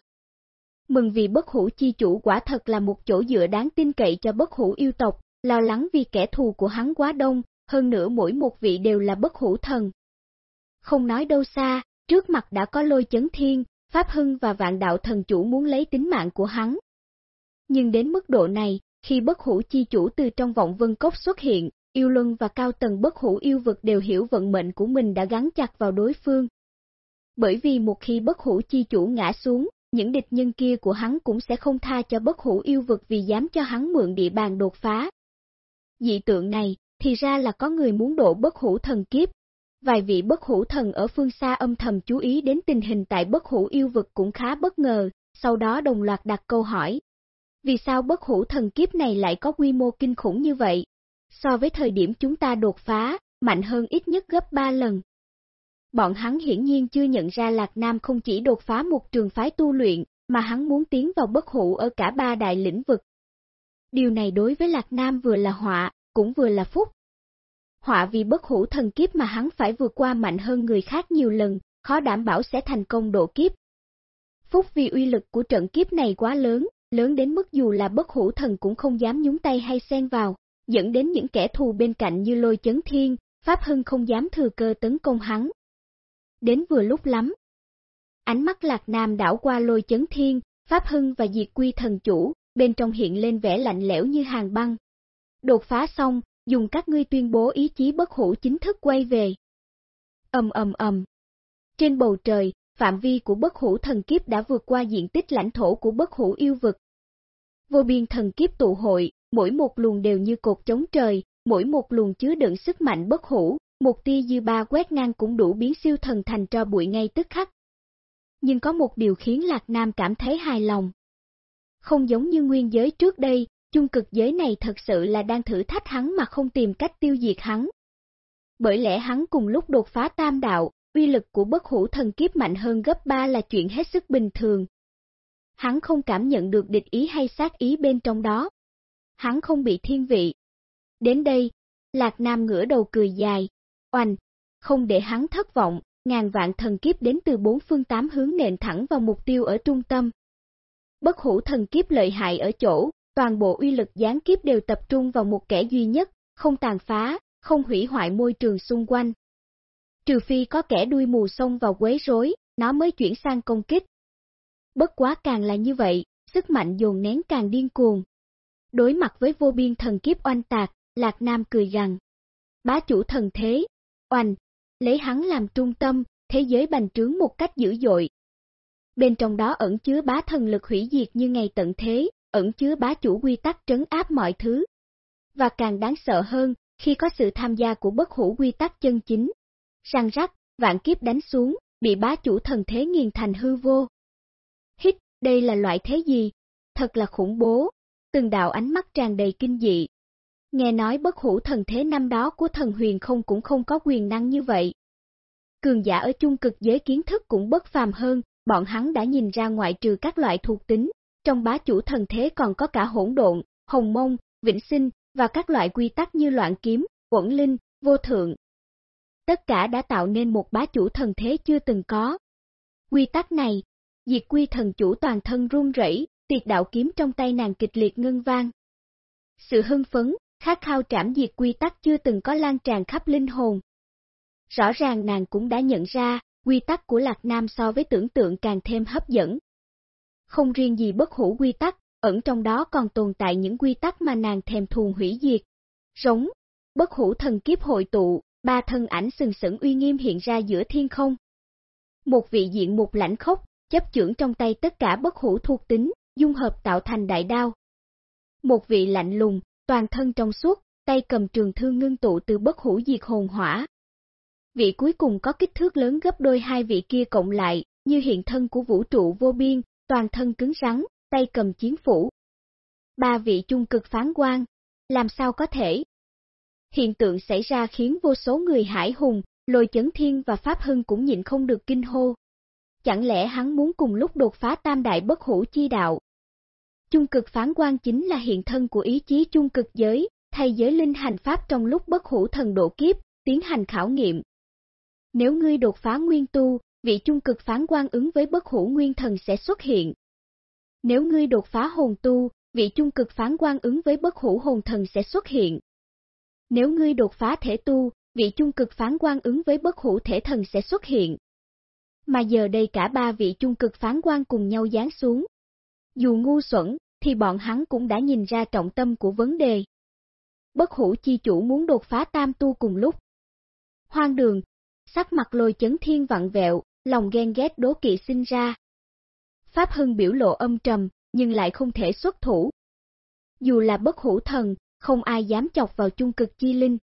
Mừng vì bất hủ chi chủ quả thật là một chỗ dựa đáng tin cậy cho bất hủ yêu tộc, lo lắng vì kẻ thù của hắn quá đông, hơn nữa mỗi một vị đều là bất hủ thần. Không nói đâu xa, trước mặt đã có lôi chấn thiên, Pháp Hưng và vạn đạo thần chủ muốn lấy tính mạng của hắn. Nhưng đến mức độ này, khi bất hủ chi chủ từ trong vọng vân cốc xuất hiện, yêu luân và cao tầng bất hủ yêu vực đều hiểu vận mệnh của mình đã gắn chặt vào đối phương. Bởi vì một khi bất hủ chi chủ ngã xuống, những địch nhân kia của hắn cũng sẽ không tha cho bất hủ yêu vực vì dám cho hắn mượn địa bàn đột phá. Dị tượng này, thì ra là có người muốn độ bất hủ thần kiếp. Vài vị bất hủ thần ở phương xa âm thầm chú ý đến tình hình tại bất hủ yêu vực cũng khá bất ngờ, sau đó đồng loạt đặt câu hỏi. Vì sao bất hủ thần kiếp này lại có quy mô kinh khủng như vậy? So với thời điểm chúng ta đột phá, mạnh hơn ít nhất gấp 3 lần. Bọn hắn hiển nhiên chưa nhận ra Lạc Nam không chỉ đột phá một trường phái tu luyện, mà hắn muốn tiến vào bất hủ ở cả ba đại lĩnh vực. Điều này đối với Lạc Nam vừa là họa, cũng vừa là phúc. Họa vì bất hủ thần kiếp mà hắn phải vượt qua mạnh hơn người khác nhiều lần, khó đảm bảo sẽ thành công độ kiếp. Phúc vì uy lực của trận kiếp này quá lớn, lớn đến mức dù là bất hủ thần cũng không dám nhúng tay hay xen vào, dẫn đến những kẻ thù bên cạnh như lôi chấn thiên, Pháp Hưng không dám thừa cơ tấn công hắn. Đến vừa lúc lắm. Ánh mắt lạc nam đảo qua lôi chấn thiên, Pháp Hưng và diệt quy thần chủ, bên trong hiện lên vẻ lạnh lẽo như hàng băng. Đột phá xong, dùng các ngươi tuyên bố ý chí bất hủ chính thức quay về. Ầm ầm ầm. Trên bầu trời, phạm vi của bất hủ thần kiếp đã vượt qua diện tích lãnh thổ của bất hủ yêu vực. Vô biên thần kiếp tụ hội, mỗi một luồng đều như cột chống trời, mỗi một luồng chứa đựng sức mạnh bất hủ, một tia dư ba quét ngang cũng đủ biến siêu thần thành cho bụi ngay tức khắc. Nhưng có một điều khiến Lạc Nam cảm thấy hài lòng. Không giống như nguyên giới trước đây, chung cực giới này thật sự là đang thử thách hắn mà không tìm cách tiêu diệt hắn. Bởi lẽ hắn cùng lúc đột phá tam đạo, uy lực của bất hủ thần kiếp mạnh hơn gấp 3 là chuyện hết sức bình thường. Hắn không cảm nhận được địch ý hay sát ý bên trong đó. Hắn không bị thiên vị. Đến đây, Lạc Nam ngửa đầu cười dài, oanh, không để hắn thất vọng, ngàn vạn thần kiếp đến từ bốn phương tám hướng nền thẳng vào mục tiêu ở trung tâm. Bất hủ thần kiếp lợi hại ở chỗ, toàn bộ uy lực gián kiếp đều tập trung vào một kẻ duy nhất, không tàn phá, không hủy hoại môi trường xung quanh. Trừ phi có kẻ đuôi mù xông vào quấy rối, nó mới chuyển sang công kích. Bất quá càng là như vậy, sức mạnh dồn nén càng điên cuồng. Đối mặt với vô biên thần kiếp oanh tạc, Lạc Nam cười rằng: Bá chủ thần thế, oanh, lấy hắn làm trung tâm, thế giới bành trướng một cách dữ dội. Bên trong đó ẩn chứa bá thần lực hủy diệt như ngày tận thế, ẩn chứa bá chủ quy tắc trấn áp mọi thứ. Và càng đáng sợ hơn, khi có sự tham gia của bất hủ quy tắc chân chính. Răng rắc, vạn kiếp đánh xuống, bị bá chủ thần thế nghiền thành hư vô. Hít, đây là loại thế gì? Thật là khủng bố. Từng đạo ánh mắt tràn đầy kinh dị. Nghe nói bất hủ thần thế năm đó của thần huyền không cũng không có quyền năng như vậy. Cường giả ở chung cực giới kiến thức cũng bất phàm hơn, bọn hắn đã nhìn ra ngoại trừ các loại thuộc tính, trong bá chủ thần thế còn có cả hỗn độn, hồng mông, vĩnh sinh, và các loại quy tắc như loạn kiếm, quẩn linh, vô thượng. Tất cả đã tạo nên một bá chủ thần thế chưa từng có. Quy tắc này, diệt quy thần chủ toàn thân run rẩy, tiệt đạo kiếm trong tay nàng kịch liệt ngân vang. Sự hưng phấn, khát khao trảm diệt quy tắc chưa từng có lan tràn khắp linh hồn. Rõ ràng nàng cũng đã nhận ra, quy tắc của Lạc Nam so với tưởng tượng càng thêm hấp dẫn. Không riêng gì bất hủ quy tắc, ẩn trong đó còn tồn tại những quy tắc mà nàng thèm thuồng hủy diệt. Rống, bất hủ thần kiếp hội tụ, ba thân ảnh sừng sững uy nghiêm hiện ra giữa thiên không. Một vị diện một lãnh khốc, chấp trưởng trong tay tất cả bất hủ thuộc tính, dung hợp tạo thành đại đao. Một vị lạnh lùng, toàn thân trong suốt, tay cầm trường thương ngưng tụ từ bất hủ diệt hồn hỏa. Vị cuối cùng có kích thước lớn gấp đôi hai vị kia cộng lại, như hiện thân của vũ trụ vô biên, toàn thân cứng rắn, tay cầm chiến phủ. Ba vị chung cực phán quan, làm sao có thể? Hiện tượng xảy ra khiến vô số người hải hùng, lôi chấn thiên và Pháp Hưng cũng nhịn không được kinh hô. Chẳng lẽ hắn muốn cùng lúc đột phá tam đại bất hủ chi đạo? Chung cực phán quan chính là hiện thân của ý chí chung cực giới, thay giới linh hành pháp trong lúc bất hủ thần độ kiếp, tiến hành khảo nghiệm. Nếu ngươi đột phá nguyên tu, vị chung cực phán quan ứng với bất hủ nguyên thần sẽ xuất hiện. Nếu ngươi đột phá hồn tu, vị chung cực phán quan ứng với bất hủ hồn thần sẽ xuất hiện. Nếu ngươi đột phá thể tu, vị chung cực phán quan ứng với bất hủ thể thần sẽ xuất hiện. Mà giờ đây cả ba vị chung cực phán quan cùng nhau giáng xuống. Dù ngu xuẩn, thì bọn hắn cũng đã nhìn ra trọng tâm của vấn đề. Bất hủ chi chủ muốn đột phá tam tu cùng lúc. Hoang đường, sắc mặt lôi chấn thiên vặn vẹo, lòng ghen ghét đố kỵ sinh ra. Pháp Hưng biểu lộ âm trầm, nhưng lại không thể xuất thủ. Dù là bất hủ thần, không ai dám chọc vào chung cực chi linh.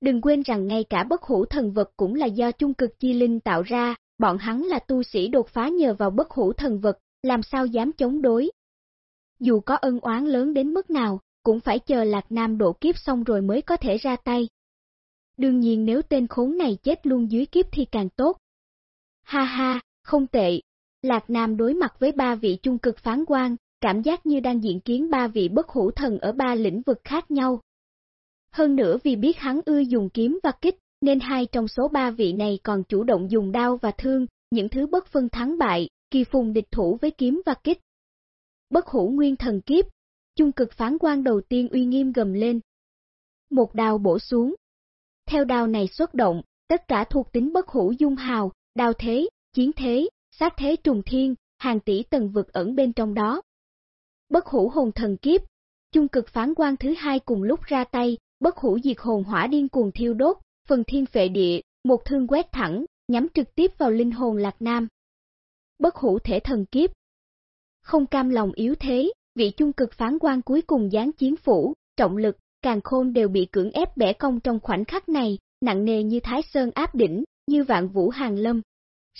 Đừng quên rằng ngay cả bất hủ thần vật cũng là do chung cực chi linh tạo ra, bọn hắn là tu sĩ đột phá nhờ vào bất hủ thần vật, làm sao dám chống đối. Dù có ân oán lớn đến mức nào, cũng phải chờ Lạc Nam độ kiếp xong rồi mới có thể ra tay. Đương nhiên nếu tên khốn này chết luôn dưới kiếp thì càng tốt. Ha ha, không tệ. Lạc Nam đối mặt với ba vị chung cực phán quan, cảm giác như đang diện kiến ba vị bất hủ thần ở ba lĩnh vực khác nhau. Hơn nữa vì biết hắn ưa dùng kiếm và kích, nên hai trong số ba vị này còn chủ động dùng đao và thương, những thứ bất phân thắng bại, kỳ phùng địch thủ với kiếm và kích. Bất hủ nguyên thần kiếp, chung cực phán quan đầu tiên uy nghiêm gầm lên. Một đao bổ xuống. Theo đao này xuất động, tất cả thuộc tính bất hủ dung hào, đao thế, chiến thế, sát thế trùng thiên, hàng tỷ tầng vực ẩn bên trong đó. Bất hủ hồn thần kiếp, chung cực phán quan thứ hai cùng lúc ra tay, bất hủ diệt hồn hỏa điên cuồng thiêu đốt, phần thiên phệ địa, một thương quét thẳng, nhắm trực tiếp vào linh hồn Lạc Nam. Bất hủ thể thần kiếp. Không cam lòng yếu thế, vị chung cực phán quan cuối cùng giáng chiến phủ, trọng lực, càng khôn đều bị cưỡng ép bẻ cong trong khoảnh khắc này, nặng nề như thái sơn áp đỉnh, như vạn vũ hàng lâm.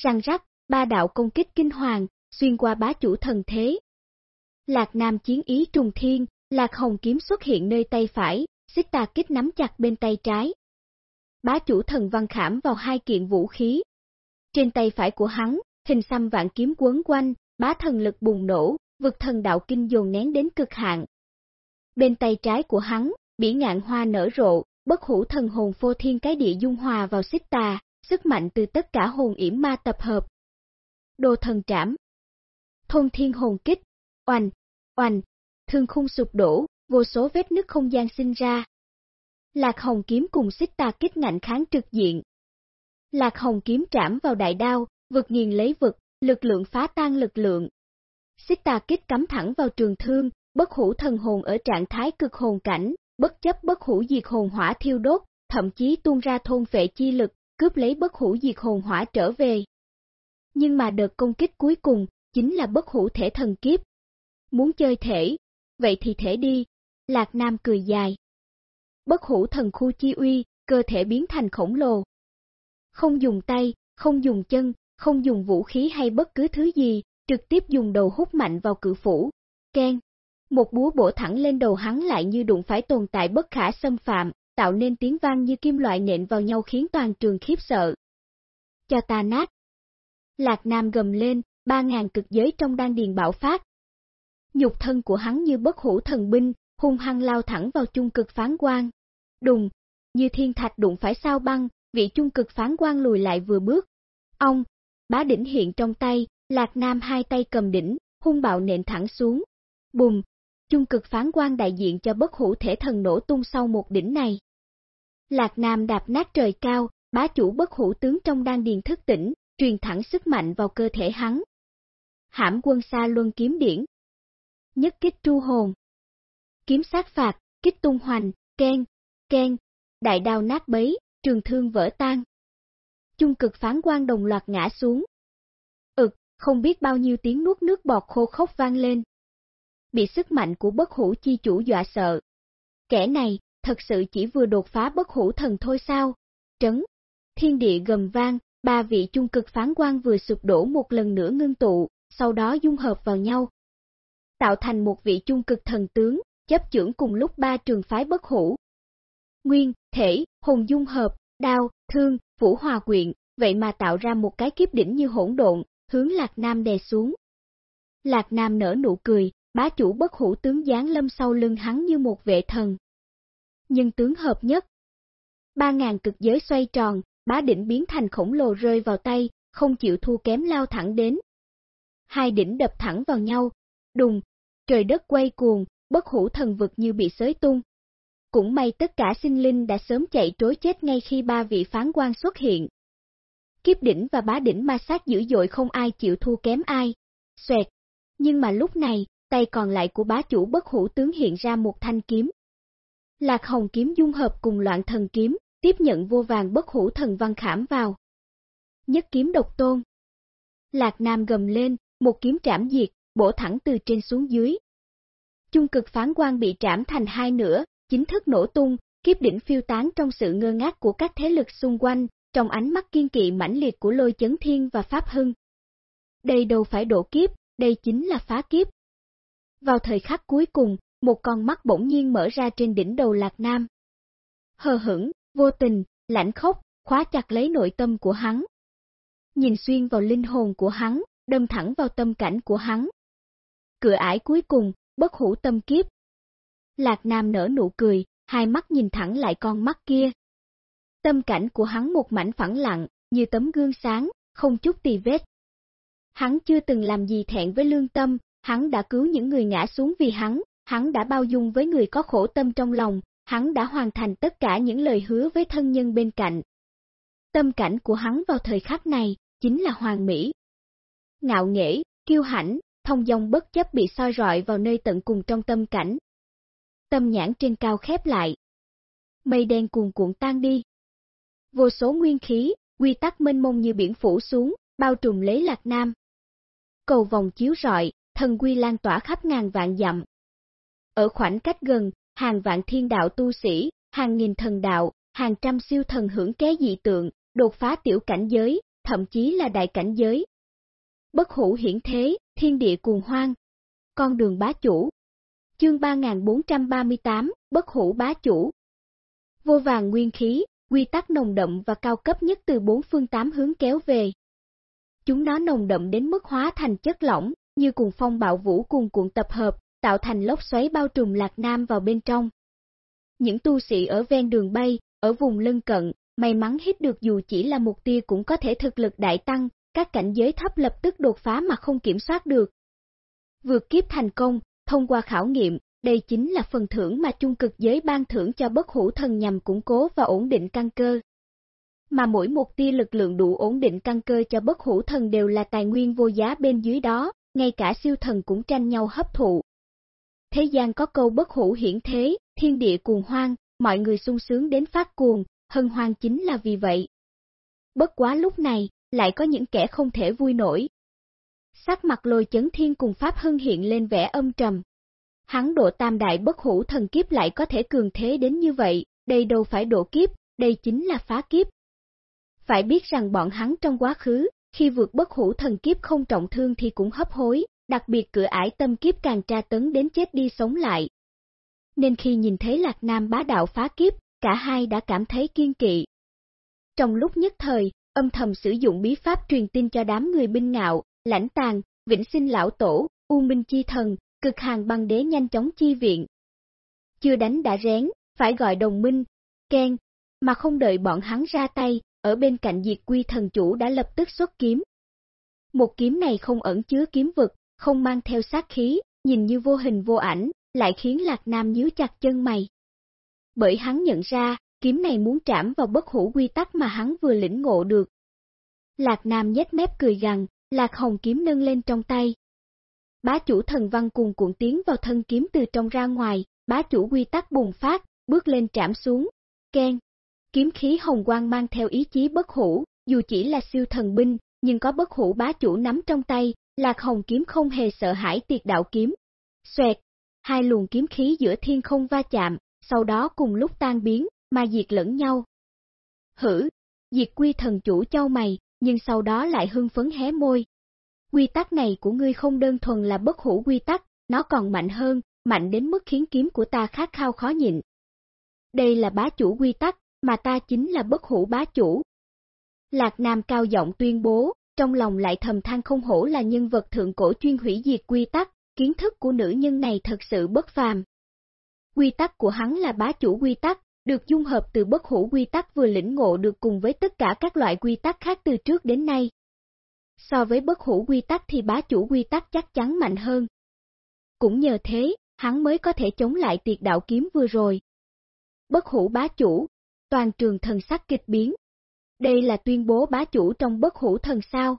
Răng rắc, ba đạo công kích kinh hoàng, xuyên qua bá chủ thần thế. Lạc Nam chiến ý trùng thiên, Lạc Hồng kiếm xuất hiện nơi tay phải, xích tà kích nắm chặt bên tay trái. Bá chủ thần văn khảm vào hai kiện vũ khí. Trên tay phải của hắn, hình xăm vạn kiếm quấn quanh, bá thần lực bùng nổ, vực thần đạo kinh dồn nén đến cực hạn. Bên tay trái của hắn, bỉ ngạn hoa nở rộ, bất hủ thần hồn phô thiên cái địa dung hòa vào xích tà, sức mạnh từ tất cả hồn yểm ma tập hợp. Đồ thần trảm Thôn thiên hồn kích, oanh, oanh, thương khung sụp đổ, vô số vết nứt không gian sinh ra. Lạc hồng kiếm cùng xích tà kích ngạnh kháng trực diện. Lạc hồng kiếm trảm vào đại đao, vực nghiền lấy vực, lực lượng phá tan lực lượng. Xích tà kích cắm thẳng vào trường thương, bất hủ thần hồn ở trạng thái cực hồn cảnh, bất chấp bất hủ diệt hồn hỏa thiêu đốt, thậm chí tuôn ra thôn vệ chi lực, cướp lấy bất hủ diệt hồn hỏa trở về. Nhưng mà đợt công kích cuối cùng, chính là bất hủ thể thần kiếp. Muốn chơi thể, vậy thì thể đi, Lạc Nam cười dài. Bất hủ thần khu chi uy, cơ thể biến thành khổng lồ. Không dùng tay, không dùng chân, không dùng vũ khí hay bất cứ thứ gì, trực tiếp dùng đầu hút mạnh vào cự phủ. Ken. Một búa bổ thẳng lên đầu hắn lại như đụng phải tồn tại bất khả xâm phạm, tạo nên tiếng vang như kim loại nện vào nhau khiến toàn trường khiếp sợ. Cho ta nát. Lạc Nam gầm lên, ba ngàn cực giới trong đan điền bạo phát. Nhục thân của hắn như bất hủ thần binh, hung hăng lao thẳng vào chung cực phán quan. Đùng, như thiên thạch đụng phải sao băng, vị chung cực phán quan lùi lại vừa bước. Ông, bá đỉnh hiện trong tay, Lạc Nam hai tay cầm đỉnh, hung bạo nện thẳng xuống. Bùm, chung cực phán quan đại diện cho bất hủ thể thần nổ tung sau một đỉnh này. Lạc Nam đạp nát trời cao, bá chủ bất hủ tướng trong đan điền thức tỉnh, truyền thẳng sức mạnh vào cơ thể hắn. Hãm quân xa luân kiếm điển. Nhất kích tru hồn. Kiếm sát phạt, kích tung hoành, khen, khen, đại đao nát bấy, trường thương vỡ tan. Chung cực phán quan đồng loạt ngã xuống. Ực, không biết bao nhiêu tiếng nuốt nước bọt khô khốc vang lên. Bị sức mạnh của bất hủ chi chủ dọa sợ. Kẻ này, thật sự chỉ vừa đột phá bất hủ thần thôi sao? Trấn, thiên địa gầm vang, ba vị chung cực phán quan vừa sụp đổ một lần nữa ngưng tụ, sau đó dung hợp vào nhau. Tạo thành một vị chung cực thần tướng, chấp trưởng cùng lúc ba trường phái bất hủ. Nguyên, thể, hồn dung hợp, đao, thương, vũ hòa quyện, vậy mà tạo ra một cái kiếp đỉnh như hỗn độn, hướng Lạc Nam đè xuống. Lạc Nam nở nụ cười, bá chủ bất hủ tướng giáng lâm sau lưng hắn như một vệ thần nhưng tướng hợp nhất. Ba ngàn cực giới xoay tròn, bá đỉnh biến thành khổng lồ rơi vào tay, không chịu thua kém lao thẳng đến. Hai đỉnh đập thẳng vào nhau, đùng, trời đất quay cuồng, bất hủ thần vực như bị xới tung. Cũng may tất cả sinh linh đã sớm chạy trối chết ngay khi ba vị phán quan xuất hiện. Kiếp đỉnh và bá đỉnh ma sát dữ dội không ai chịu thua kém ai. Xoẹt. Nhưng mà lúc này, tay còn lại của bá chủ bất hủ tướng hiện ra một thanh kiếm. Lạc hồng kiếm dung hợp cùng loạn thần kiếm, tiếp nhận vô vàng bất hủ thần văn khảm vào. Nhất kiếm độc tôn. Lạc Nam gầm lên, một kiếm trảm diệt, bổ thẳng từ trên xuống dưới. Chung cực phán quan bị trảm thành hai nửa, chính thức nổ tung, kiếp đỉnh phiêu tán trong sự ngơ ngác của các thế lực xung quanh, trong ánh mắt kiên kỵ mãnh liệt của lôi chấn thiên và pháp hưng. Đây đâu phải đổ kiếp, đây chính là phá kiếp. Vào thời khắc cuối cùng, một con mắt bỗng nhiên mở ra trên đỉnh đầu Lạc Nam. Hờ hững, vô tình, lạnh khốc, khóa chặt lấy nội tâm của hắn. Nhìn xuyên vào linh hồn của hắn, đâm thẳng vào tâm cảnh của hắn. Cửa ải cuối cùng, bất hủ tâm kiếp. Lạc Nam nở nụ cười, hai mắt nhìn thẳng lại con mắt kia. Tâm cảnh của hắn một mảnh phẳng lặng, như tấm gương sáng, không chút tì vết. Hắn chưa từng làm gì thẹn với lương tâm, hắn đã cứu những người ngã xuống vì hắn, hắn đã bao dung với người có khổ tâm trong lòng, hắn đã hoàn thành tất cả những lời hứa với thân nhân bên cạnh. Tâm cảnh của hắn vào thời khắc này, chính là hoàng mỹ. Ngạo nghễ, kiêu hãnh, thông dong bất chấp bị soi rọi vào nơi tận cùng trong tâm cảnh. Tâm nhãn trên cao khép lại. Mây đen cuồn cuộn tan đi. Vô số nguyên khí, quy tắc mênh mông như biển phủ xuống, bao trùm lấy lạc nam. Cầu vòng chiếu rọi, thần quy lan tỏa khắp ngàn vạn dặm. Ở khoảnh cách gần, hàng vạn thiên đạo tu sĩ, hàng nghìn thần đạo, hàng trăm siêu thần hưởng ké dị tượng, đột phá tiểu cảnh giới, thậm chí là đại cảnh giới. Bất hủ hiển thế, thiên địa cuồng hoang. Con đường bá chủ. Chương 3438, Bất hủ bá chủ. Vô vàng nguyên khí, quy tắc nồng đậm và cao cấp nhất từ bốn phương tám hướng kéo về. Chúng nó nồng đậm đến mức hóa thành chất lỏng, như cùng phong bạo vũ cùng cuộn tập hợp, tạo thành lốc xoáy bao trùm Lạc Nam vào bên trong. Những tu sĩ ở ven đường bay, ở vùng lân cận, may mắn hít được dù chỉ là một tia cũng có thể thực lực đại tăng, các cảnh giới thấp lập tức đột phá mà không kiểm soát được. Vượt kiếp thành công, thông qua khảo nghiệm, đây chính là phần thưởng mà chung cực giới ban thưởng cho bất hủ thần nhằm củng cố và ổn định căn cơ. Mà mỗi một tia lực lượng đủ ổn định căn cơ cho bất hủ thần đều là tài nguyên vô giá bên dưới đó, ngay cả siêu thần cũng tranh nhau hấp thụ. Thế gian có câu bất hủ hiển thế, thiên địa cuồng hoang, mọi người sung sướng đến phát cuồng, hân hoang chính là vì vậy. Bất quá lúc này, lại có những kẻ không thể vui nổi. Sắc mặt lôi chấn thiên cùng Pháp Hưng hiện lên vẻ âm trầm. Hắn độ tam đại bất hủ thần kiếp lại có thể cường thế đến như vậy, đây đâu phải độ kiếp, đây chính là phá kiếp. Phải biết rằng bọn hắn trong quá khứ, khi vượt bất hủ thần kiếp không trọng thương thì cũng hấp hối, đặc biệt cửa ải tâm kiếp càng tra tấn đến chết đi sống lại. Nên khi nhìn thấy Lạc Nam bá đạo phá kiếp, cả hai đã cảm thấy kiên kỵ. Trong lúc nhất thời, âm thầm sử dụng bí pháp truyền tin cho đám người binh ngạo, lãnh tàn, vĩnh sinh lão tổ, u minh chi thần, cực hàng băng đế nhanh chóng chi viện. Chưa đánh đã rén, phải gọi đồng minh, khen, mà không đợi bọn hắn ra tay, ở bên cạnh diệt quy thần chủ đã lập tức xuất kiếm. Một kiếm này không ẩn chứa kiếm vực, không mang theo sát khí, nhìn như vô hình vô ảnh, lại khiến Lạc Nam nhíu chặt chân mày. Bởi hắn nhận ra, kiếm này muốn trảm vào bất hủ quy tắc mà hắn vừa lĩnh ngộ được. Lạc Nam nhếch mép cười gằn, Lạc Hồng kiếm nâng lên trong tay. Bá chủ thần văn cuồng cuộn tiến vào thân kiếm từ trong ra ngoài, bá chủ quy tắc bùng phát, bước lên trảm xuống. Ken, kiếm khí hồng quang mang theo ý chí bất hủ, dù chỉ là siêu thần binh, nhưng có bất hủ bá chủ nắm trong tay, Lạc Hồng kiếm không hề sợ hãi tiệt đạo kiếm. Xoẹt, hai luồng kiếm khí giữa thiên không va chạm, sau đó cùng lúc tan biến, mà diệt lẫn nhau. Hử, diệt quy thần chủ châu mày, nhưng sau đó lại hưng phấn hé môi. Quy tắc này của ngươi không đơn thuần là bất hủ quy tắc, nó còn mạnh hơn, mạnh đến mức khiến kiếm của ta khát khao khó nhịn. Đây là bá chủ quy tắc, mà ta chính là bất hủ bá chủ. Lạc Nam cao giọng tuyên bố, trong lòng lại thầm than không hổ là nhân vật thượng cổ chuyên hủy diệt quy tắc, kiến thức của nữ nhân này thật sự bất phàm. Quy tắc của hắn là bá chủ quy tắc, được dung hợp từ bất hủ quy tắc vừa lĩnh ngộ được cùng với tất cả các loại quy tắc khác từ trước đến nay. So với bất hủ quy tắc thì bá chủ quy tắc chắc chắn mạnh hơn. Cũng nhờ thế, hắn mới có thể chống lại tiệt đạo kiếm vừa rồi. Bất hủ bá chủ, toàn trường thần sắc kịch biến. Đây là tuyên bố bá chủ trong bất hủ thần sao.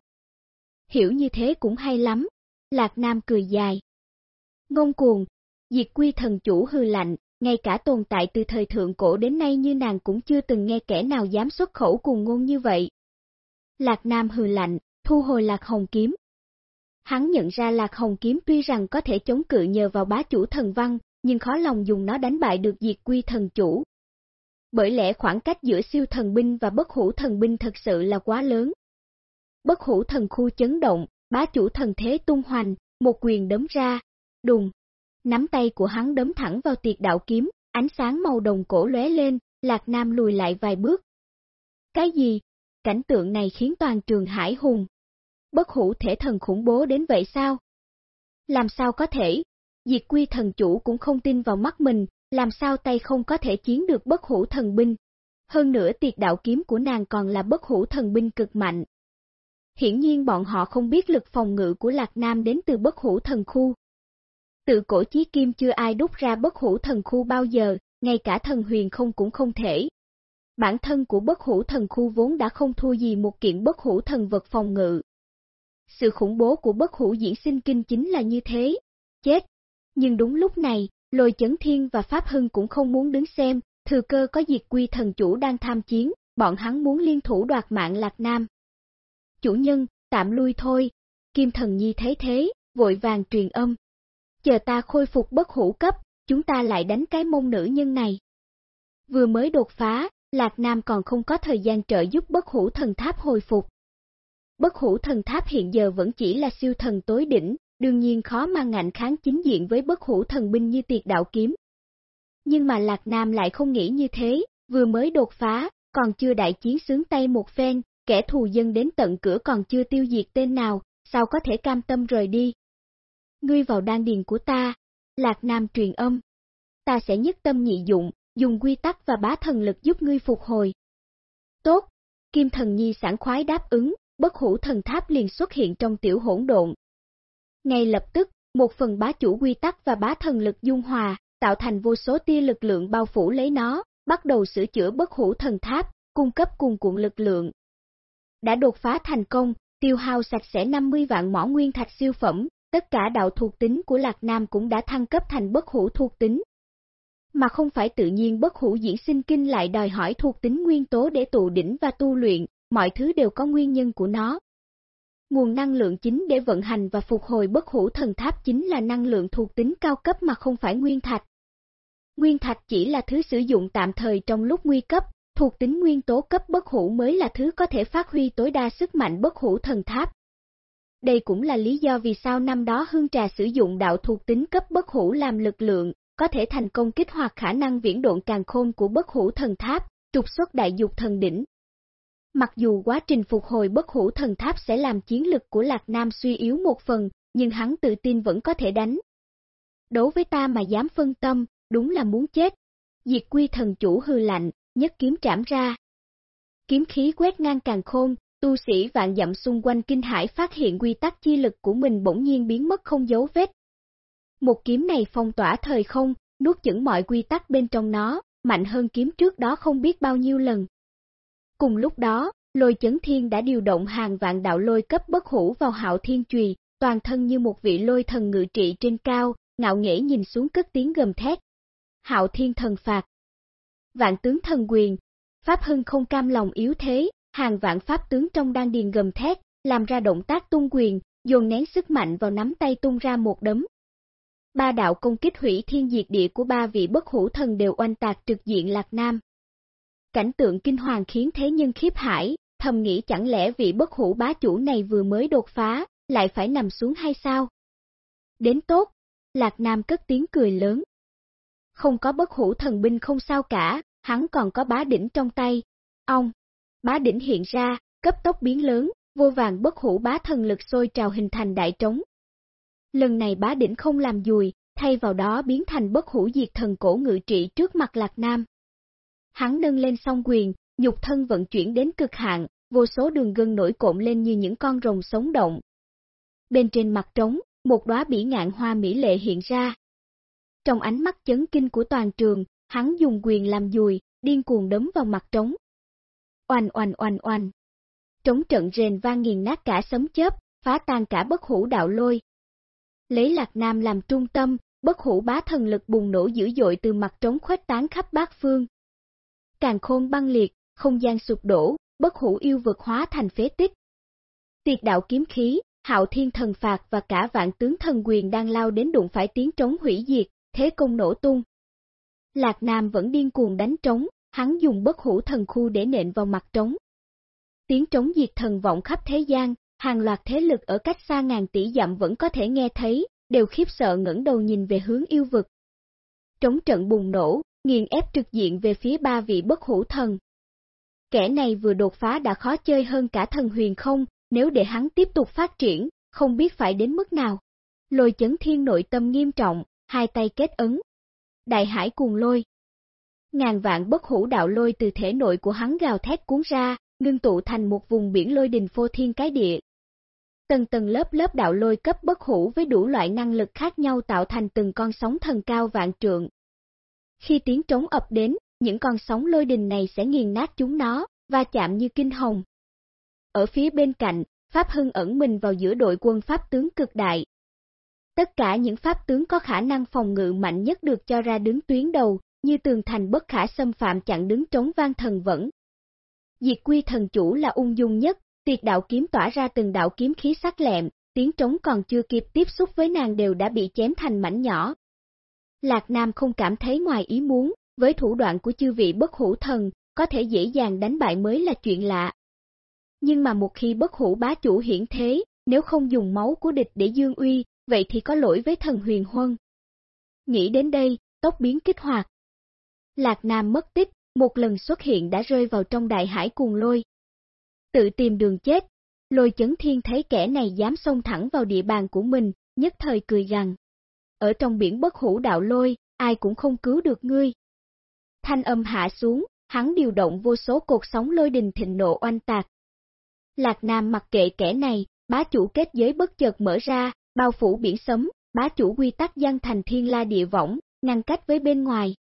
Hiểu như thế cũng hay lắm. Lạc Nam cười dài. Ngông cuồng, diệt quy thần chủ hư lạnh, ngay cả tồn tại từ thời thượng cổ đến nay như nàng cũng chưa từng nghe kẻ nào dám xuất khẩu cùng ngôn như vậy. Lạc Nam hừ lạnh, thu hồi Lạc Hồng Kiếm. Hắn nhận ra Lạc Hồng Kiếm tuy rằng có thể chống cự nhờ vào bá chủ thần văn, nhưng khó lòng dùng nó đánh bại được diệt quy thần chủ. Bởi lẽ khoảng cách giữa siêu thần binh và bất hủ thần binh thật sự là quá lớn. Bất hủ thần khu chấn động, bá chủ thần thế tung hoành, một quyền đấm ra, đùng. Nắm tay của hắn đấm thẳng vào tiệt đạo kiếm, ánh sáng màu đồng cổ lóe lên, Lạc Nam lùi lại vài bước. Cái gì? Cảnh tượng này khiến toàn trường hải hùng. Bất hủ thể thần khủng bố đến vậy sao? Làm sao có thể? Diệt quy thần chủ cũng không tin vào mắt mình, làm sao tay không có thể chiến được bất hủ thần binh. Hơn nữa tiệt đạo kiếm của nàng còn là bất hủ thần binh cực mạnh. Hiển nhiên bọn họ không biết lực phòng ngự của Lạc Nam đến từ bất hủ thần khu. Tự cổ chí kim chưa ai đúc ra bất hủ thần khu bao giờ, ngay cả thần huyền không cũng không thể. Bản thân của bất hủ thần khu vốn đã không thua gì một kiện bất hủ thần vật phòng ngự. Sự khủng bố của bất hủ diễn sinh kinh chính là như thế. Chết! Nhưng đúng lúc này, lôi chấn thiên và Pháp Hưng cũng không muốn đứng xem, thừa cơ có diệt quy thần chủ đang tham chiến, bọn hắn muốn liên thủ đoạt mạng Lạc Nam. Chủ nhân, tạm lui thôi. Kim thần nhi thấy thế, vội vàng truyền âm, chờ ta khôi phục bất hủ cấp, chúng ta lại đánh cái mông nữ nhân này. Vừa mới đột phá, Lạc Nam còn không có thời gian trợ giúp bất hủ thần tháp hồi phục. Bất hủ thần tháp hiện giờ vẫn chỉ là siêu thần tối đỉnh, đương nhiên khó mang ngạnh kháng chính diện với bất hủ thần binh như tiệt đạo kiếm. Nhưng mà Lạc Nam lại không nghĩ như thế, vừa mới đột phá, còn chưa đại chiến sướng tay một phen, kẻ thù dân đến tận cửa còn chưa tiêu diệt tên nào, sao có thể cam tâm rời đi ngươi vào đan điền của ta, Lạc Nam truyền âm. Ta sẽ nhất tâm nhị dụng, dùng quy tắc và bá thần lực giúp ngươi phục hồi. Tốt, Kim Thần Nhi sẵn khoái đáp ứng, bất hủ thần tháp liền xuất hiện trong tiểu hỗn độn. Ngay lập tức, một phần bá chủ quy tắc và bá thần lực dung hòa, tạo thành vô số tia lực lượng bao phủ lấy nó, bắt đầu sửa chữa bất hủ thần tháp, cung cấp cùng cuộn lực lượng. Đã đột phá thành công, tiêu hao sạch sẽ 50 vạn mỏ nguyên thạch siêu phẩm, tất cả đạo thuộc tính của Lạc Nam cũng đã thăng cấp thành bất hủ thuộc tính. Mà không phải tự nhiên bất hủ diễn sinh kinh lại đòi hỏi thuộc tính nguyên tố để tụ đỉnh và tu luyện, mọi thứ đều có nguyên nhân của nó. Nguồn năng lượng chính để vận hành và phục hồi bất hủ thần tháp chính là năng lượng thuộc tính cao cấp mà không phải nguyên thạch. Nguyên thạch chỉ là thứ sử dụng tạm thời trong lúc nguy cấp, thuộc tính nguyên tố cấp bất hủ mới là thứ có thể phát huy tối đa sức mạnh bất hủ thần tháp. Đây cũng là lý do vì sao năm đó Hương Trà sử dụng đạo thuộc tính cấp bất hủ làm lực lượng, có thể thành công kích hoạt khả năng viễn độn càng khôn của bất hủ thần tháp, trục xuất đại dục thần đỉnh. Mặc dù quá trình phục hồi bất hủ thần tháp sẽ làm chiến lực của Lạc Nam suy yếu một phần, nhưng hắn tự tin vẫn có thể đánh. Đối với ta mà dám phân tâm, đúng là muốn chết. Diệt quy thần chủ hư lạnh, nhất kiếm trảm ra. Kiếm khí quét ngang càng khôn, Tu sĩ vạn dặm xung quanh kinh hải phát hiện quy tắc chi lực của mình bỗng nhiên biến mất không dấu vết. Một kiếm này phong tỏa thời không, nuốt chửng mọi quy tắc bên trong nó, mạnh hơn kiếm trước đó không biết bao nhiêu lần. Cùng lúc đó, lôi chấn thiên đã điều động hàng vạn đạo lôi cấp bất hủ vào hạo thiên trùy, toàn thân như một vị lôi thần ngự trị trên cao, ngạo nghễ nhìn xuống cất tiếng gầm thét. Hạo thiên thần phạt. Vạn tướng thần quyền. Pháp hưng không cam lòng yếu thế, hàng vạn pháp tướng trong đan điền gầm thét, làm ra động tác tung quyền, dồn nén sức mạnh vào nắm tay tung ra một đấm. Ba đạo công kích hủy thiên diệt địa của ba vị bất hủ thần đều oanh tạc trực diện Lạc Nam. Cảnh tượng kinh hoàng khiến thế nhân khiếp hải, thầm nghĩ chẳng lẽ vị bất hủ bá chủ này vừa mới đột phá, lại phải nằm xuống hay sao? Đến tốt, Lạc Nam cất tiếng cười lớn. Không có bất hủ thần binh không sao cả, hắn còn có bá đỉnh trong tay. Ông, bá đỉnh hiện ra, cấp tốc biến lớn, vô vàng bất hủ bá thần lực sôi trào hình thành đại trống. Lần này bá đỉnh không làm dùi, thay vào đó biến thành bất hủ diệt thần cổ ngự trị trước mặt Lạc Nam. Hắn nâng lên song quyền, nhục thân vận chuyển đến cực hạn, vô số đường gân nổi cộm lên như những con rồng sống động. Bên trên mặt trống, một đóa bỉ ngạn hoa mỹ lệ hiện ra. Trong ánh mắt chấn kinh của toàn trường, hắn dùng quyền làm dùi, điên cuồng đấm vào mặt trống. Oanh oanh oanh oanh. Trống trận rền vang nghiền nát cả sấm chớp, phá tan cả bất hủ đạo lôi. Lấy Lạc Nam làm trung tâm, bất hủ bá thần lực bùng nổ dữ dội từ mặt trống khuếch tán khắp bát phương. Càng khôn băng liệt, không gian sụp đổ, bất hủ yêu vực hóa thành phế tích. Tiệt đạo kiếm khí, hạo thiên thần phạt và cả vạn tướng thần quyền đang lao đến đụng phải tiếng trống hủy diệt, thế công nổ tung. Lạc Nam vẫn điên cuồng đánh trống, hắn dùng bất hủ thần khu để nện vào mặt trống. Tiếng trống diệt thần vọng khắp thế gian, hàng loạt thế lực ở cách xa ngàn tỷ dặm vẫn có thể nghe thấy, đều khiếp sợ ngẩng đầu nhìn về hướng yêu vực. Trống trận bùng nổ, nghiền ép trực diện về phía ba vị bất hủ thần. Kẻ này vừa đột phá đã khó chơi hơn cả thần huyền không, nếu để hắn tiếp tục phát triển, không biết phải đến mức nào. Lôi chấn thiên nội tâm nghiêm trọng, hai tay kết ấn. Đại hải cuồng lôi. Ngàn vạn bất hủ đạo lôi từ thể nội của hắn gào thét cuốn ra, ngưng tụ thành một vùng biển lôi đình phô thiên cái địa. Tầng tầng lớp lớp đạo lôi cấp bất hủ với đủ loại năng lực khác nhau tạo thành từng con sóng thần cao vạn trượng. Khi tiếng trống ập đến, những con sóng lôi đình này sẽ nghiền nát chúng nó, và chạm như kinh hồng. Ở phía bên cạnh, Pháp Hưng ẩn mình vào giữa đội quân Pháp tướng cực đại. Tất cả những Pháp tướng có khả năng phòng ngự mạnh nhất được cho ra đứng tuyến đầu, như tường thành bất khả xâm phạm chặn đứng trống vang thần vẫn. Diệt quy thần chủ là ung dung nhất, tiệt đạo kiếm tỏa ra từng đạo kiếm khí sắc lẹm, tiếng trống còn chưa kịp tiếp xúc với nàng đều đã bị chém thành mảnh nhỏ. Lạc Nam không cảm thấy ngoài ý muốn, với thủ đoạn của chư vị bất hủ thần, có thể dễ dàng đánh bại mới là chuyện lạ. Nhưng mà một khi bất hủ bá chủ hiển thế, nếu không dùng máu của địch để dương uy, vậy thì có lỗi với thần huyền huân. Nghĩ đến đây, tốc biến kích hoạt. Lạc Nam mất tích, một lần xuất hiện đã rơi vào trong đại hải cuồng lôi. Tự tìm đường chết, lôi chấn thiên thấy kẻ này dám xông thẳng vào địa bàn của mình, nhất thời cười rằng. Ở trong biển bất hủ đạo lôi, ai cũng không cứu được ngươi. Thanh âm hạ xuống, hắn điều động vô số cột sóng lôi đình thịnh nộ oanh tạc. Lạc Nam mặc kệ kẻ này, bá chủ kết giới bất chợt mở ra, bao phủ biển sấm, bá chủ quy tắc gian thành thiên la địa võng, ngăn cách với bên ngoài.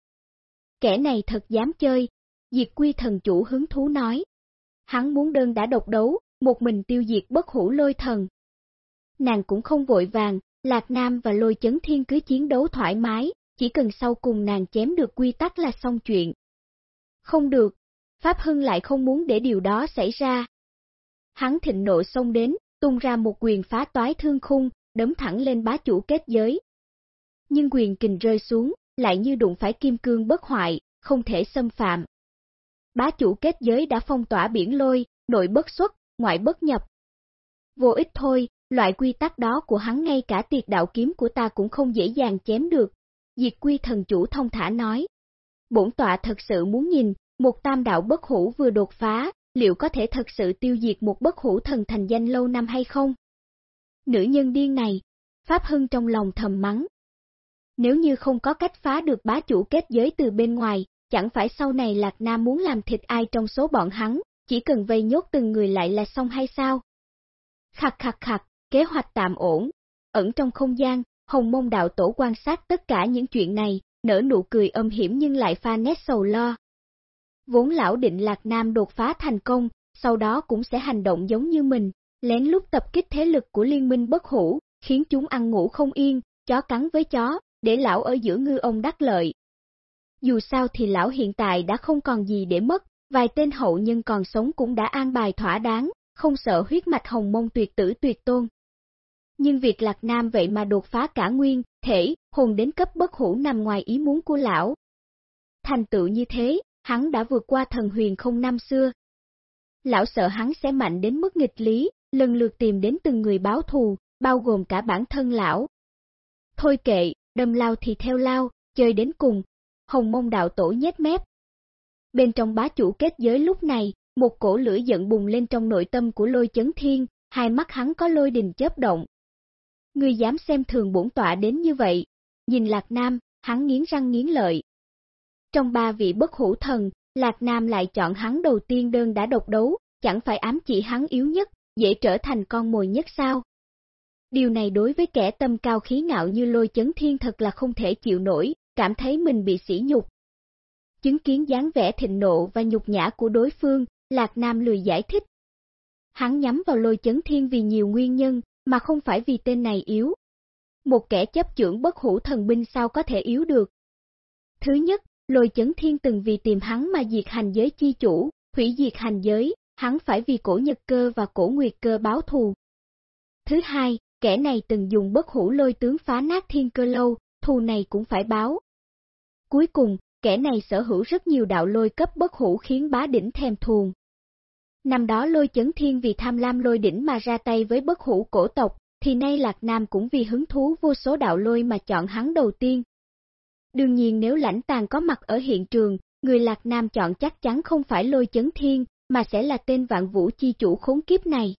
Kẻ này thật dám chơi, diệt quy thần chủ hứng thú nói. Hắn muốn đơn đã độc đấu, một mình tiêu diệt bất hủ lôi thần. Nàng cũng không vội vàng, Lạc Nam và lôi chấn thiên cứ chiến đấu thoải mái, chỉ cần sau cùng nàng chém được quy tắc là xong chuyện. Không được, Pháp Hưng lại không muốn để điều đó xảy ra. Hắn thịnh nộ xông đến, tung ra một quyền phá toái thương khung, đấm thẳng lên bá chủ kết giới. Nhưng quyền kình rơi xuống, lại như đụng phải kim cương bất hoại, không thể xâm phạm. Bá chủ kết giới đã phong tỏa biển lôi, nội bất xuất, ngoại bất nhập. Vô ích thôi, loại quy tắc đó của hắn ngay cả tiệt đạo kiếm của ta cũng không dễ dàng chém được. Diệt quy thần chủ thông thả nói. Bổn tọa thật sự muốn nhìn, một tam đạo bất hủ vừa đột phá, liệu có thể thật sự tiêu diệt một bất hủ thần thành danh lâu năm hay không? Nữ nhân điên này, Pháp Hưng trong lòng thầm mắng. Nếu như không có cách phá được bá chủ kết giới từ bên ngoài, chẳng phải sau này Lạc Nam muốn làm thịt ai trong số bọn hắn, chỉ cần vây nhốt từng người lại là xong hay sao? Khặt khặt khặt, kế hoạch tạm ổn. Ẩn trong không gian, Hồng Mông Đạo Tổ quan sát tất cả những chuyện này, nở nụ cười âm hiểm nhưng lại pha nét sầu lo. Vốn lão định Lạc Nam đột phá thành công, sau đó cũng sẽ hành động giống như mình, lén lút tập kích thế lực của liên minh bất hủ, khiến chúng ăn ngủ không yên, chó cắn với chó, để lão ở giữa ngư ông đắc lợi. Dù sao thì lão hiện tại đã không còn gì để mất, vài tên hậu nhân còn sống cũng đã an bài thỏa đáng, không sợ huyết mạch hồng mông tuyệt tử tuyệt tôn. Nhưng việc Lạc Nam vậy mà đột phá cả nguyên, thể, hồn đến cấp bất hủ nằm ngoài ý muốn của lão. Thành tựu như thế, hắn đã vượt qua thần huyền không năm xưa. Lão sợ hắn sẽ mạnh đến mức nghịch lý, lần lượt tìm đến từng người báo thù, bao gồm cả bản thân lão. Thôi kệ, đâm lao thì theo lao, chơi đến cùng, hồng mông đạo tổ nhét mép. Bên trong bá chủ kết giới lúc này, một cổ lửa giận bùng lên trong nội tâm của lôi chấn thiên, hai mắt hắn có lôi đình chớp động. Ngươi dám xem thường bổn tọa đến như vậy, nhìn Lạc Nam, hắn nghiến răng nghiến lợi. Trong ba vị bất hủ thần, Lạc Nam lại chọn hắn đầu tiên đơn đã độc đấu, chẳng phải ám chỉ hắn yếu nhất, dễ trở thành con mồi nhất sao? Điều này đối với kẻ tâm cao khí ngạo như lôi chấn thiên thật là không thể chịu nổi, cảm thấy mình bị sỉ nhục. Chứng kiến dáng vẻ thịnh nộ và nhục nhã của đối phương, Lạc Nam lười giải thích. Hắn nhắm vào lôi chấn thiên vì nhiều nguyên nhân, mà không phải vì tên này yếu. Một kẻ chấp trưởng bất hủ thần binh sao có thể yếu được. Thứ nhất, lôi chấn thiên từng vì tìm hắn mà diệt hành giới chi chủ, hủy diệt hành giới, hắn phải vì cổ nhật cơ và cổ nguyệt cơ báo thù. Thứ hai, kẻ này từng dùng bất hủ lôi tướng phá nát thiên cơ lâu, thù này cũng phải báo. Cuối cùng, kẻ này sở hữu rất nhiều đạo lôi cấp bất hủ khiến bá đỉnh thèm thuồng. Năm đó lôi chấn thiên vì tham lam lôi đỉnh mà ra tay với bất hủ cổ tộc, thì nay Lạc Nam cũng vì hứng thú vô số đạo lôi mà chọn hắn đầu tiên. Đương nhiên nếu lãnh tàng có mặt ở hiện trường, người Lạc Nam chọn chắc chắn không phải lôi chấn thiên, mà sẽ là tên vạn vũ chi chủ khốn kiếp này.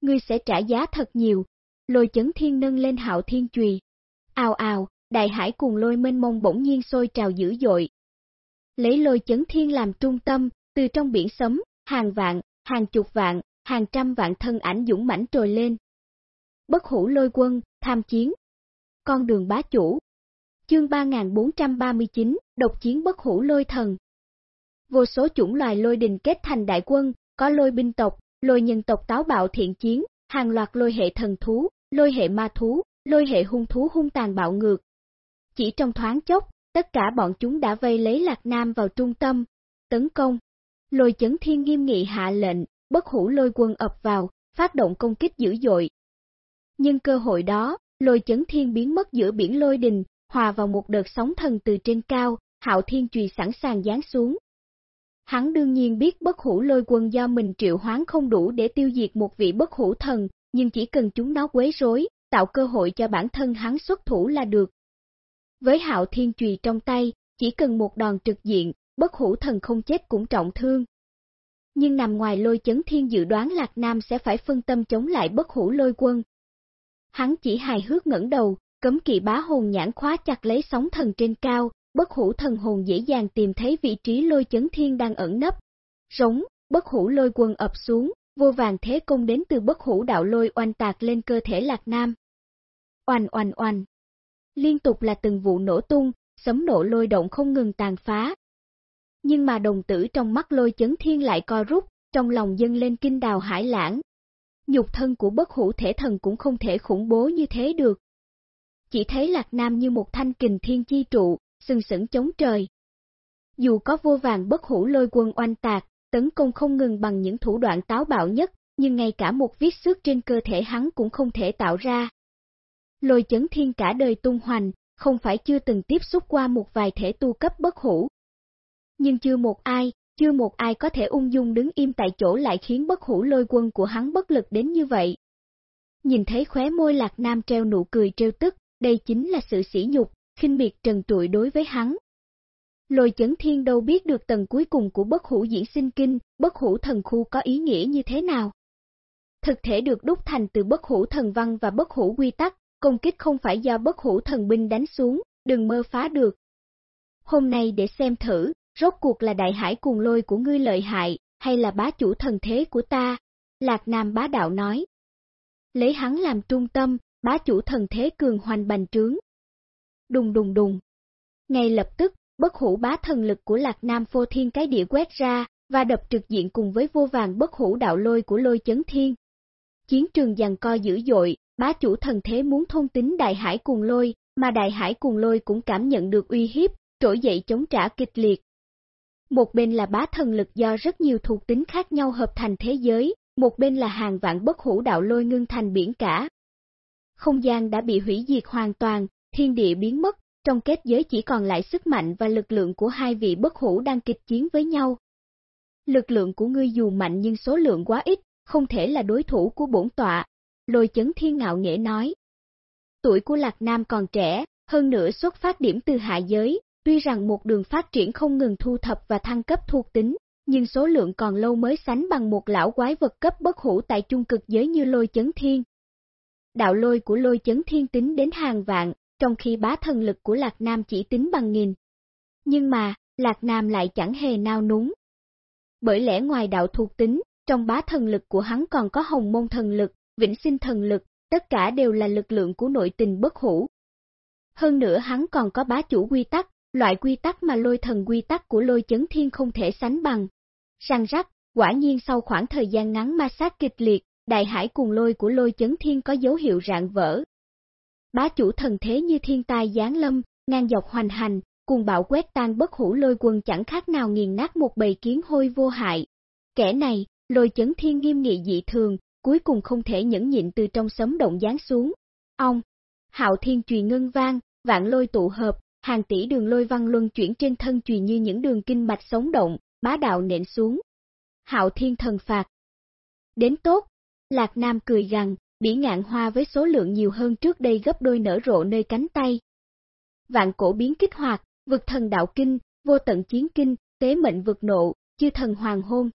Ngươi sẽ trả giá thật nhiều, lôi chấn thiên nâng lên hạo thiên chùy. Ào ào, đại hải cùng lôi mênh mông bỗng nhiên sôi trào dữ dội. Lấy lôi chấn thiên làm trung tâm, từ trong biển sấm, hàng vạn, hàng chục vạn, hàng trăm vạn thân ảnh dũng mãnh trồi lên. Bất hủ lôi quân, tham chiến. Con đường bá chủ. Chương 3439, độc chiến bất hủ lôi thần. Vô số chủng loài lôi đình kết thành đại quân, có lôi binh tộc, lôi nhân tộc táo bạo thiện chiến, hàng loạt lôi hệ thần thú, lôi hệ ma thú, lôi hệ hung thú hung tàn bạo ngược. Chỉ trong thoáng chốc, tất cả bọn chúng đã vây lấy Lạc Nam vào trung tâm, tấn công. Lôi chấn thiên nghiêm nghị hạ lệnh, bất hủ lôi quân ập vào, phát động công kích dữ dội. Nhưng cơ hội đó, lôi chấn thiên biến mất giữa biển lôi đình, hòa vào một đợt sóng thần từ trên cao, hạo thiên trùy sẵn sàng giáng xuống. Hắn đương nhiên biết bất hủ lôi quân do mình triệu hoán không đủ để tiêu diệt một vị bất hủ thần, nhưng chỉ cần chúng nó quấy rối, tạo cơ hội cho bản thân hắn xuất thủ là được. Với hạo thiên trùy trong tay, chỉ cần một đòn trực diện, bất hủ thần không chết cũng trọng thương. Nhưng nằm ngoài lôi chấn thiên dự đoán Lạc Nam sẽ phải phân tâm chống lại bất hủ lôi quân. Hắn chỉ hài hước ngẩng đầu, cấm kỵ bá hồn nhãn khóa chặt lấy sóng thần trên cao, bất hủ thần hồn dễ dàng tìm thấy vị trí lôi chấn thiên đang ẩn nấp. Rống, bất hủ lôi quân ập xuống, vô vàng thế công đến từ bất hủ đạo lôi oanh tạc lên cơ thể Lạc Nam. Oanh oanh oanh. Liên tục là từng vụ nổ tung, sấm nổ lôi động không ngừng tàn phá. Nhưng mà đồng tử trong mắt lôi chấn thiên lại co rút, trong lòng dâng lên kinh đào hải lãng. Nhục thân của bất hủ thể thần cũng không thể khủng bố như thế được. Chỉ thấy Lạc Nam như một thanh kình thiên chi trụ, sừng sững chống trời. Dù có vô vàng bất hủ lôi quân oanh tạc, tấn công không ngừng bằng những thủ đoạn táo bạo nhất, nhưng ngay cả một vết xước trên cơ thể hắn cũng không thể tạo ra. Lôi chấn thiên cả đời tung hoành, không phải chưa từng tiếp xúc qua một vài thể tu cấp bất hủ. Nhưng chưa một ai, chưa một ai có thể ung dung đứng im tại chỗ lại khiến bất hủ lôi quân của hắn bất lực đến như vậy. Nhìn thấy khóe môi lạc nam treo nụ cười treo tức, đây chính là sự sỉ nhục, khinh miệt trần trụi đối với hắn. Lôi chấn thiên đâu biết được tầng cuối cùng của bất hủ diễn sinh kinh, bất hủ thần khu có ý nghĩa như thế nào. Thực thể được đúc thành từ bất hủ thần văn và bất hủ quy tắc, công kích không phải do bất hủ thần binh đánh xuống, đừng mơ phá được. Hôm nay để xem thử, rốt cuộc là đại hải cuồng lôi của ngươi lợi hại, hay là bá chủ thần thế của ta? Lạc Nam bá đạo nói. Lấy hắn làm trung tâm, bá chủ thần thế cường hoành bành trướng, đùng đùng đùng. Ngay lập tức, bất hủ bá thần lực của Lạc Nam phô thiên cái địa quét ra, và đập trực diện cùng với vô vàng bất hủ đạo lôi của lôi chấn thiên. Chiến trường giằng co dữ dội, bá chủ thần thế muốn thôn tính đại hải cuồng lôi, mà đại hải cuồng lôi cũng cảm nhận được uy hiếp, trỗi dậy chống trả kịch liệt. Một bên là bá thần lực do rất nhiều thuộc tính khác nhau hợp thành thế giới, một bên là hàng vạn bất hủ đạo lôi ngưng thành biển cả. Không gian đã bị hủy diệt hoàn toàn, thiên địa biến mất, trong kết giới chỉ còn lại sức mạnh và lực lượng của hai vị bất hủ đang kịch chiến với nhau. Lực lượng của ngươi dù mạnh nhưng số lượng quá ít, không thể là đối thủ của bổn tọa, lôi chấn thiên ngạo nghệ nói. Tuổi của Lạc Nam còn trẻ, hơn nữa xuất phát điểm từ hạ giới, tuy rằng một đường phát triển không ngừng thu thập và thăng cấp thuộc tính, nhưng số lượng còn lâu mới sánh bằng một lão quái vật cấp bất hủ tại trung cực giới như lôi chấn thiên. Đạo lôi của lôi chấn thiên tính đến hàng vạn, trong khi bá thần lực của Lạc Nam chỉ tính bằng nghìn. Nhưng mà, Lạc Nam lại chẳng hề nao núng. Bởi lẽ ngoài đạo thuộc tính, trong bá thần lực của hắn còn có hồng môn thần lực, vĩnh sinh thần lực, tất cả đều là lực lượng của nội tình bất hủ. Hơn nữa hắn còn có bá chủ quy tắc, loại quy tắc mà lôi thần quy tắc của lôi chấn thiên không thể sánh bằng. Sang rắc, quả nhiên sau khoảng thời gian ngắn ma sát kịch liệt, đại hải cùng lôi của lôi chấn thiên có dấu hiệu rạn vỡ. Bá chủ thần thế như thiên tai giáng lâm, ngang dọc hoành hành, cùng bạo quét tan bất hủ lôi quân chẳng khác nào nghiền nát một bầy kiến hôi vô hại. Kẻ này, lôi chấn thiên nghiêm nghị dị thường, cuối cùng không thể nhẫn nhịn từ trong sấm động giáng xuống. Ông, hạo thiên chùy ngân vang, vạn lôi tụ hợp, hàng tỷ đường lôi văn luân chuyển trên thân chùy như những đường kinh mạch sống động, bá đạo nện xuống. Hạo thiên thần phạt. Đến tốt, Lạc Nam cười gằn, bỉ ngạn hoa với số lượng nhiều hơn trước đây gấp đôi nở rộ nơi cánh tay. Vạn cổ biến kích hoạt, vực thần đạo kinh, vô tận chiến kinh, tế mệnh vực nộ, chư thần hoàng hôn.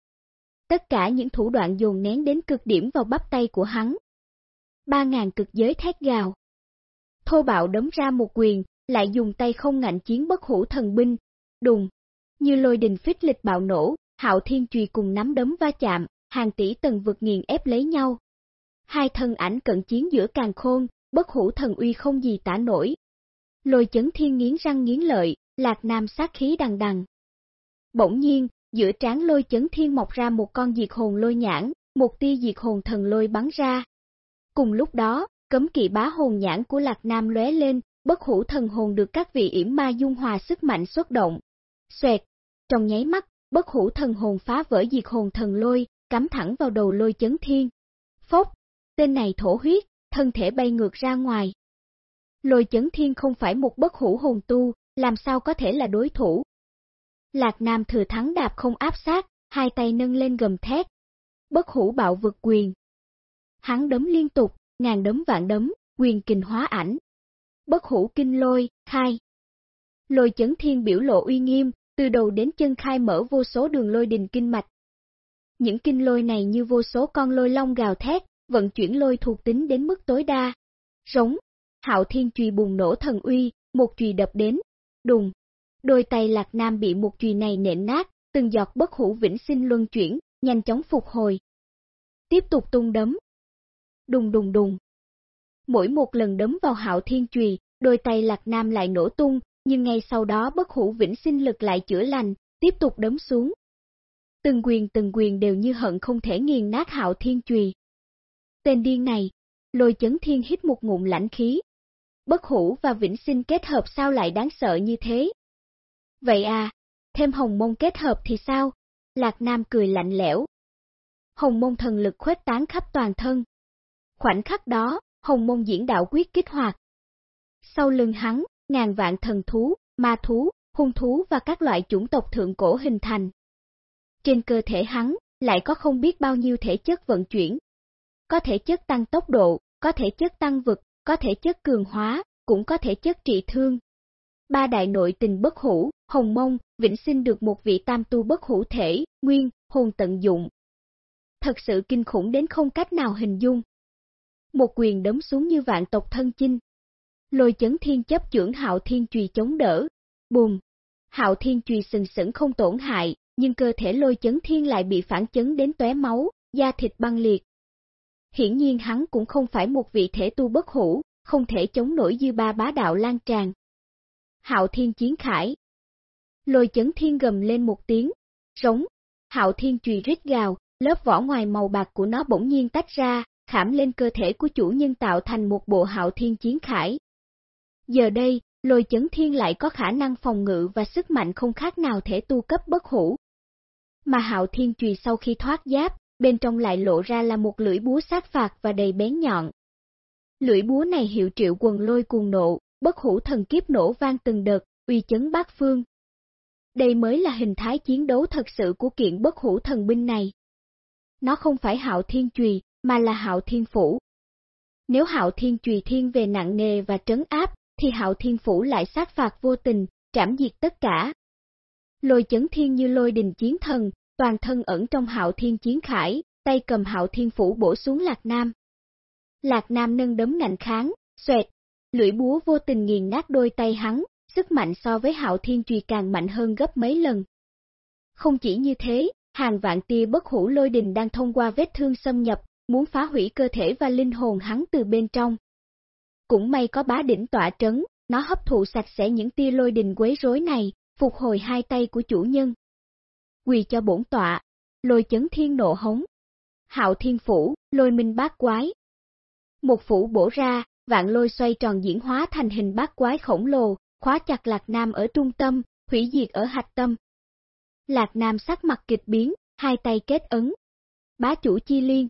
Tất cả những thủ đoạn dồn nén đến cực điểm vào bắp tay của hắn. Ba ngàn cực giới thét gào. Thô bạo đấm ra một quyền, lại dùng tay không ngạnh chiến bất hủ thần binh, đùng. Như lôi đình phích lịch bạo nổ, hạo thiên chùy cùng nắm đấm va chạm, hàng tỷ tầng vực nghiền ép lấy nhau. Hai thân ảnh cận chiến giữa càng khôn, bất hủ thần uy không gì tả nổi. Lôi chấn thiên nghiến răng nghiến lợi, lạc nam sát khí đằng đằng. Bỗng nhiên, giữa trán lôi chấn thiên mọc ra một con diệt hồn lôi nhãn, một tia diệt hồn thần lôi bắn ra. Cùng lúc đó, cấm kỵ bá hồn nhãn của lạc nam lóe lên, bất hủ thần hồn được các vị yểm ma dung hòa sức mạnh xuất động. Xoẹt, trong nháy mắt, bất hủ thần hồn phá vỡ diệt hồn thần lôi, cắm thẳng vào đầu lôi chấn thiên. Phốc, tên này thổ huyết, thân thể bay ngược ra ngoài. Lôi chấn thiên không phải một bất hủ hồn tu, làm sao có thể là đối thủ. Lạc Nam thừa thắng đạp không áp sát, hai tay nâng lên gầm thét. Bất hủ bạo vực quyền. Hắn đấm liên tục, ngàn đấm vạn đấm, quyền kình hóa ảnh. Bất hủ kinh lôi, khai. Lôi chấn thiên biểu lộ uy nghiêm, từ đầu đến chân khai mở vô số đường lôi đình kinh mạch, những kinh lôi này như vô số con lôi long gào thét, vận chuyển lôi thuộc tính đến mức tối đa. Rống, hạo thiên chùy bùng nổ thần uy, một chùy đập đến, đùng. Đôi tay lạc nam bị một chùy này nện nát, từng giọt bất hủ vĩnh sinh luân chuyển, nhanh chóng phục hồi. Tiếp tục tung đấm. Đùng đùng đùng. Mỗi một lần đấm vào hạo thiên chùy, đôi tay lạc nam lại nổ tung, nhưng ngay sau đó bất hủ vĩnh sinh lực lại chữa lành, tiếp tục đấm xuống, từng quyền từng quyền đều như hận không thể nghiền nát hạo thiên chùy. Tên điên này, lôi chấn thiên hít một ngụm lãnh khí. Bất hủ và vĩnh sinh kết hợp sao lại đáng sợ như thế? Vậy à, thêm hồng môn kết hợp thì sao? Lạc Nam cười lạnh lẽo. Hồng môn thần lực khuếch tán khắp toàn thân. Khoảnh khắc đó, hồng môn diễn đạo quyết kích hoạt. Sau lưng hắn, ngàn vạn thần thú, ma thú, hung thú và các loại chủng tộc thượng cổ hình thành. Trên cơ thể hắn, lại có không biết bao nhiêu thể chất vận chuyển. Có thể chất tăng tốc độ, có thể chất tăng vực, có thể chất cường hóa, cũng có thể chất trị thương. Ba đại nội tình bất hủ, hồng mông, vĩnh sinh được một vị tam tu bất hủ thể, nguyên, hồn tận dụng. Thật sự kinh khủng đến không cách nào hình dung. Một quyền đấm xuống như vạn tộc thân chinh. Lôi chấn thiên chấp trưởng hạo thiên chùy chống đỡ. Bùm! Hạo thiên chùy sừng sững không tổn hại, nhưng cơ thể lôi chấn thiên lại bị phản chấn đến tóe máu, da thịt băng liệt. Hiển nhiên hắn cũng không phải một vị thể tu bất hủ, không thể chống nổi dư ba bá đạo lan tràn. Hạo thiên chiến khải. Lôi chấn thiên gầm lên một tiếng, rống, hạo thiên chùy rít gào, lớp vỏ ngoài màu bạc của nó bỗng nhiên tách ra, khảm lên cơ thể của chủ nhân tạo thành một bộ hạo thiên chiến khải. Giờ đây, lôi chấn thiên lại có khả năng phòng ngự và sức mạnh không khác nào thể tu cấp bất hủ, mà hạo thiên chùy sau khi thoát giáp, bên trong lại lộ ra là một lưỡi búa sát phạt và đầy bén nhọn. Lưỡi búa này hiệu triệu quần lôi cuồng nộ, bất hủ thần kiếp nổ vang từng đợt, uy chấn bát phương. Đây mới là hình thái chiến đấu thật sự của kiện bất hủ thần binh này. Nó không phải hạo thiên chùy, mà là hạo thiên phủ. Nếu hạo thiên trùy thiên về nặng nề và trấn áp, thì hạo thiên phủ lại sát phạt vô tình, trảm diệt tất cả, Lôi chấn thiên như lôi đình chiến thần, toàn thân ẩn trong hạo thiên chiến khải, tay cầm hạo thiên phủ bổ xuống Lạc Nam. Lạc Nam nâng đấm ngạnh kháng, xoẹt, lưỡi búa vô tình nghiền nát đôi tay hắn, sức mạnh so với hạo thiên trùy càng mạnh hơn gấp mấy lần. Không chỉ như thế, hàng vạn tia bất hủ lôi đình đang thông qua vết thương xâm nhập, muốn phá hủy cơ thể và linh hồn hắn từ bên trong. Cũng may có bá đỉnh tỏa trấn, nó hấp thụ sạch sẽ những tia lôi đình quấy rối này, phục hồi hai tay của chủ nhân. Quỳ cho bổn tọa, lôi chấn thiên nộ hống. Hạo thiên phủ, lôi minh bát quái. Một phủ bổ ra, vạn lôi xoay tròn diễn hóa thành hình bát quái khổng lồ, khóa chặt Lạc Nam ở trung tâm, hủy diệt ở hạch tâm. Lạc Nam sắc mặt kịch biến, hai tay kết ấn. Bá chủ chi liên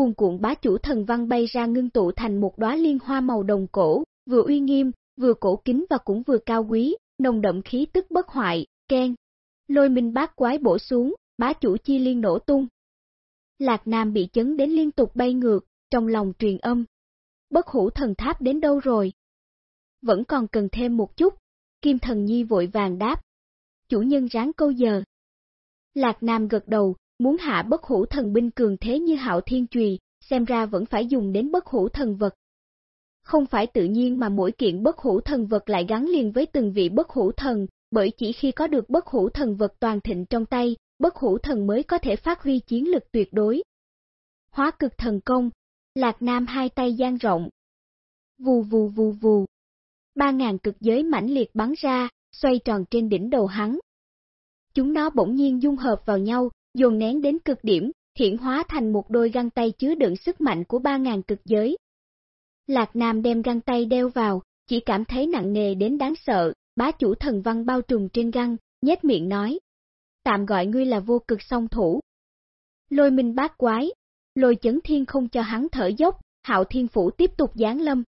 cuồn cuộn bá chủ thần văn bay ra ngưng tụ thành một đóa liên hoa màu đồng cổ, vừa uy nghiêm, vừa cổ kính và cũng vừa cao quý, nồng đậm khí tức bất hoại, khen. Lôi minh bát quái bổ xuống, bá chủ chi liên nổ tung. Lạc Nam bị chấn đến liên tục bay ngược, trong lòng truyền âm. Bất hủ thần tháp đến đâu rồi? Vẫn còn cần thêm một chút, Kim Thần Nhi vội vàng đáp. Chủ nhân ráng câu giờ. Lạc Nam gật đầu, muốn hạ bất hủ thần binh cường thế như hạo thiên trùy, xem ra vẫn phải dùng đến bất hủ thần vật. Không phải tự nhiên mà mỗi kiện bất hủ thần vật lại gắn liền với từng vị bất hủ thần, bởi chỉ khi có được bất hủ thần vật toàn thịnh trong tay, bất hủ thần mới có thể phát huy chiến lực tuyệt đối. Hóa cực thần công, Lạc Nam hai tay gian rộng. Vù vù vù vù. Ba ngàn cực giới mãnh liệt bắn ra, xoay tròn trên đỉnh đầu hắn. Chúng nó bỗng nhiên dung hợp vào nhau, dồn nén đến cực điểm, hiện hóa thành một đôi găng tay chứa đựng sức mạnh của ba ngàn cực giới. Lạc Nam đem găng tay đeo vào, chỉ cảm thấy nặng nề đến đáng sợ, bá chủ thần văn bao trùm trên găng, nhét miệng nói. Tạm gọi ngươi là vô cực song thủ. Lôi minh bát quái, lôi chấn thiên không cho hắn thở dốc, hạo thiên phủ tiếp tục giáng lâm.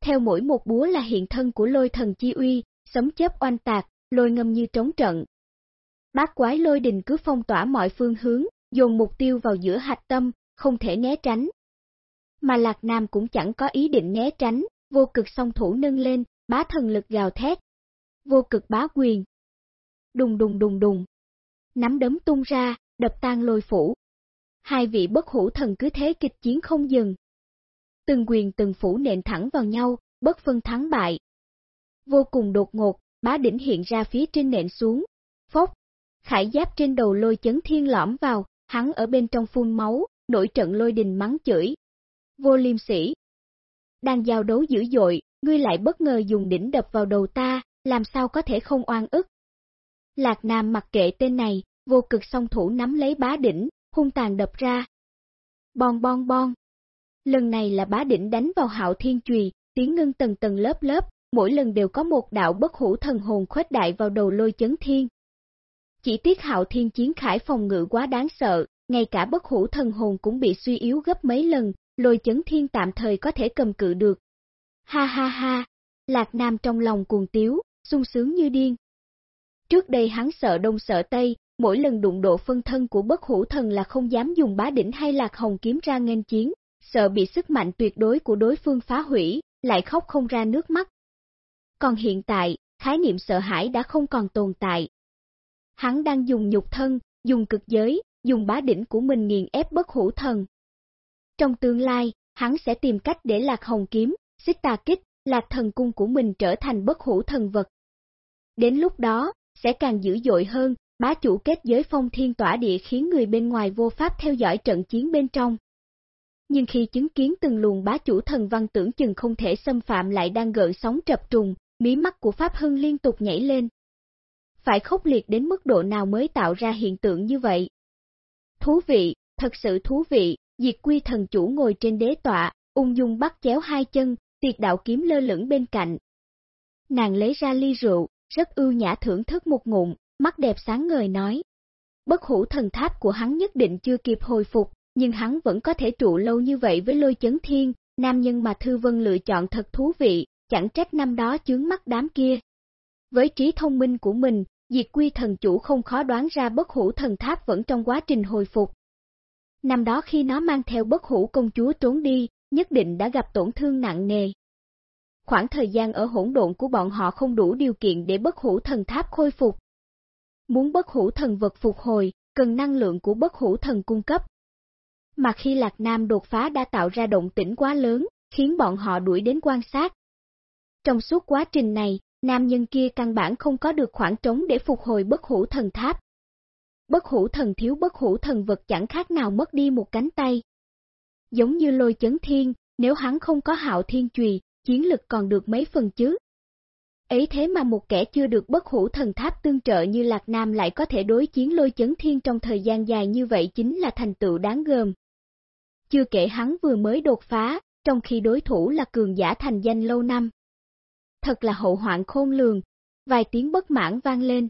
Theo mỗi một búa là hiện thân của lôi thần chi uy, sấm chớp oanh tạc, lôi ngâm như trống trận. Bát quái lôi đình cứ phong tỏa mọi phương hướng, dồn mục tiêu vào giữa hạch tâm, không thể né tránh. Mà Lạc Nam cũng chẳng có ý định né tránh, vô cực song thủ nâng lên, bá thần lực gào thét. Vô cực bá quyền. Đùng đùng đùng đùng. Nắm đấm tung ra, đập tan lôi phủ. Hai vị bất hủ thần cứ thế kịch chiến không dừng. Từng quyền từng phủ nện thẳng vào nhau, bất phân thắng bại. Vô cùng đột ngột, bá đỉnh hiện ra phía trên nện xuống. Phốc, khải giáp trên đầu lôi chấn thiên lõm vào, hắn ở bên trong phun máu, nổi trận lôi đình mắng chửi. Vô liêm sĩ. Đang giao đấu dữ dội, ngươi lại bất ngờ dùng đỉnh đập vào đầu ta, làm sao có thể không oan ức. Lạc Nam mặc kệ tên này, vô cực song thủ nắm lấy bá đỉnh, hung tàn đập ra. Bon bon bon. Lần này là bá đỉnh đánh vào hạo thiên trùy, tiếng ngưng tầng tầng lớp lớp, mỗi lần đều có một đạo bất hủ thần hồn khuếch đại vào đầu lôi chấn thiên. Chỉ tiếc hạo thiên chiến khải phòng ngự quá đáng sợ, ngay cả bất hủ thần hồn cũng bị suy yếu gấp mấy lần, lôi chấn thiên tạm thời có thể cầm cự được. Ha ha ha, Lạc Nam trong lòng cuồng tiếu, sung sướng như điên. Trước đây hắn sợ đông sợ tây, mỗi lần đụng độ phân thân của bất hủ thần là không dám dùng bá đỉnh hay lạc hồng kiếm ra nghênh chiến, sợ bị sức mạnh tuyệt đối của đối phương phá hủy, lại khóc không ra nước mắt. Còn hiện tại, khái niệm sợ hãi đã không còn tồn tại. Hắn đang dùng nhục thân, dùng cực giới, dùng bá đỉnh của mình nghiền ép bất hủ thần. Trong tương lai, hắn sẽ tìm cách để lạc hồng kiếm, xích tà kích, lạc thần cung của mình trở thành bất hủ thần vật. Đến lúc đó, sẽ càng dữ dội hơn, bá chủ kết giới phong thiên tỏa địa khiến người bên ngoài vô pháp theo dõi trận chiến bên trong. Nhưng khi chứng kiến từng luồng bá chủ thần văn tưởng chừng không thể xâm phạm lại đang gợn sóng trập trùng, mí mắt của Pháp Hưng liên tục nhảy lên. Phải khốc liệt đến mức độ nào mới tạo ra hiện tượng như vậy? Thú vị, thật sự thú vị, diệt quy thần chủ ngồi trên đế tọa, ung dung bắt chéo hai chân, tiệt đạo kiếm lơ lửng bên cạnh. Nàng lấy ra ly rượu, rất ưu nhã thưởng thức một ngụm, mắt đẹp sáng ngời nói. Bất hủ thần tháp của hắn nhất định chưa kịp hồi phục, nhưng hắn vẫn có thể trụ lâu như vậy với lôi chấn thiên, nam nhân mà Thư Vân lựa chọn thật thú vị, chẳng trách năm đó chướng mắt đám kia. Với trí thông minh của mình, diệt quy thần chủ không khó đoán ra bất hủ thần tháp vẫn trong quá trình hồi phục. Năm đó khi nó mang theo bất hủ công chúa trốn đi, nhất định đã gặp tổn thương nặng nề. Khoảng thời gian ở hỗn độn của bọn họ không đủ điều kiện để bất hủ thần tháp khôi phục. Muốn bất hủ thần vật phục hồi, cần năng lượng của bất hủ thần cung cấp. Mà khi Lạc Nam đột phá đã tạo ra động tĩnh quá lớn, khiến bọn họ đuổi đến quan sát. Trong suốt quá trình này, nam nhân kia căn bản không có được khoảng trống để phục hồi bất hủ thần tháp. Bất hủ thần thiếu bất hủ thần vật chẳng khác nào mất đi một cánh tay. Giống như lôi chấn thiên, nếu hắn không có hạo thiên chùy, chiến lực còn được mấy phần chứ. Ấy thế mà một kẻ chưa được bất hủ thần tháp tương trợ như Lạc Nam lại có thể đối chiến lôi chấn thiên trong thời gian dài như vậy chính là thành tựu đáng gờm. Chưa kể hắn vừa mới đột phá, trong khi đối thủ là cường giả thành danh lâu năm. Thật là hậu hoạn khôn lường, vài tiếng bất mãn vang lên.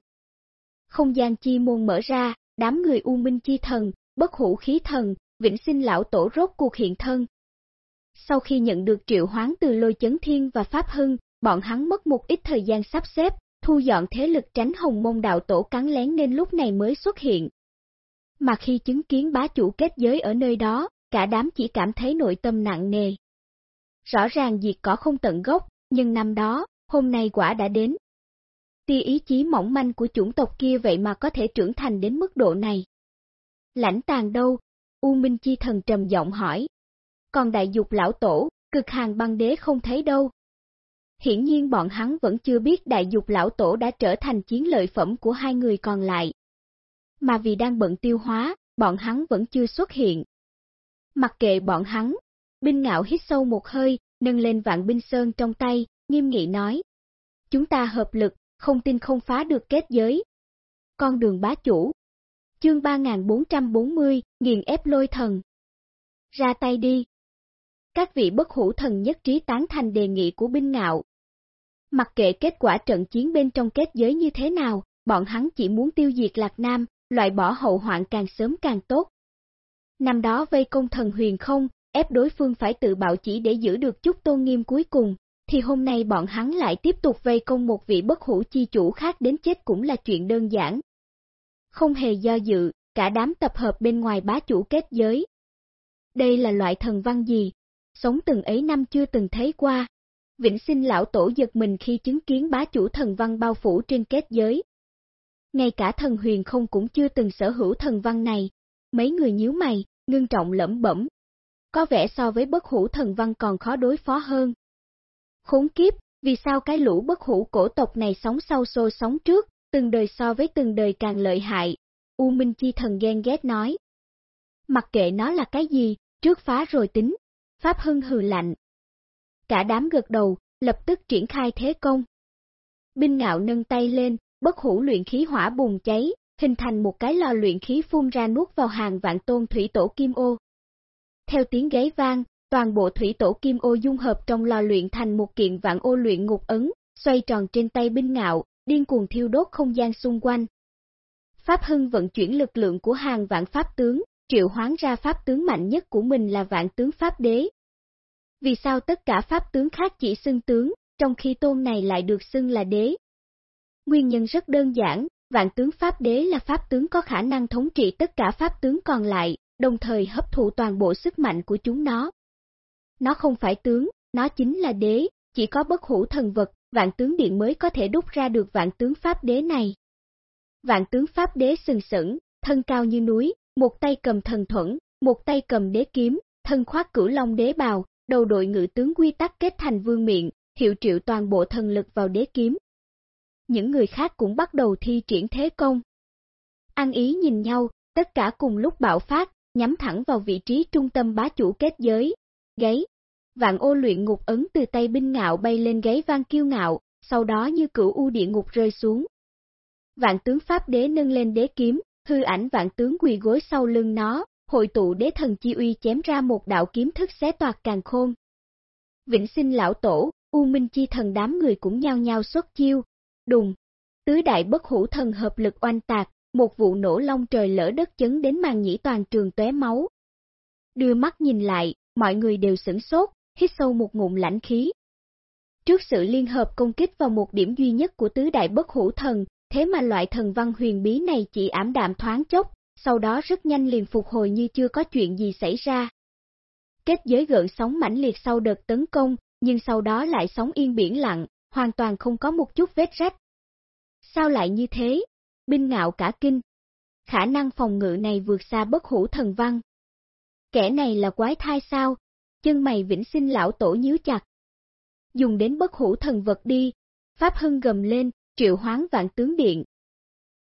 Không gian chi môn mở ra, đám người U Minh chi thần, bất hủ khí thần, vĩnh sinh lão tổ rốt cuộc hiện thân. Sau khi nhận được triệu hoán từ lôi chấn thiên và pháp hưng, bọn hắn mất một ít thời gian sắp xếp, thu dọn thế lực tránh hồng môn đạo tổ cắn lén nên lúc này mới xuất hiện. Mà khi chứng kiến bá chủ kết giới ở nơi đó, cả đám chỉ cảm thấy nội tâm nặng nề. Rõ ràng diệt cỏ không tận gốc, nhưng năm đó, hôm nay quả đã đến. Tia ý chí mỏng manh của chủng tộc kia vậy mà có thể trưởng thành đến mức độ này. Lãnh tàn đâu? U Minh Chi thần trầm giọng hỏi. Còn đại dục lão tổ, cực hàng băng đế không thấy đâu. Hiển nhiên bọn hắn vẫn chưa biết đại dục lão tổ đã trở thành chiến lợi phẩm của hai người còn lại. Mà vì đang bận tiêu hóa, bọn hắn vẫn chưa xuất hiện. Mặc kệ bọn hắn, binh ngạo hít sâu một hơi, nâng lên vạn binh sơn trong tay, nghiêm nghị nói. Chúng ta hợp lực, không tin không phá được kết giới. Con đường bá chủ. Chương 3440, nghiền ép lôi thần. Ra tay đi. Các vị bất hủ thần nhất trí tán thành đề nghị của binh ngạo. Mặc kệ kết quả trận chiến bên trong kết giới như thế nào, bọn hắn chỉ muốn tiêu diệt Lạc Nam, loại bỏ hậu hoạn càng sớm càng tốt. Năm đó vây công thần huyền không, ép đối phương phải tự bạo chỉ để giữ được chút tôn nghiêm cuối cùng, thì hôm nay bọn hắn lại tiếp tục vây công một vị bất hủ chi chủ khác đến chết cũng là chuyện đơn giản. Không hề do dự, cả đám tập hợp bên ngoài bá chủ kết giới. Đây là loại thần văn gì? Sống từng ấy năm chưa từng thấy qua. Vĩnh sinh lão tổ giật mình khi chứng kiến bá chủ thần văn bao phủ trên kết giới. Ngay cả thần huyền không cũng chưa từng sở hữu thần văn này. Mấy người nhíu mày, ngưng trọng lẩm bẩm. Có vẻ so với bất hủ thần văn còn khó đối phó hơn. Khốn kiếp, vì sao cái lũ bất hủ cổ tộc này sống sau xô sống trước, từng đời so với từng đời càng lợi hại. U Minh Chi thần ghen ghét nói. Mặc kệ nó là cái gì, trước phá rồi tính. Pháp Hưng hừ lạnh. Cả đám gật đầu, lập tức triển khai thế công. Binh ngạo nâng tay lên, bất hủ luyện khí hỏa bùng cháy, hình thành một cái lò luyện khí phun ra nuốt vào hàng vạn tôn thủy tổ kim ô. Theo tiếng gáy vang, toàn bộ thủy tổ kim ô dung hợp trong lò luyện thành một kiện vạn ô luyện ngục ấn, xoay tròn trên tay binh ngạo, điên cuồng thiêu đốt không gian xung quanh. Pháp Hưng vận chuyển lực lượng của hàng vạn pháp tướng, triệu hoán ra pháp tướng mạnh nhất của mình là vạn tướng pháp đế. Vì sao tất cả pháp tướng khác chỉ xưng tướng, trong khi tôn này lại được xưng là đế? Nguyên nhân rất đơn giản, vạn tướng pháp đế là pháp tướng có khả năng thống trị tất cả pháp tướng còn lại, đồng thời hấp thụ toàn bộ sức mạnh của chúng nó. Nó không phải tướng, nó chính là đế, chỉ có bất hủ thần vật, vạn tướng điện mới có thể đúc ra được vạn tướng pháp đế này. Vạn tướng pháp đế sừng sững, thân cao như núi, một tay cầm thần thuẫn, một tay cầm đế kiếm, thân khoác cửu long đế bào, đầu đội ngự tướng quy tắc kết thành vương miệng, hiệu triệu toàn bộ thần lực vào đế kiếm. Những người khác cũng bắt đầu thi triển thế công. Ăn ý nhìn nhau, tất cả cùng lúc bạo phát, nhắm thẳng vào vị trí trung tâm bá chủ kết giới, gáy. Vạn ô luyện ngục ấn từ tay binh ngạo bay lên gáy vang kiêu ngạo, sau đó như cửu u địa ngục rơi xuống. Vạn tướng Pháp đế nâng lên đế kiếm, hư ảnh vạn tướng quỳ gối sau lưng nó, hội tụ đế thần chi uy chém ra một đạo kiếm thức xé toạc càng khôn. Vĩnh sinh lão tổ, U Minh chi thần đám người cũng nhao nhao xuất chiêu, đùng, tứ đại bất hủ thần hợp lực oanh tạc, một vụ nổ long trời lỡ đất chấn đến màn nhĩ toàn trường tóe máu. Đưa mắt nhìn lại, mọi người đều sửng sốt, hít sâu một ngụm lãnh khí. Trước sự liên hợp công kích vào một điểm duy nhất của tứ đại bất hủ thần, thế mà loại thần văn huyền bí này chỉ ảm đạm thoáng chốc, sau đó rất nhanh liền phục hồi như chưa có chuyện gì xảy ra. Kết giới gợn sóng mãnh liệt sau đợt tấn công, nhưng sau đó lại sóng yên biển lặng, hoàn toàn không có một chút vết rách. Sao lại như thế? Binh ngạo cả kinh. Khả năng phòng ngự này vượt xa bất hủ thần văn. Kẻ này là quái thai sao? chân mày vĩnh sinh lão tổ nhíu chặt. Dùng đến bất hủ thần vật đi, Pháp Hưng gầm lên, triệu hoán vạn tướng điện.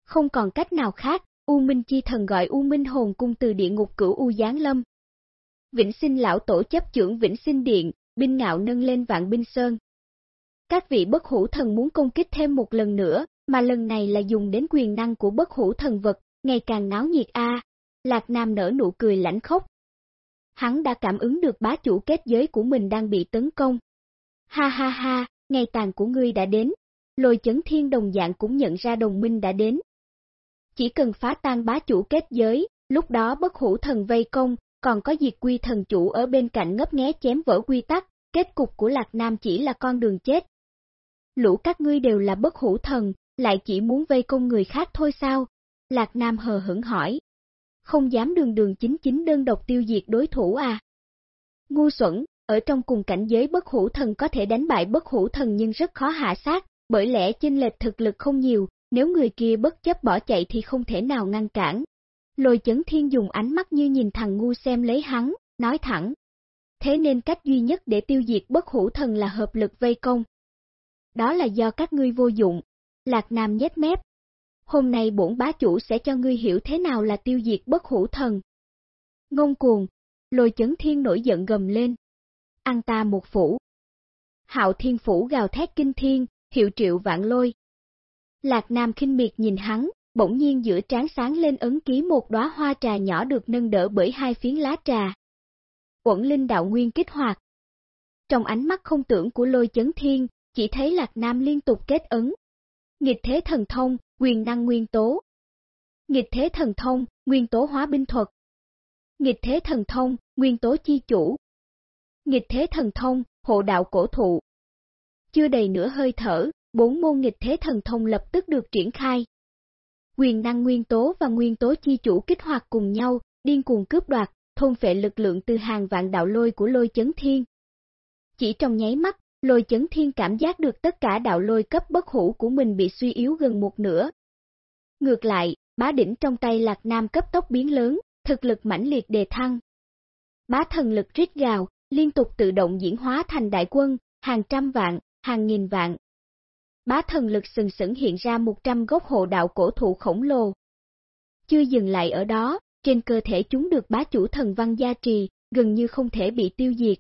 Không còn cách nào khác, U Minh Chi thần gọi U Minh hồn cung từ địa ngục cửu U Giáng Lâm. Vĩnh sinh lão tổ chấp trưởng Vĩnh sinh điện, binh ngạo nâng lên vạn binh sơn. Các vị bất hủ thần muốn công kích thêm một lần nữa, mà lần này là dùng đến quyền năng của bất hủ thần vật, ngày càng náo nhiệt a. Lạc Nam nở nụ cười lãnh khốc. Hắn đã cảm ứng được bá chủ kết giới của mình đang bị tấn công. Ha ha ha, ngày tàn của ngươi đã đến. Lôi chấn thiên đồng dạng cũng nhận ra đồng minh đã đến. Chỉ cần phá tan bá chủ kết giới, lúc đó bất hủ thần vây công, còn có diệt quy thần chủ ở bên cạnh ngấp nghé chém vỡ quy tắc, kết cục của Lạc Nam chỉ là con đường chết. Lũ các ngươi đều là bất hủ thần, lại chỉ muốn vây công người khác thôi sao? Lạc Nam hờ hững hỏi. Không dám đường đường chính chính đơn độc tiêu diệt đối thủ à? Ngu xuẩn, ở trong cùng cảnh giới bất hủ thần có thể đánh bại bất hủ thần nhưng rất khó hạ sát, bởi lẽ chênh lệch thực lực không nhiều, nếu người kia bất chấp bỏ chạy thì không thể nào ngăn cản. Lôi chấn thiên dùng ánh mắt như nhìn thằng ngu xem lấy hắn, nói thẳng. Thế nên cách duy nhất để tiêu diệt bất hủ thần là hợp lực vây công. Đó là do các ngươi vô dụng. Lạc Nam nhét mép. Hôm nay bổn bá chủ sẽ cho ngươi hiểu thế nào là tiêu diệt bất hủ thần. Ngông cuồng, lôi chấn thiên nổi giận gầm lên. Ăn ta một phủ. Hạo thiên phủ gào thét kinh thiên, hiệu triệu vạn lôi. Lạc Nam khinh miệt nhìn hắn, bỗng nhiên giữa trán sáng lên ấn ký một đóa hoa trà nhỏ được nâng đỡ bởi hai phiến lá trà. Quẩn linh đạo nguyên kích hoạt. Trong ánh mắt không tưởng của lôi chấn thiên, chỉ thấy Lạc Nam liên tục kết ấn. Nghịch thế thần thông, quyền năng nguyên tố. Nghịch thế thần thông, nguyên tố hóa binh thuật. Nghịch thế thần thông, nguyên tố chi chủ. Nghịch thế thần thông, hộ đạo cổ thụ. Chưa đầy nửa hơi thở, bốn môn nghịch thế thần thông lập tức được triển khai. Quyền năng nguyên tố và nguyên tố chi chủ kích hoạt cùng nhau, điên cuồng cướp đoạt, thôn phệ lực lượng từ hàng vạn đạo lôi của lôi chấn thiên. Chỉ trong nháy mắt, lôi chấn thiên cảm giác được tất cả đạo lôi cấp bất hủ của mình bị suy yếu gần một nửa. Ngược lại, bá đỉnh trong tay lạc nam cấp tốc biến lớn, thực lực mãnh liệt đề thăng. Bá thần lực rít gào, liên tục tự động diễn hóa thành đại quân, hàng trăm vạn, hàng nghìn vạn, bá thần lực sừng sững hiện ra 100 gốc hộ đạo cổ thụ khổng lồ. Chưa dừng lại ở đó, trên cơ thể chúng được bá chủ thần văn gia trì, gần như không thể bị tiêu diệt.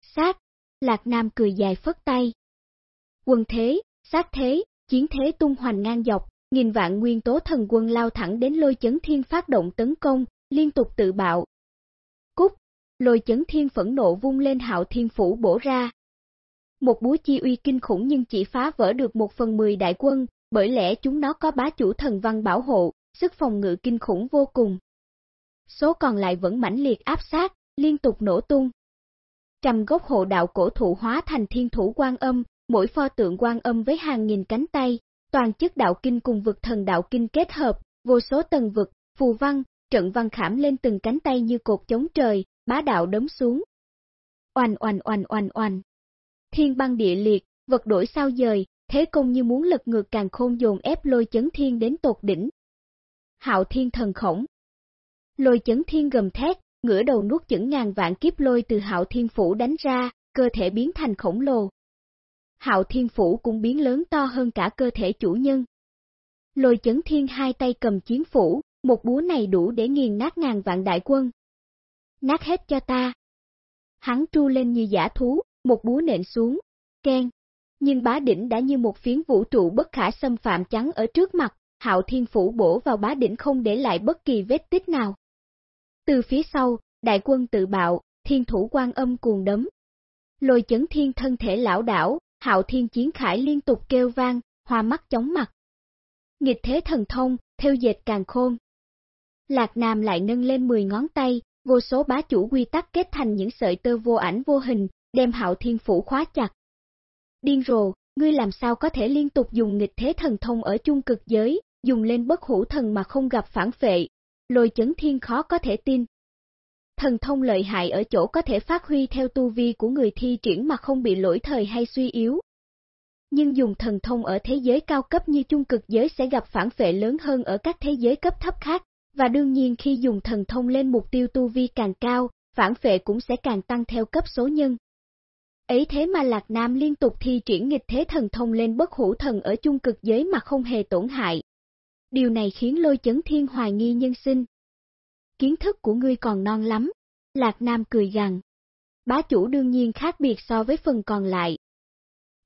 Sát, Lạc Nam cười dài phất tay. Quân thế, sát thế, chiến thế tung hoành ngang dọc, nghìn vạn nguyên tố thần quân lao thẳng đến lôi chấn thiên phát động tấn công, liên tục tự bạo. Cúc, lôi chấn thiên phẫn nộ vung lên hạo thiên phủ bổ ra, một búa chi uy kinh khủng nhưng chỉ phá vỡ được một phần mười đại quân, bởi lẽ chúng nó có bá chủ thần văn bảo hộ, sức phòng ngự kinh khủng vô cùng. Số còn lại vẫn mãnh liệt áp sát, liên tục nổ tung. Trăm gốc hộ đạo cổ thụ hóa thành thiên thủ quan âm, mỗi pho tượng quan âm với hàng nghìn cánh tay, toàn chức đạo kinh cùng vực thần đạo kinh kết hợp, vô số tầng vực, phù văn, trận văn khảm lên từng cánh tay như cột chống trời, bá đạo đấm xuống. Oanh oanh oanh oanh oanh thiên băng địa liệt, vật đổi sao dời, thế công như muốn lật ngược càng khôn dồn ép lôi chấn thiên đến tột đỉnh. Hạo thiên thần khổng Lôi chấn thiên gầm thét, ngửa đầu nuốt chửng ngàn vạn kiếp lôi từ hạo thiên phủ đánh ra, cơ thể biến thành khổng lồ. Hạo thiên phủ cũng biến lớn to hơn cả cơ thể chủ nhân. Lôi chấn thiên hai tay cầm chiến phủ, một búa này đủ để nghiền nát ngàn vạn đại quân. Nát hết cho ta. Hắn tru lên như giả thú, một búa nện xuống, khen. Nhưng bá đỉnh đã như một phiến vũ trụ bất khả xâm phạm trắng ở trước mặt, hạo thiên phủ bổ vào bá đỉnh không để lại bất kỳ vết tích nào. Từ phía sau, đại quân tự bạo, thiên thủ quan âm cuồng đấm. Lôi chấn thiên thân thể lão đảo, hạo thiên chiến khải liên tục kêu vang, hoa mắt chóng mặt. Nghịch thế thần thông, theo dệt càng khôn. Lạc Nam lại nâng lên 10 ngón tay, vô số bá chủ quy tắc kết thành những sợi tơ vô ảnh vô hình, đem hạo thiên phủ khóa chặt. Điên rồ, ngươi làm sao có thể liên tục dùng nghịch thế thần thông ở chung cực giới, dùng lên bất hủ thần mà không gặp phản phệ, lôi chấn thiên khó có thể tin. Thần thông lợi hại ở chỗ có thể phát huy theo tu vi của người thi triển mà không bị lỗi thời hay suy yếu. Nhưng dùng thần thông ở thế giới cao cấp như chung cực giới sẽ gặp phản phệ lớn hơn ở các thế giới cấp thấp khác, và đương nhiên khi dùng thần thông lên mục tiêu tu vi càng cao, phản vệ cũng sẽ càng tăng theo cấp số nhân. Ấy thế mà Lạc Nam liên tục thi triển nghịch thế thần thông lên bất hủ thần ở chung cực giới mà không hề tổn hại. Điều này khiến lôi chấn thiên hoài nghi nhân sinh. Kiến thức của ngươi còn non lắm. Lạc Nam cười rằng Bá chủ đương nhiên khác biệt so với phần còn lại.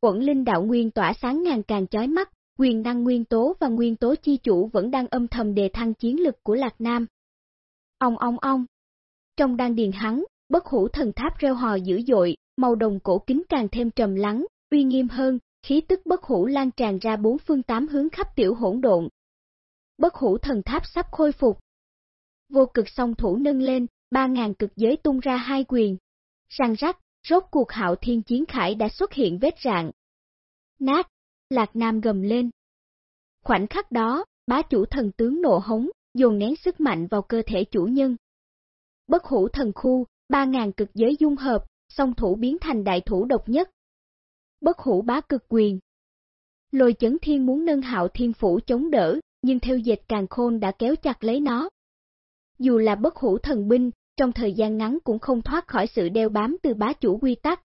Quẩn linh đạo nguyên tỏa sáng ngàn càng chói mắt, quyền năng nguyên tố và nguyên tố chi chủ vẫn đang âm thầm đề thăng chiến lực của Lạc Nam. Ông ông ông. Trong đan điền hắn, bất hủ thần tháp reo hò dữ dội, màu đồng cổ kính càng thêm trầm lắng, uy nghiêm hơn, khí tức bất hủ lan tràn ra bốn phương tám hướng khắp tiểu hỗn độn. Bất hủ thần tháp sắp khôi phục. Vô cực song thủ nâng lên, ba ngàn cực giới tung ra hai quyền. Răng rắc, rốt cuộc hạo thiên chiến khải đã xuất hiện vết rạn. Nát, Lạc Nam gầm lên. Khoảnh khắc đó, bá chủ thần tướng nộ hống, dồn nén sức mạnh vào cơ thể chủ nhân. Bất hủ thần khu, ba ngàn cực giới dung hợp, song thủ biến thành đại thủ độc nhất. Bất hủ bá cực quyền. Lôi chấn thiên muốn nâng hạo thiên phủ chống đỡ, nhưng theo dịch càng khôn đã kéo chặt lấy nó. Dù là bất hủ thần binh, trong thời gian ngắn cũng không thoát khỏi sự đeo bám từ bá chủ quy tắc.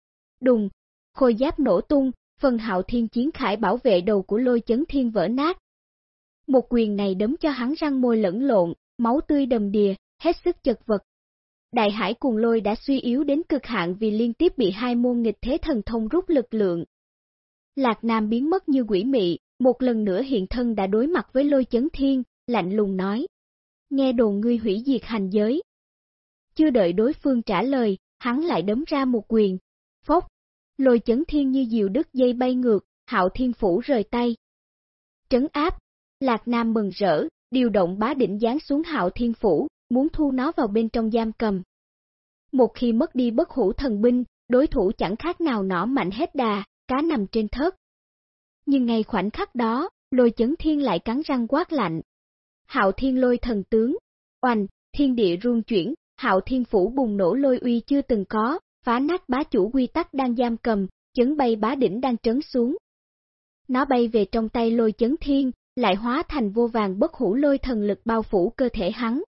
Đùng, khôi giáp nổ tung, phần hạo thiên chiến khải bảo vệ đầu của lôi chấn thiên vỡ nát. Một quyền này đấm cho hắn răng môi lẫn lộn, máu tươi đầm đìa, hết sức chật vật. Đại hải cùng lôi đã suy yếu đến cực hạn vì liên tiếp bị hai môn nghịch thế thần thông rút lực lượng. Lạc Nam biến mất như quỷ mị, một lần nữa hiện thân đã đối mặt với lôi chấn thiên, lạnh lùng nói. Nghe đồn ngươi hủy diệt hành giới. Chưa đợi đối phương trả lời, hắn lại đấm ra một quyền. Phốc, lôi chấn thiên như diều đứt dây bay ngược, hạo thiên phủ rời tay. Trấn áp, Lạc Nam mừng rỡ, điều động bá đỉnh giáng xuống hạo thiên phủ, muốn thu nó vào bên trong giam cầm. Một khi mất đi bất hủ thần binh, đối thủ chẳng khác nào nỏ mạnh hết đà, cá nằm trên thớt. Nhưng ngay khoảnh khắc đó, lôi chấn thiên lại cắn răng quát lạnh. Hạo thiên lôi thần tướng, oanh, thiên địa rung chuyển, hạo thiên phủ bùng nổ lôi uy chưa từng có, phá nát bá chủ quy tắc đang giam cầm, chấn bay bá đỉnh đang trấn xuống. Nó bay về trong tay lôi chấn thiên, lại hóa thành vô vàng bất hủ lôi thần lực bao phủ cơ thể hắn.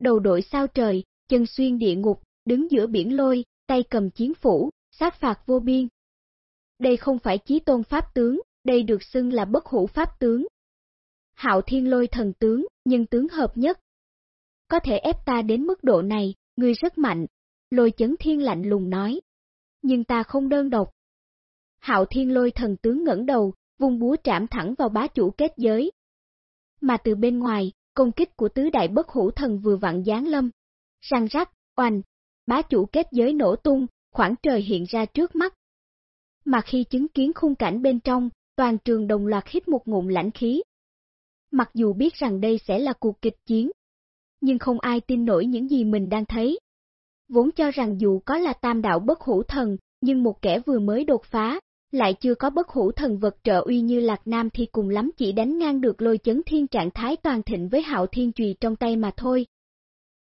Đầu đội sao trời, chân xuyên địa ngục, đứng giữa biển lôi, tay cầm chiến phủ, sát phạt vô biên. Đây không phải chí tôn pháp tướng, đây được xưng là bất hủ pháp tướng. Hạo thiên lôi thần tướng, nhưng tướng hợp nhất. Có thể ép ta đến mức độ này, ngươi rất mạnh, lôi chấn thiên lạnh lùng nói. Nhưng ta không đơn độc. Hạo thiên lôi thần tướng ngẩng đầu, vung búa trảm thẳng vào bá chủ kết giới. Mà từ bên ngoài, công kích của tứ đại bất hủ thần vừa vặn giáng lâm. Răng rắc, oanh, bá chủ kết giới nổ tung, khoảng trời hiện ra trước mắt. Mà khi chứng kiến khung cảnh bên trong, toàn trường đồng loạt hít một ngụm lãnh khí. Mặc dù biết rằng đây sẽ là cuộc kịch chiến, nhưng không ai tin nổi những gì mình đang thấy. Vốn cho rằng dù có là tam đạo bất hữu thần, nhưng một kẻ vừa mới đột phá, lại chưa có bất hữu thần vật trợ uy như Lạc Nam thì cùng lắm chỉ đánh ngang được lôi chấn thiên trạng thái toàn thịnh với hạo thiên trùy trong tay mà thôi.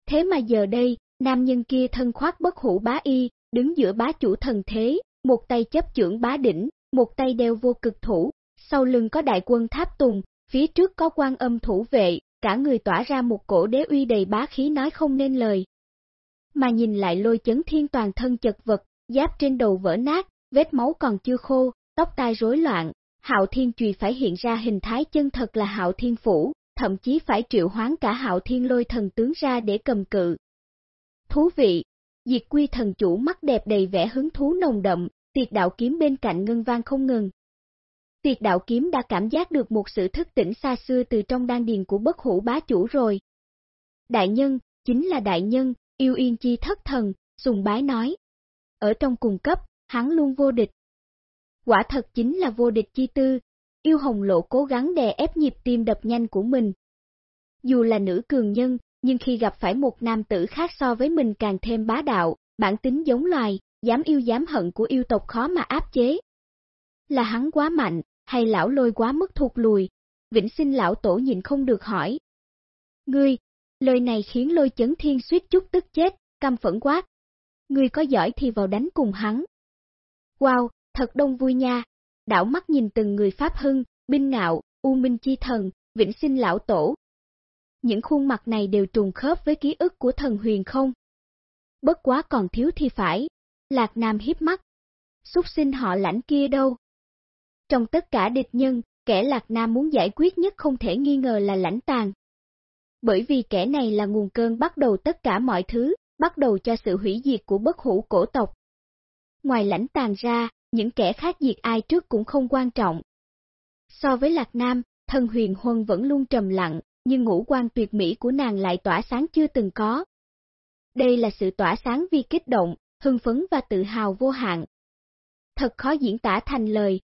Thế mà giờ đây, nam nhân kia thân khoác bất hữu bá y, đứng giữa bá chủ thần thế, một tay chấp trưởng bá đỉnh, một tay đeo vô cực thủ, sau lưng có đại quân tháp tùng, phía trước có quan âm thủ vệ, cả người tỏa ra một cổ đế uy đầy bá khí nói không nên lời. Mà nhìn lại lôi chấn thiên toàn thân chật vật, giáp trên đầu vỡ nát, vết máu còn chưa khô, tóc tai rối loạn, Hạo Thiên Chùy phải hiện ra hình thái chân thật là Hạo Thiên Phủ, thậm chí phải triệu hoán cả Hạo Thiên Lôi thần tướng ra để cầm cự. Thú vị, Diệt Quy thần chủ mắt đẹp đầy vẻ hứng thú nồng đậm, tuyệt đạo kiếm bên cạnh ngân vang không ngừng. Tuyệt đạo kiếm đã cảm giác được một sự thức tỉnh xa xưa từ trong đan điền của bất hủ bá chủ rồi. Đại nhân, chính là đại nhân, yêu yên chi thất thần, sùng bái nói. Ở trong cùng cấp, hắn luôn vô địch. Quả thật chính là vô địch chi tư, yêu hồng lộ cố gắng đè ép nhịp tim đập nhanh của mình. Dù là nữ cường nhân, nhưng khi gặp phải một nam tử khác so với mình càng thêm bá đạo, bản tính giống loài, dám yêu dám hận của yêu tộc khó mà áp chế. Là hắn quá mạnh, hay lão lôi quá mức thuộc lùi? Vĩnh sinh lão tổ nhìn không được hỏi. Ngươi, lời này khiến lôi chấn thiên suýt chút tức chết, căm phẫn quát. Ngươi có giỏi thì vào đánh cùng hắn. Wow, thật đông vui nha. Đảo mắt nhìn từng người Pháp Hưng, Binh Ngạo, U Minh Chi Thần, Vĩnh Sinh Lão Tổ. Những khuôn mặt này đều trùng khớp với ký ức của thần huyền không? bất quá còn thiếu thì phải. Lạc Nam hiếp mắt. Xúc sinh họ lãnh kia đâu? Trong tất cả địch nhân, kẻ Lạc Nam muốn giải quyết nhất không thể nghi ngờ là lãnh tàn. Bởi vì kẻ này là nguồn cơn bắt đầu tất cả mọi thứ, bắt đầu cho sự hủy diệt của bất hủ cổ tộc. Ngoài lãnh tàn ra, những kẻ khác diệt ai trước cũng không quan trọng. So với Lạc Nam, thần huyền huân vẫn luôn trầm lặng, nhưng ngũ quan tuyệt mỹ của nàng lại tỏa sáng chưa từng có. Đây là sự tỏa sáng vì kích động, hưng phấn và tự hào vô hạn. Thật khó diễn tả thành lời,